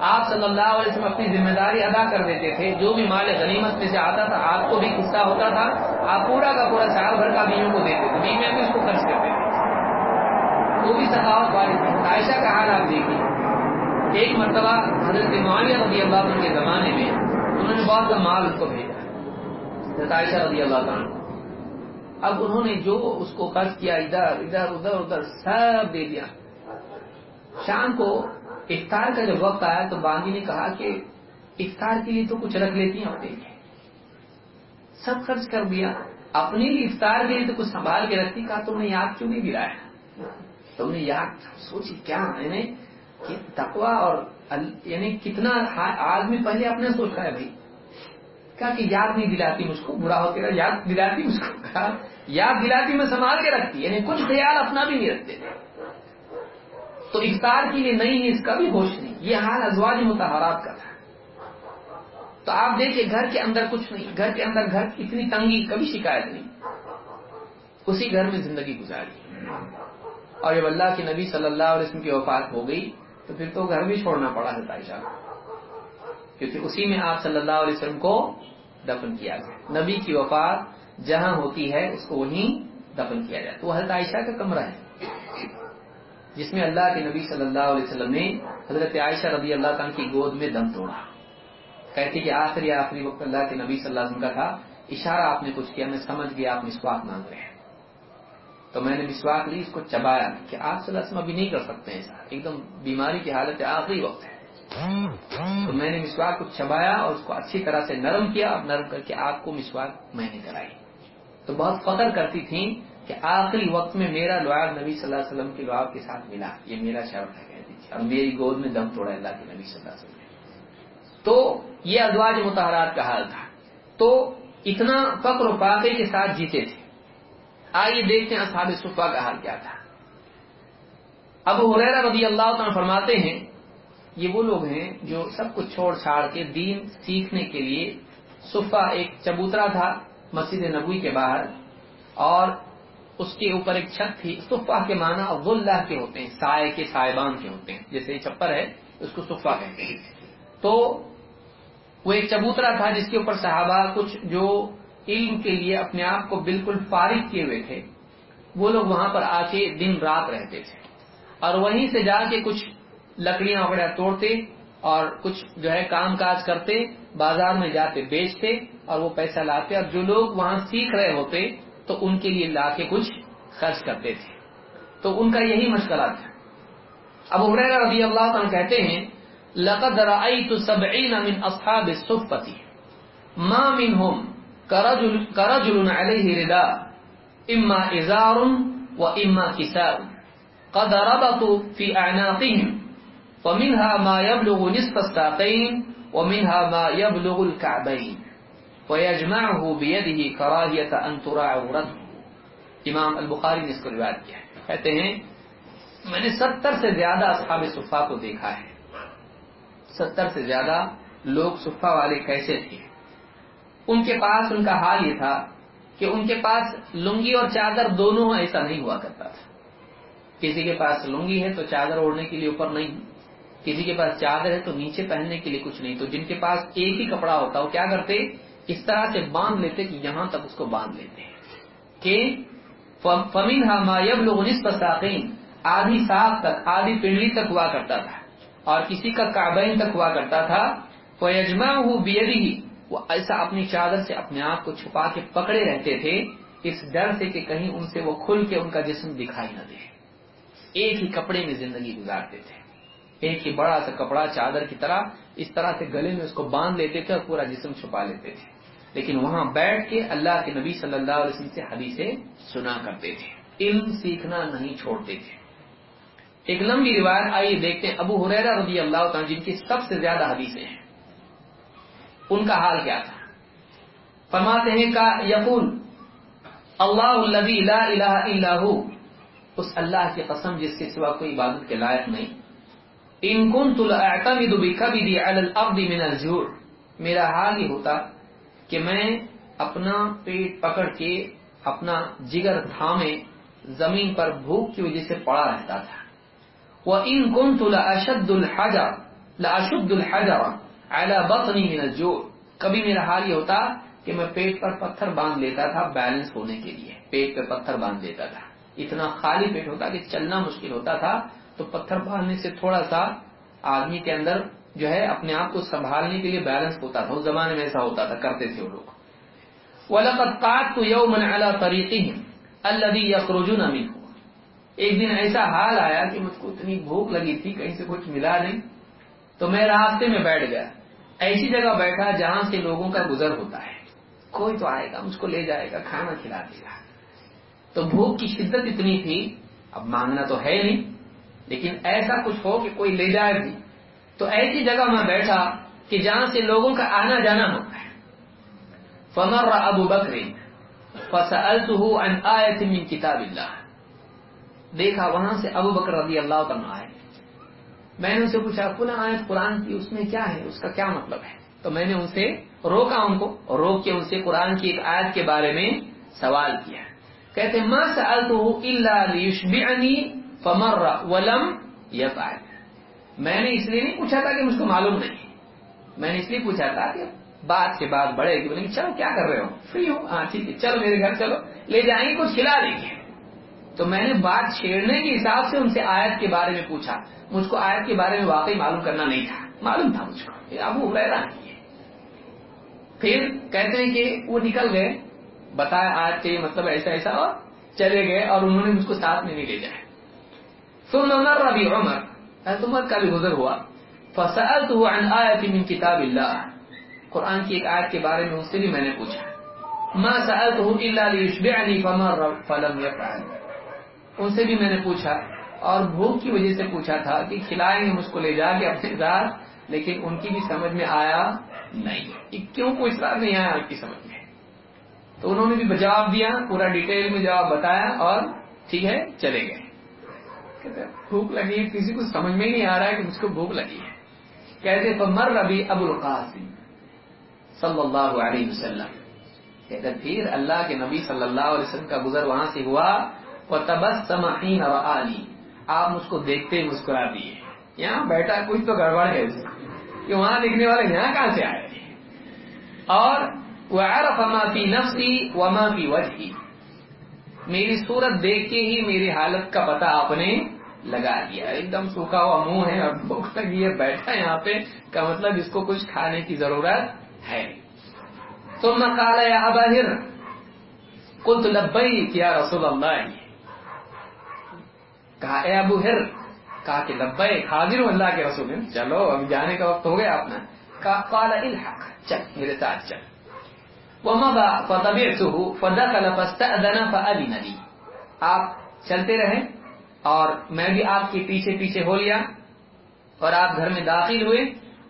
[SPEAKER 1] آپ صلی اللہ علیہ وسلم اپنی ذمہ داری ادا کر دیتے تھے۔ جو بھی مال غنیمت میں سے آتا تھا، آپ کو بھی قصہ ہوتا تھا۔ آپ پورا کا پورا سال بھر کا بیویوں کو دیتے تھے۔ بیویاں بھی اس کو خرچ کرتے تھے۔ وہ بھی سخاوت والی تھی عائشہ کا حال آپ دیکھیے۔ ایک مرتبہ حضرت معاویہ رضی اللہ عنہ کے زمانے میں انہوں نے بہت کا مال اس کو بھیجا حضرت عائشہ رضی اللہ عنہ۔ اب انہوں نے جو اس کو خرچ کیا، ادھر ادھر ادھر ادھر، سب دے دیا۔ شام کو افطار کا جب وقت آیا تو باندھی نے کہا کہ افطار کے لیے تو کچھ رکھ لیتی ہیں اپنے لیے۔ سب خرچ کر دیا۔ اپنے لیے افطار کے لیے تو کچھ سنبھال کے رکھتی، کہا تم نے یاد کیوں نہیں دلایا؟ تم نے یاد، سوچی کیا یعنی کہ تقوا اور یعنی کتنا آدمی پہلے اپنے سوچتا ہے بھائی۔ کہا کہ یاد نہیں دلاتی مجھ کو، برا ہو تیرا، یاد دلاتی مجھ کو۔ کہا، یاد دلاتی میں سنبھال کے رکھتی یعنی کچھ خیال اپنا بھی نہیں رکھتے۔ تھے تو افطار کے لیے نہیں ہے، اس کا بھی ہوش نہیں۔ یہ حال ازواج متحرات کا تھا۔ تو آپ دیکھیں، گھر کے اندر کچھ نہیں، گھر کے اندر گھر اتنی تنگی، کبھی شکایت نہیں۔ اسی گھر میں زندگی گزاری۔ اور جب اللہ کے نبی صلی اللہ علیہ وسلم کی وفات ہو گئی تو پھر تو گھر بھی چھوڑنا پڑا ہے تائشہ کیونکہ اسی میں آپ صلی اللہ علیہ وسلم کو دفن کیا گیا۔ نبی کی وفات جہاں ہوتی ہے، اس کو وہیں دفن کیا جائے تو وہ حضرت عائشہ کا کمرہ ہے، جس میں اللہ کے نبی صلی اللہ علیہ وسلم نے حضرت عائشہ رضی اللہ تعالیٰ کی گود میں دم توڑا۔ کہتی کہ آخری آخری وقت اللہ کے نبی صلی اللہ علیہ وسلم کا تھا، اشارہ آپ نے کچھ کیا، میں سمجھ گیا، آپ مسواک مانگ رہے ہیں۔ تو میں نے مسواک لی اس کو چبایا کہ آپ صلی اللہ علیہ وسلم ابھی نہیں کر سکتے ایسا ایک دم بیماری کی حالت آخری وقت ہے۔ تو میں نے مسواک کو چبایا اور اس کو اچھی طرح سے نرم کیا۔ اور نرم کر کے آپ کو مسواک میں نے کرائی۔ تو بہت فخر کرتی تھیں کہ آخری وقت میں میرا لعاب نبی صلی اللہ علیہ وسلم کے لعاب کے ساتھ ملا۔ یہ میرا شرط ہے کہتی تھی اور میری گود میں دم توڑا اللہ کے نبی صلی اللہ علیہ وسلم نے۔ تو یہ ازواج متحرات کا حال تھا۔ تو اتنا فقر و فاقے کے ساتھ جیتے تھے۔ آئیے دیکھتے ہیں اصحاب صفا کا حال کیا تھا۔ اب حریرہ رضی اللہ تعالیٰ فرماتے ہیں، یہ وہ لوگ ہیں جو سب کچھ چھوڑ چھاڑ کے دین سیکھنے کے لیے صفا ایک چبوترا تھا مسجد نبوی کے باہر، اور اس کے اوپر ایک چھت تھی۔ صفا کے معنی غلہ کے ہوتے ہیں، سائے کے سائبان کے ہوتے ہیں۔ جیسے چھپر ہے، اس کو صفا کہتے ہیں۔ تو وہ ایک چبوترا تھا جس کے اوپر صحابہ کچھ جو علم کے لیے اپنے آپ کو بالکل فارغ کیے ہوئے تھے۔ وہ لوگ وہاں پر آ کے دن رات رہتے تھے۔ اور وہیں سے جا کے کچھ لکڑیاں وغیرہ توڑتے اور کچھ جو ہے کام کاج کرتے، بازار میں جاتے، بیچتے اور وہ پیسہ لاتے۔ اور جو لوگ وہاں سیکھ رہے ہوتے تو ان کے لیے لا کے کچھ خرچ کرتے تھے۔ تو ان کا یہی مشغلہ تھا۔ اب عمر رضی اللہ عنہ کہتے ہیں، لقد رأيت سبعين من أصحاب الصفة۔ ما منهم كرجل, كرجل عليه رداء إما إزار وإما كساء. قد ربطوا في أعناقهم. ومنها ما يبلغ نصف الساقين ومنها ما يبلغ الكعبين. ويجمعه بيده كراهية أن تراع عورته امام البخاری نے اس کو روایت کیا ہے۔ کہتے ہیں میں نے ستر سے زیادہ اصحاب صفا کو دیکھا ہے۔ ستر سے زیادہ لوگ صفا والے کیسے تھے؟ ان کے پاس ان کا حال یہ تھا کہ ان کے پاس لنگی اور چادر دونوں ایسا نہیں ہوا کرتا تھا۔ کسی کے پاس لنگی ہے تو چادر اوڑھنے کے لیے اوپر نہیں۔ کسی کے پاس چادر ہے تو نیچے پہننے کے لیے کچھ نہیں۔ تو جن کے پاس ایک ہی کپڑا ہوتا، وہ کیا کرتے؟ اس طرح سے باندھ لیتے کہ یہاں تک اس کو باندھ لیتے۔ کہ فمین ہمایب لوگ نسبین آدھی ساخ تک، آدھی پنڈلی تک ہوا کرتا تھا۔ اور کسی کا کابین تک ہوا کرتا تھا۔ وہ یجما ہوں بیری وہ ایسا اپنی چادر سے اپنے آپ کو چھپا کے پکڑے رہتے تھے، اس ڈر سے کہ کہیں ان سے وہ کھل کے ان کا جسم دکھائی نہ دے۔ ایک ہی کپڑے میں زندگی گزارتے تھے۔ ایک ہی بڑا سا کپڑا چادر کی طرح، اس طرح سے گلے میں اس کو باندھ لیتے تھے اور پورا جسم چھپا لیتے تھے۔ لیکن وہاں بیٹھ کے اللہ کے نبی صلی اللہ علیہ وسلم سے حدیثیں سنا کرتے تھے۔ علم سیکھنا نہیں چھوڑتے تھے۔ ایک لمبی روایت آئیے دیکھتے ہیں ابو حریرا رضی اللہ تعالیٰ جن کی سب سے زیادہ حدیثیں ہیں۔ ان کا حال کیا تھا؟ فرماتے ہیں کا یقول، اللہ الذي لا الہ الا ہو اس اللہ کی قسم جس کے سوا کوئی عبادت کے لائق نہیں۔ ان كنت لاعتمد بكبدي على الارض من الجوع، میرا حال یہ ہوتا کہ میں اپنا پیٹ پکڑ کے اپنا جگر تھامے زمین پر بھوک کی وجہ سے پڑا رہتا تھا۔ وَإِن كُنْتُ لَأَشَدُّ الْحَجَرَ، لَأَشُدُّ الْحَجَرَ عَلَى بَطْنِي مِنَ الْجُوعِ۔ کبھی میرا حال یہ ہوتا کہ میں پیٹ پر پتھر باندھ لیتا تھا بیلنس ہونے کے لیے۔ پیٹ پہ پتھر باندھ لیتا تھا۔ اتنا خالی پیٹ ہوتا کہ چلنا مشکل ہوتا تھا، تو پتھر باندھنے سے تھوڑا سا آدمی کے اندر جو ہے اپنے آپ کو سنبھالنے کے لیے بیلنس ہوتا تھا۔ اس زمانے میں ایسا ہوتا تھا، کرتے تھے وہ لوگ۔ وَلَقَدْ يَوْمًا عَلَى طَرِيقِهِمْ الَّذِي يَخْرُجُونَ مِنْهُ۔ ایک دن ایسا حال آیا کہ مجھ کو اتنی بھوک لگی تھی، کہیں سے کچھ ملا نہیں۔ تو میں راستے میں بیٹھ گیا۔ ایسی جگہ بیٹھا جہاں سے لوگوں کا گزر ہوتا ہے۔ کوئی تو آئے گا، مجھ کو لے جائے گا، کھانا کھلا دے گا۔ تو بھوک کی شدت اتنی تھی، اب مانگنا تو ہے نہیں، لیکن ایسا کچھ ہو کہ کوئی لے جائے بھی۔ تو ایسی جگہ میں بیٹھا کہ جہاں سے لوگوں کا آنا جانا ہوتا ہے۔ فمر ابو بکری فسألته عن آیت من کتاب اللہ دیکھا، وہاں سے ابو بکر رضی اللہ عنہ آئے۔ میں نے ان سے پوچھا پناہ آیت قرآن کی اس میں کیا ہے؟ اس کا کیا مطلب ہے؟ تو میں نے ان سے روکا ان کو اور روک کے ان سے قرآن کی ایک آیت کے بارے میں سوال کیا۔ کہتے ما سألته فمر ولم يفعل۔ میں نے اس لیے نہیں پوچھا تھا کہ مجھ کو معلوم نہیں۔ میں نے اس لیے پوچھا تھا کہ بات کے بعد بڑھے گی بولیں گے، چلو کیا کر رہے ہو؟ فری ہو؟ ہاں ٹھیک ہے، چلو میرے گھر، چلو، لے جائیں گے، کچھ کھلا دیں گے۔ تو میں نے بات چھیڑنے کے حساب سے ان سے آیت کے بارے میں پوچھا۔ مجھ کو آیت کے بارے میں واقعی معلوم کرنا نہیں تھا۔ معلوم تھا مجھ کو۔ ابو ہریرا نہیں ہے پھر کہتے ہیں کہ وہ نکل گئے بتایا آج کے مطلب ایسا ایسا اور چلے گئے اور انہوں نے مجھ کو ساتھ میں نہیں لے جائے سن عمر ربی عمر۔ حضرت عمر کا بھی گزر ہوا۔ فسألت عن آیت من کتاب اللہ۔ قرآن کی ایک آیت کے بارے میں اس سے بھی میں نے پوچھا۔ ما سألته الا ليشبعني فما فلم يفعل۔ ان سے بھی میں نے پوچھا اور بھوک کی وجہ سے پوچھا تھا کہ کھلائیں گے مجھ کو لے جا کے اپنے ساتھ، لیکن ان کی بھی سمجھ میں آیا نہیں کیوں کوئی اصرار نہیں آیا ان کی سمجھ میں؟ تو انہوں نے بھی جواب دیا، پورا ڈیٹیل میں جواب بتایا اور ٹھیک ہے، چلے گئے۔ بھوک لگی، کسی کو سمجھ میں ہی نہیں آ رہا ہے کہ مجھ کو بھوک لگی ہے۔ کہتے تو مر ربی ابو القاسم صلی اللہ علیہ وسلم۔ کہتے پھر اللہ کے نبی صلی اللہ علیہ وسلم کا گزر وہاں سے ہوا۔ وہ تبس سماحین علی آپ مجھ کو دیکھتے ہی مسکرا دیے یہاں بیٹھا کچھ تو گڑبڑ ہے کہ وہاں دیکھنے والے یہاں کہاں سے آئے اور وعرف ما فی نفسی وما فی وجہی میری صورت دیکھ کے ہی میری حالت کا پتہ آپ نے لگا دیا۔ ایک دم سوکھا ہوا منہ ہے اور بھوک لگی ہے بیٹھا یہاں پہ۔ کا مطلب اس کو کچھ کھانے کی ضرورت ہے۔ ثم قال یا ابا ہر قلت لبیک یا رسول اللہ کہا، اے ابو ہر، کہا کہ، لبیک حاضر ہوں اللہ کے رسول چلو، ابھی جانے کا وقت ہو گیا اپنا. کہا، قال الحق. چل، میرے ساتھ چل. ومضى فتبعته فدخل، فاستأذن، فأذن لي. آپ چلتے رہے اور میں بھی آپ کے پیچھے پیچھے ہو لیا اور آپ گھر میں داخل ہوئے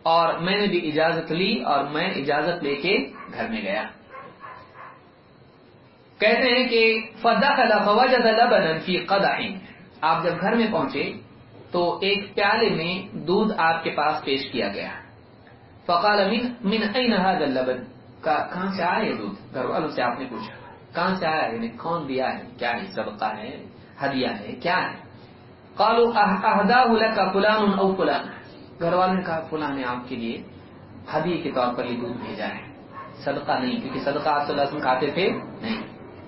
[SPEAKER 1] اور میں نے بھی اجازت لی اور میں اجازت لے کے گھر میں گیا۔ کہتے ہیں کہ فدخل، فوجد لبنا في قدح۔ آپ جب گھر میں پہنچے تو ایک پیالے میں دودھ آپ کے پاس پیش کیا گیا۔ فقال، من من اين هذا اللبن؟ کہاں سے آیا یہ دودھ؟ گھر والوں سے آپ نے پوچھا۔ کہاں سے آیا یعنی کون دیا ہے؟ کیا ہے؟ صدقہ ہے؟ ہدیہ ہے؟ کیا ہے؟ قالوا اهداه لك فلان او فلان. گھر والوں نے کہا فلاں نے آپ کے لیے ہدیے کے طور پر یہ دودھ بھیجا ہے۔ صدقہ نہیں، کیونکہ صدقہ آپ صلی اللہ علیہ وسلم کھاتے تھے نہیں۔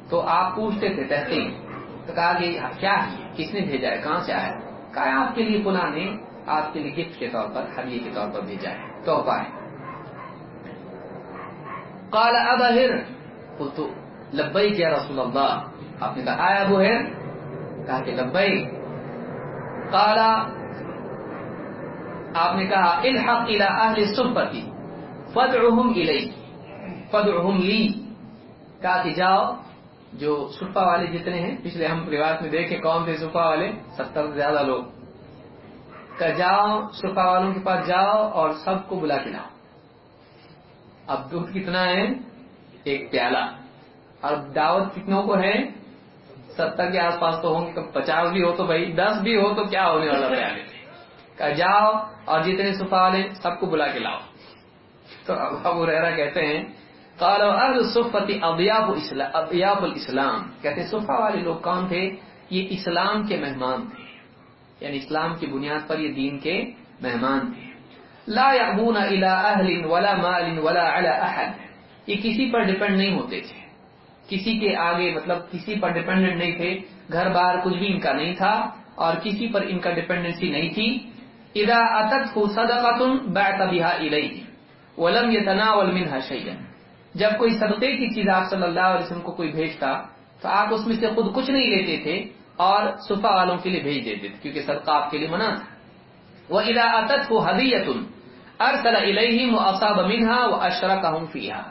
[SPEAKER 1] تو آپ پوچھتے تھے، تحقیق۔ تو کہا کہ کیا ہے؟ کس نے بھیجا ہے؟ کہاں سے آیا کہا آپ کے لیے فلاں نے آپ کے لیے گفٹ کے طور پر، ہدیے کے طور پر بھیجا ہے۔ تحفہ ہے۔ قال ابا ہر۔ قلت، لبیک یا رسول اللہ۔ آپ نے کہا، آیا ابو ہر؟ کہا کہ لبیک۔ قال، آپ نے کہا، الحق الى اہل الصفتی فدعهم الی فدعهم لی۔ کہا کہ جاؤ جو صفہ والے جتنے ہیں، پچھلے ہم روایت میں دیکھے کون تھے صفہ والے؟ ستر سے زیادہ لوگ۔ کہ جاؤ صفہ والوں کے پاس جاؤ اور سب کو بلا کے لاؤ۔ اب دودھ کتنا ہے؟ ایک پیالہ۔ اور دعوت کتنوں کو ہے؟ ستر کے آس پاس تو ہوں گے پچاس بھی ہو تو بھائی، دس بھی ہو تو کیا ہونے والا پیالے کہ جاؤ اور جتنے صفا والے، سب کو بلا کے لاؤ۔ تو ابو ریرا کہتے ہیں قالوا اهل الصفه اضياف الاسلام الاسلام۔ کہتے ہیں صفا والے لوگ کون تھے؟ یہ اسلام کے مہمان تھے۔ یعنی اسلام کی بنیاد پر یہ دین کے مہمان تھے۔ لا يعبون الى اهل ولا مال ولا على احد۔ یہ کسی پر ڈیپینڈ نہیں ہوتے تھے۔ کسی کے آگے مطلب کسی پر ڈیپینڈنٹ نہیں تھے۔ گھر بار کچھ بھی ان کا نہیں تھا اور کسی پر ان کا ڈیپینڈنسی نہیں تھی۔ اذا اتته صدقه بعت بها اليه ولم يتناول منها شيئا جب کوئی صدقے کی چیز آپ صلی اللہ علیہ وسلم کو کوئی بھیجتا، تو آپ اس میں سے خود کچھ نہیں لیتے تھے اور صفا والوں کے لیے بھیج دیتے تھے، کیونکہ صدقہ آپ کے لیے منع تھا۔ وہ ادا کو حدیت ارسل الیہم واصاب منها واشرکهم فیها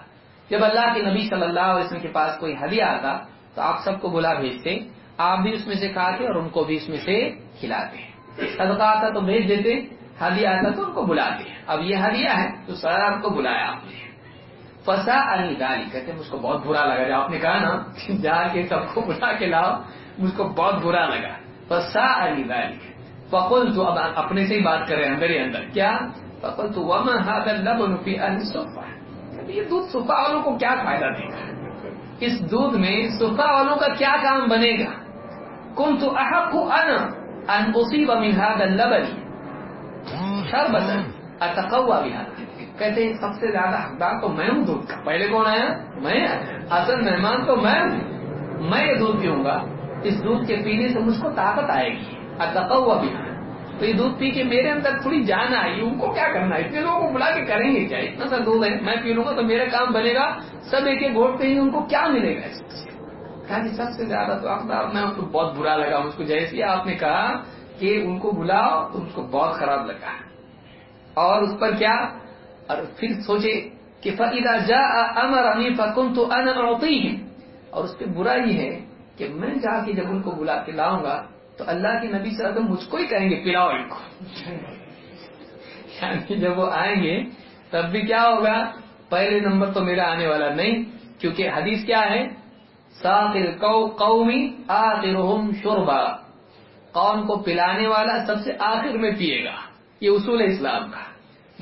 [SPEAKER 1] جب اللہ کے نبی صلی اللہ علیہ وسلم کے پاس کوئی ہدیہ آتا، تو آپ سب کو بلا بھیجتے، آپ بھی اس میں سے کھاتے اور ان کو بھی اس میں سے کھلاتے۔ صدقہ آتا تو بھیج دیتے، ہدیہ آتا تو ان کو بلاتے۔ اب یہ ہدیہ ہے، تو سر آپ کو بلایا آپ نے۔ فسا علی گالی کہتے مجھ کو بہت برا لگا۔ جب آپ نے کہا نا جا کے سب کو بلا کے لاؤ، مجھ کو بہت برا لگا۔ فسا علی گالی فقل تو اب اپنے سے ہی بات کر رہے ہیں اندر ہی اندر۔ کیا؟ فقل تو وما هذا اللبن في الصفا یہ دودھ صفا والوں کو کیا فائدہ دے گا؟ اس دودھ میں صفا والوں کا کیا کام بنے گا؟ كنت احق انا ان اصيب من هذا اللبن شربتا اتقوى بها کہتے ہیں سب سے زیادہ حقدار تو میں ہوں دودھ کا۔ پہلے کون آیا؟ میں۔ اصل مہمان تو میں ہوں۔ میں یہ دودھ پیوں گا۔ اس دودھ کے پینے سے مجھ کو طاقت آئے گی۔ اتقوا بھی تو یہ دودھ پی کے میرے اندر تھوڑی جان آئی۔ ان کو کیا کرنا؟ ہے اتنے لوگوں کو بلا کے کریں گے کیا؟ اتنا سا دودھ ہے۔ میں پی لوں گا تو میرا کام بنے گا۔ سب ایک ایک گھوٹ پہ ان کو کیا ملے گا؟ اس سے کہا جی سب سے زیادہ تو حقدار میں ان کو بہت برا لگا مجھ کو۔ جیسے آپ نے کہا کہ ان کو بلاؤ، تو اس کو بہت خراب لگا۔ اور اس پر کیا؟ اور پھر سوچے کہ فقیدہ جا امر امی فکن تو اور اس پہ برا یہ ہے کہ میں جا کے جب ان کو بلا کے لاؤں گا تو اللہ کے نبی صلی اللہ علیہ وسلم مجھ کو ہی کہیں گے، پلاؤ ان کو۔ یعنی جب وہ آئیں گے تب بھی کیا ہوگا؟ پہلے نمبر تو میرا آنے والا نہیں، کیونکہ حدیث کیا ہے؟ ساخر قومی آخرہم شربا۔ قوم کو پلانے والا سب سے آخر میں پیے گا؟ یہ اصول ہے اسلام کا۔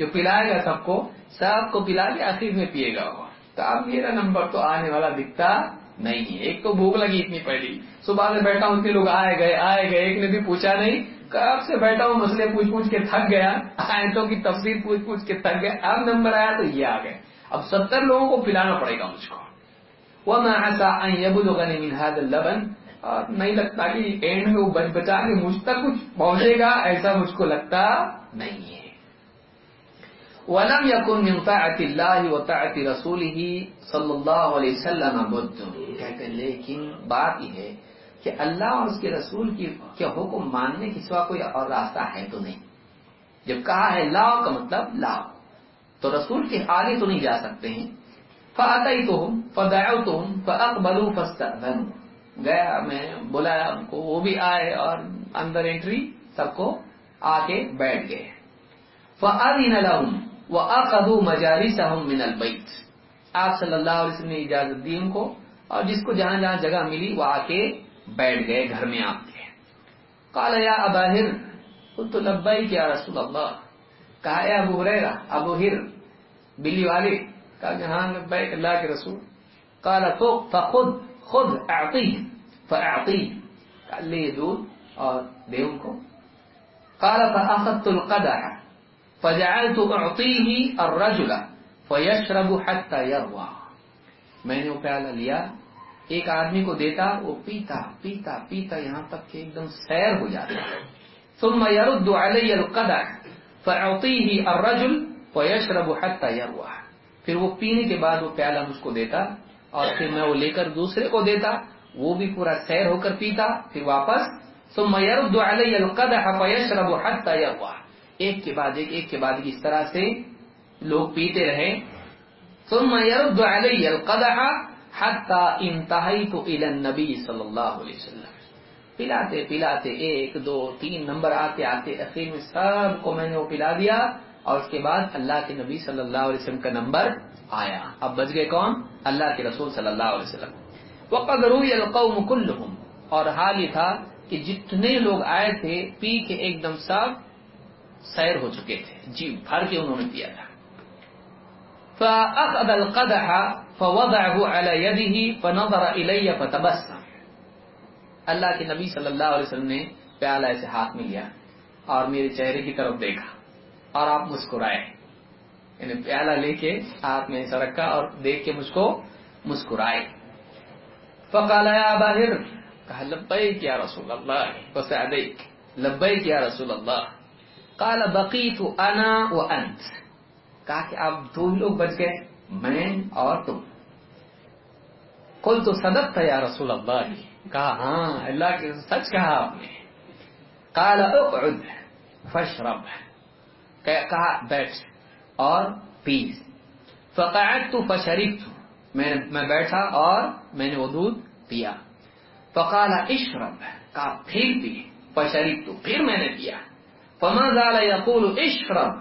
[SPEAKER 1] جو پلائے گا سب کو سب کو پلا کے آخر میں پیے گا وہ۔ تو اب میرا نمبر تو آنے والا دکھتا نہیں ہے۔ ایک تو بھوک لگی اتنی پہلی۔ صبح سے بیٹھا ہوں، اتنے لوگ آئے گئے آئے گئے۔ ایک نے بھی پوچھا نہیں۔ کب سے بیٹھا ہوں؟ مسئلے پوچھ پوچھ کے تھک گیا۔ آیتوں کی تفصیل پوچھ پوچھ کے تھک گیا۔ اب نمبر آیا تو یہ آ گئے۔ اب ستر لوگوں کو پلانا پڑے گا مجھ کو۔ وہ میں ایسا منہاد لبن اور نہیں لگتا کہ اینڈ میں وہ بچ بچا کے مجھ تک کچھ پہنچے گا، ایسا مجھ کو لگتا نہیں ہے۔ ولم يكن من طاعة الله وطاعة رسوله صلی اللہ علیہ وسلم. بد کہتے ہیں، لیکن بات یہ ہے کہ اللہ اور اس کے رسول کی کیا حکم ماننے کے سوا کوئی اور راستہ ہے تو نہیں۔ جب کہا ہے لاؤ کا مطلب لاؤ تو رسول کے آگے تو نہیں جا سکتے ہیں۔ فاتئی تو ہوں فداؤ تو ہوں فقبلو فستا گیا میں بلایا ان کو، وہ بھی آئے اور اندر انٹری سب کو آ کے بیٹھ گئے۔ فعین لہم وَأَخَذُوا مَجَالِسَهُمْ مِنَ الْبَيْتِ آپ صلی اللہ علیہ وسلم نے اجازت دی ان کو اور جس کو جہاں جہاں جگہ ملی وہ آ کے بیٹھ گئے، گھر میں آپ کے قال یا ابا ہر، قلت لبیک یا رسول اللہ۔ کہا، اے ابو ہریرہ، ابو ہر، بلی والے۔ کہا کہ ہاں لبیک اللہ کے رسول۔ قال فخذ، خذ اعطیه فاعطیه قال لے دودھ اور دے ان کو۔ قال فاخذت القدح۔ فجعلت اعطيه الرجل فيشرب حتى يروى۔ میں نے وہ پیالہ لیا، ایک آدمی کو دیتا، وہ پیتا پیتا پیتا، یہاں تک کہ ایک دم سیر ہو جاتا۔ ثم يرد علي القدح فاعطيه الرجل فيشرب حتى يروى۔ پھر وہ پینے کے بعد وہ پیالہ مجھ کو دیتا اور پھر میں وہ لے کر دوسرے کو دیتا، وہ بھی پورا سیر ہو کر پیتا، پھر واپس۔ ثم يرد علي القدح فيشرب حتى يروى۔ ایک کے بعد ایک ایک کے بعد اس طرح سے لوگ پیتے رہے۔ ثم يرد علي القدح حتى انتهيت الى النبي صلی اللہ علیہ وسلم۔ پلاتے پلاتے ایک، دو، تین نمبر آتے آتے اخیر میں سب کو میں نے وہ پلا دیا۔ اور اس کے بعد اللہ کے نبی صلی اللہ علیہ وسلم کا نمبر آیا۔ اب بچ گئے کون؟ اللہ کے رسول صلی اللہ علیہ وسلم۔ وقد روی القوم كلهم۔ اور حال یہ تھا کہ جتنے لوگ آئے تھے، پی کے ایک دم سب سیر ہو چکے تھے۔ جی بھر کے انہوں نے پیا تھا۔ فأخذ القدح فوضعه على يده فنظر إلي فتبسم۔ اللہ کے نبی صلی اللہ علیہ وسلم نے پیالہ ایسے ہاتھ میں لیا اور میرے چہرے کی طرف دیکھا اور آپ مسکرائے۔ یعنی پیالہ لے کے ہاتھ میں ایسا رکھا اور دیکھ کے مجھ کو مسکرائے۔ فقال یا باہر، کہا، لبیک یا رسول اللہ، وسعدیک۔ لبیک یا رسول اللہ۔ قال بقیت انا وانت کہا کہ آپ دو لوگ بچ گئے، میں اور تم۔ کل تو صدق تھا یا رسول اللہ۔ کہا ہاں اللہ کے سچ کہا آپ نے۔ قال، اقعد فشرب کہا، بیٹھ اور پیس پی فقعدت فشربت۔ میں میں بیٹھا اور میں نے وہ دودھ پیا۔ فقال، اشرب۔ کہا، پھر پی فشربت، پھر میں نے پیا۔ فما زال یقول اشرب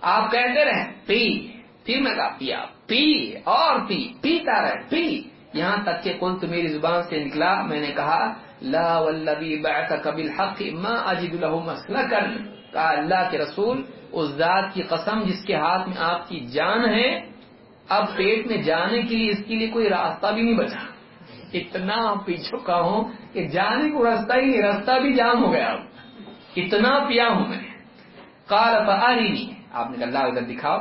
[SPEAKER 1] آپ کہتے رہے پی پھر میں کہا، پیا، پی، اور پی، پیتا رہے، پی۔ یہاں تک کہ قلت میری زبان سے نکلا، میں نے کہا، لا والذی بعثک بالحق ما اجد له مسلکا. کہا، اللہ کے رسول، اس ذات کی قسم جس کے ہاتھ میں آپ کی جان ہے، اب پیٹ میں جانے کے لیے اس کے لیے کوئی راستہ بھی نہیں بچا۔ اتنا پی چکا ہوں کہ جانے کو راستہ ہی نہیں، راستہ بھی جام ہو گیا۔ اب اتنا پیا ہوں میں۔ کال فارینی آپ نے کہا اللہ ادھر دکھاؤ.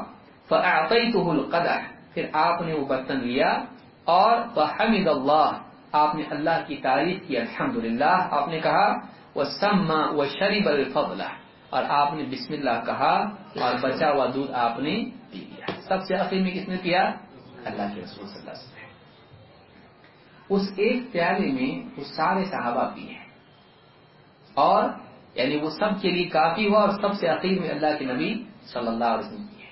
[SPEAKER 1] فَأَعْطَيْتُهُ الْقَدَحْ. پھر آپ نے وہ برتن لیا اور فَحَمِدَ اللَّهِ آپ نے اللہ کی تعریف کی، الحمدللہ۔ آپ نے کہا وَسَمَّا وَشَرِبَ الْفَضْلَ. اور آپ نے بسم اللہ کہا اور بچا ہوا دودھ آپ نے پی لیا۔ سب سے آخر میں کس نے کیا؟ اللہ کے رسول صلی اللہ علیہ وسلم اس ایک پیالے میں وہ سارے صحابہ پیے اور یعنی وہ سب کے لیے کافی ہوا اور سب سے عقیب میں اللہ کے نبی صلی اللہ علیہ وسلم کی ہے۔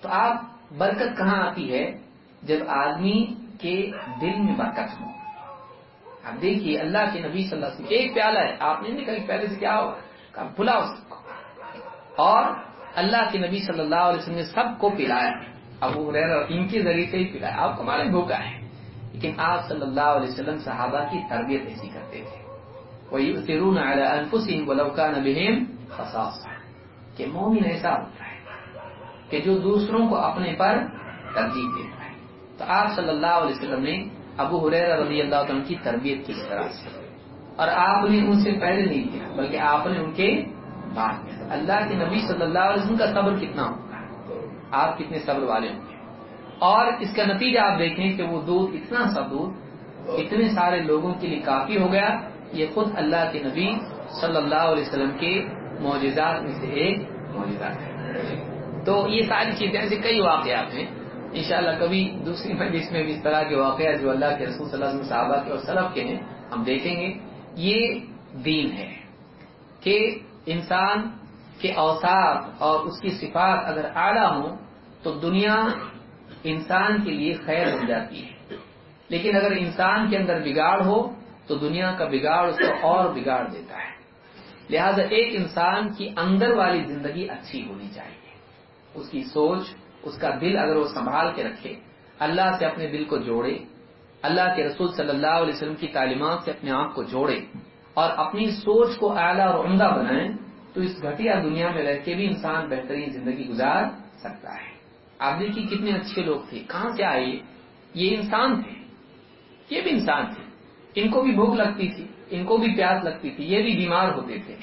[SPEAKER 1] تو آپ برکت کہاں آتی ہے؟ جب آدمی کے دل میں برکت ہو۔ آپ دیکھیے، اللہ کے نبی صلی اللہ علیہ وسلم، ایک پیالہ ہے، آپ نے کہا پیالے سے کیا ہوا؟ کہا اس کو۔ اور اللہ کے نبی صلی اللہ علیہ وسلم نے سب کو پلایا۔ ابو ان کے ذریعے سے ہی پلایا۔ آپ کو معلوم بھوکا ہے۔ لیکن آپ صلی اللہ علیہ وسلم صحابہ کی تربیت ایسی کرتے تھے۔ وَيُؤْثِرُونَ عَلَىٰ أَنفُسِهِمْ وَلَوْ كَانَ بِهِمْ خَصَاصَةٌ۔ کہ مومن ایسا ہوتا ہے کہ جو دوسروں کو اپنے پر ترجیح دیتا ہے تو آپ صلی اللہ علیہ وسلم نے ابو حریر رضی اللہ عنہ کی تربیت کی طرح سے۔ اور آپ نے ان سے پہلے نہیں کیا، بلکہ آپ نے ان کے بعد کیا۔ اللہ کے نبی صلی اللہ علیہ وسلم کا صبر کتنا ہوگا آپ کتنے صبر والے ہوں گے؟ اور اس کا نتیجہ آپ دیکھیں کہ وہ دودھ اتنا سا دودھ، اتنے سارے لوگوں کے لیے کافی ہو گیا یہ خود اللہ کے نبی صلی اللہ علیہ وسلم کے معجزات میں سے ایک معجزات ہے۔ تو یہ ساری چیزیں ایسے کئی واقعات ہیں۔ انشاءاللہ کبھی دوسری مجلس میں بھی اس طرح کے واقعات جو اللہ کے رسول صلی اللہ علیہ وسلم صحابہ کے اور سلف کے ہیں، ہم دیکھیں گے۔ یہ دین ہے کہ انسان کے اوساف اور اس کی صفات اگر اعلیٰ ہوں تو دنیا انسان کے لیے خیر بن جاتی ہے۔ لیکن اگر انسان کے اندر بگاڑ ہو تو دنیا کا بگاڑ اس کو اور بگاڑ دیتا ہے۔ لہذا ایک انسان کی اندر والی زندگی اچھی ہونی چاہیے۔ اس کی سوچ، اس کا دل اگر وہ سنبھال کے رکھے، اللہ سے اپنے دل کو جوڑے، اللہ کے رسول صلی اللہ علیہ وسلم کی تعلیمات سے اپنے آپ کو جوڑے اور اپنی سوچ کو اعلیٰ اور عمدہ بنائیں، تو اس گھٹیا دنیا میں رہ کے بھی انسان بہترین زندگی گزار سکتا ہے۔ آپ دیکھیے کتنے اچھے لوگ تھے، کہاں سے آئے؟ یہ انسان تھے۔ یہ بھی انسان تھے۔ ان کو بھی بھوک لگتی تھی، ان کو بھی پیاس لگتی تھی، یہ بھی بیمار ہوتے تھے۔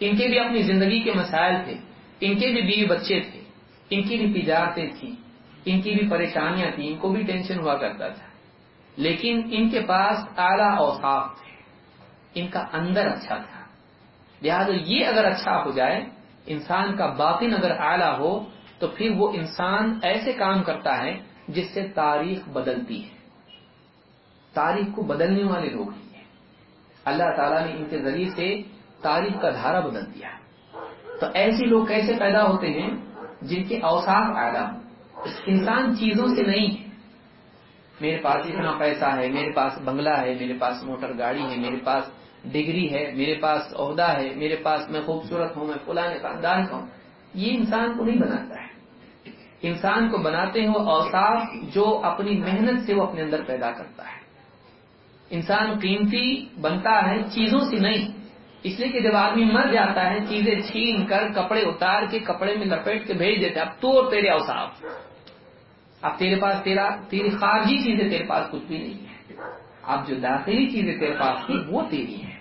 [SPEAKER 1] ان کے بھی اپنی زندگی کے مسائل تھے، ان کے بھی بیوی بچے تھے، ان کی بھی تجارتیں تھیں، ان کی بھی پریشانیاں تھیں، ان کو بھی ٹینشن ہوا کرتا تھا۔ لیکن ان کے پاس اعلیٰ اوساف تھے، ان کا اندر اچھا تھا۔ لہٰذا یہ اگر اچھا ہو جائے، انسان کا باطن اگر اعلیٰ ہو، تو پھر وہ انسان ایسے کام کرتا ہے جس سے تاریخ بدلتی ہے۔ تاریخ کو بدلنے والے لوگ ہی ہیں۔ اللہ تعالیٰ نے ان کے ذریعے سے تاریخ کا دھارا بدل دیا۔ تو ایسے لوگ کیسے پیدا ہوتے ہیں؟ جن کے اوساف اعلیٰ انسان چیزوں سے نہیں ہے۔ میرے پاس اتنا پیسہ ہے، میرے پاس بنگلہ ہے، میرے پاس موٹر گاڑی ہے، میرے پاس ڈگری ہے، میرے پاس عہدہ ہے، میرے پاس میں خوبصورت ہوں، میں فلاں خاندان کا ہوں۔ یہ انسان کو نہیں بناتا ہے۔ انسان کو بناتے ہیں وہ اوساف جو اپنی محنت سے وہ اپنے اندر پیدا کرتا ہے۔ انسان قیمتی بنتا ہے چیزوں سے نہیں۔ اس لیے کہ جب آدمی مر جاتا ہے، چیزیں چھین کر کپڑے اتار کے کپڑے میں لپیٹ کے بھیج دیتے اب تو اور تیرے اوساف اب تیرے پاس تیرا، تیری خارجی چیزیں تیرے پاس کچھ بھی نہیں ہے اب جو داخلی چیزیں تیرے پاس تھی وہ تیری ہیں۔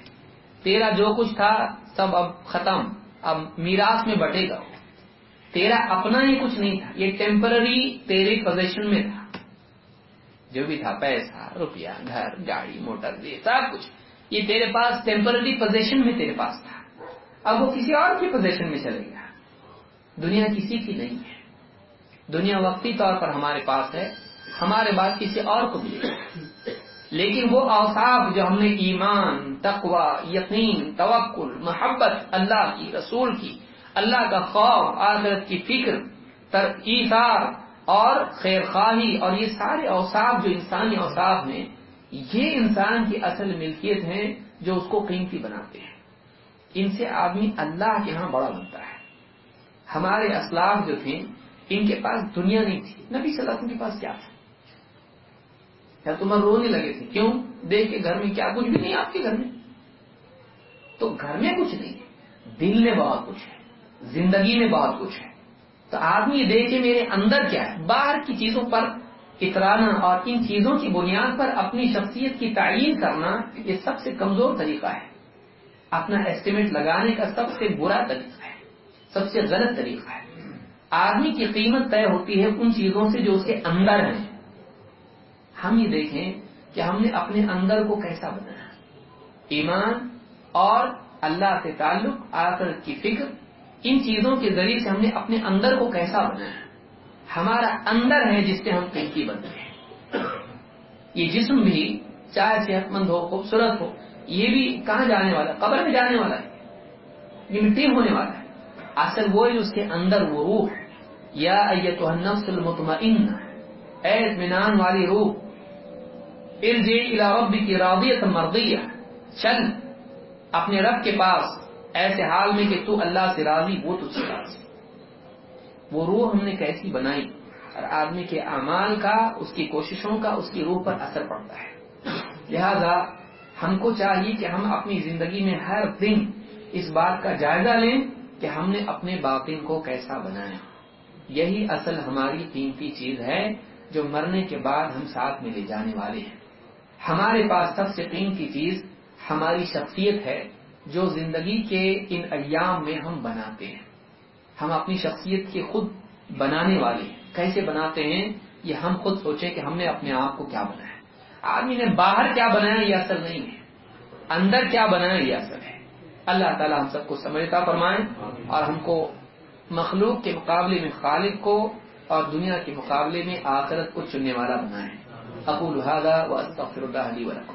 [SPEAKER 1] تیرا جو کچھ تھا، سب اب ختم۔ اب میراث میں بٹے گا۔ تیرا اپنا ہی کچھ نہیں تھا، یہ ٹیمپرری تیرے پوزیشن میں تھا۔ جو بھی تھا، پیسہ، روپیہ، گھر، گاڑی، موٹر، یہ سب کچھ۔ یہ تیرے پاس ٹیمپرری پوزیشن میں تیرے پاس تھا۔ اب وہ کسی اور کی پوزیشن میں چلے گا دنیا کسی کی نہیں ہے۔ دنیا وقتی طور پر ہمارے پاس ہے۔ ہمارے بعد کسی اور کو ملے گا لیکن وہ اوصاف جو ہم نے ایمان، تقوی، یقین، توکل، محبت، اللہ کی، رسول کی، اللہ کا خوف، آخرت کی فکر، تر ایثار اور خیر خواہی اور یہ سارے اوصاف جو انسانی اوصاف ہیں، یہ انسان کی اصل ملکیت ہیں جو اس کو قیمتی بناتے ہیں۔ ان سے آدمی اللہ کے ہاں بڑا بنتا ہے۔ ہمارے اسلاف جو تھے، ان کے پاس دنیا نہیں تھی۔ نبی صلی اللہ علیہ وسلم کے پاس کیا تھا؟ یا تمہیں رونے لگے تھے؟ کیوں؟ دیکھ کے گھر میں کیا کچھ بھی نہیں، آپ کے گھر میں؟ تو گھر میں کچھ نہیں۔ دل میں بہت کچھ ہے۔ زندگی میں بہت کچھ ہے۔ تو آدمی دیکھے میرے اندر کیا ہے؟ باہر کی چیزوں پر اترانا اور ان چیزوں کی بنیاد پر اپنی شخصیت کی تعین کرنا یہ سب سے کمزور طریقہ ہے۔ اپنا ایسٹیمیٹ لگانے کا سب سے برا طریقہ ہے، سب سے غلط طریقہ ہے۔ آدمی کی قیمت طے ہوتی ہے ان چیزوں سے جو اس کے اندر ہیں۔ ہم یہ دیکھیں کہ ہم نے اپنے اندر کو کیسا بنایا۔ ایمان اور اللہ سے تعلق، آخرت کی فکر ان چیزوں کے ذریعے سے ہم نے اپنے اندر کو کیسا بنایا؟ ہمارا اندر ہے جس سے ہم قیمتی بنتے ہیں۔ یہ جسم بھی چاہے صحت مند ہو، خوبصورت ہو، یہ بھی کہاں جانے والا؟ قبر میں جانے والا ہے۔ یہ مٹی ہونے والا ہے۔ اصل وہ اس کے اندر وہ روح ہے۔ یا ایتو النفس المطمئن اے اطمینان والی روح ارجع الى ربک راضیت مرضیہ چل، اپنے رب کے پاس ایسے حال میں کہ تو اللہ سے راضی، وہ تجھ سے راضی۔ وہ روح ہم نے کیسی بنائی؟ اور آدمی کے اعمال کا، اس کی کوششوں کا، اس کی روح پر اثر پڑتا ہے۔ لہذا ہم کو چاہیے کہ ہم اپنی زندگی میں ہر دن اس بات کا جائزہ لیں کہ ہم نے اپنے باطن کو کیسا بنایا۔ یہی اصل ہماری قیمتی چیز ہے جو مرنے کے بعد ہم ساتھ میں لے جانے والے ہیں۔ ہمارے پاس سب سے قیمتی چیز ہماری شخصیت ہے۔ جو زندگی کے ان ایام میں ہم بناتے ہیں۔ ہم اپنی شخصیت کے خود بنانے والے ہیں۔ کیسے بناتے ہیں؟ یہ ہم خود سوچیں کہ ہم نے اپنے آپ کو کیا بنایا آدمی نے باہر کیا بنایا یہ اصل نہیں ہے۔ اندر کیا بنایا یہ اصل ہے۔ اللہ تعالی ہم سب کو سمجھتا فرمائے اور ہم کو مخلوق کے مقابلے میں خالق کو اور دنیا کے مقابلے میں آخرت کو چننے والا بنائے۔ ابو الحادہ و استغفر اللہ علی ولکم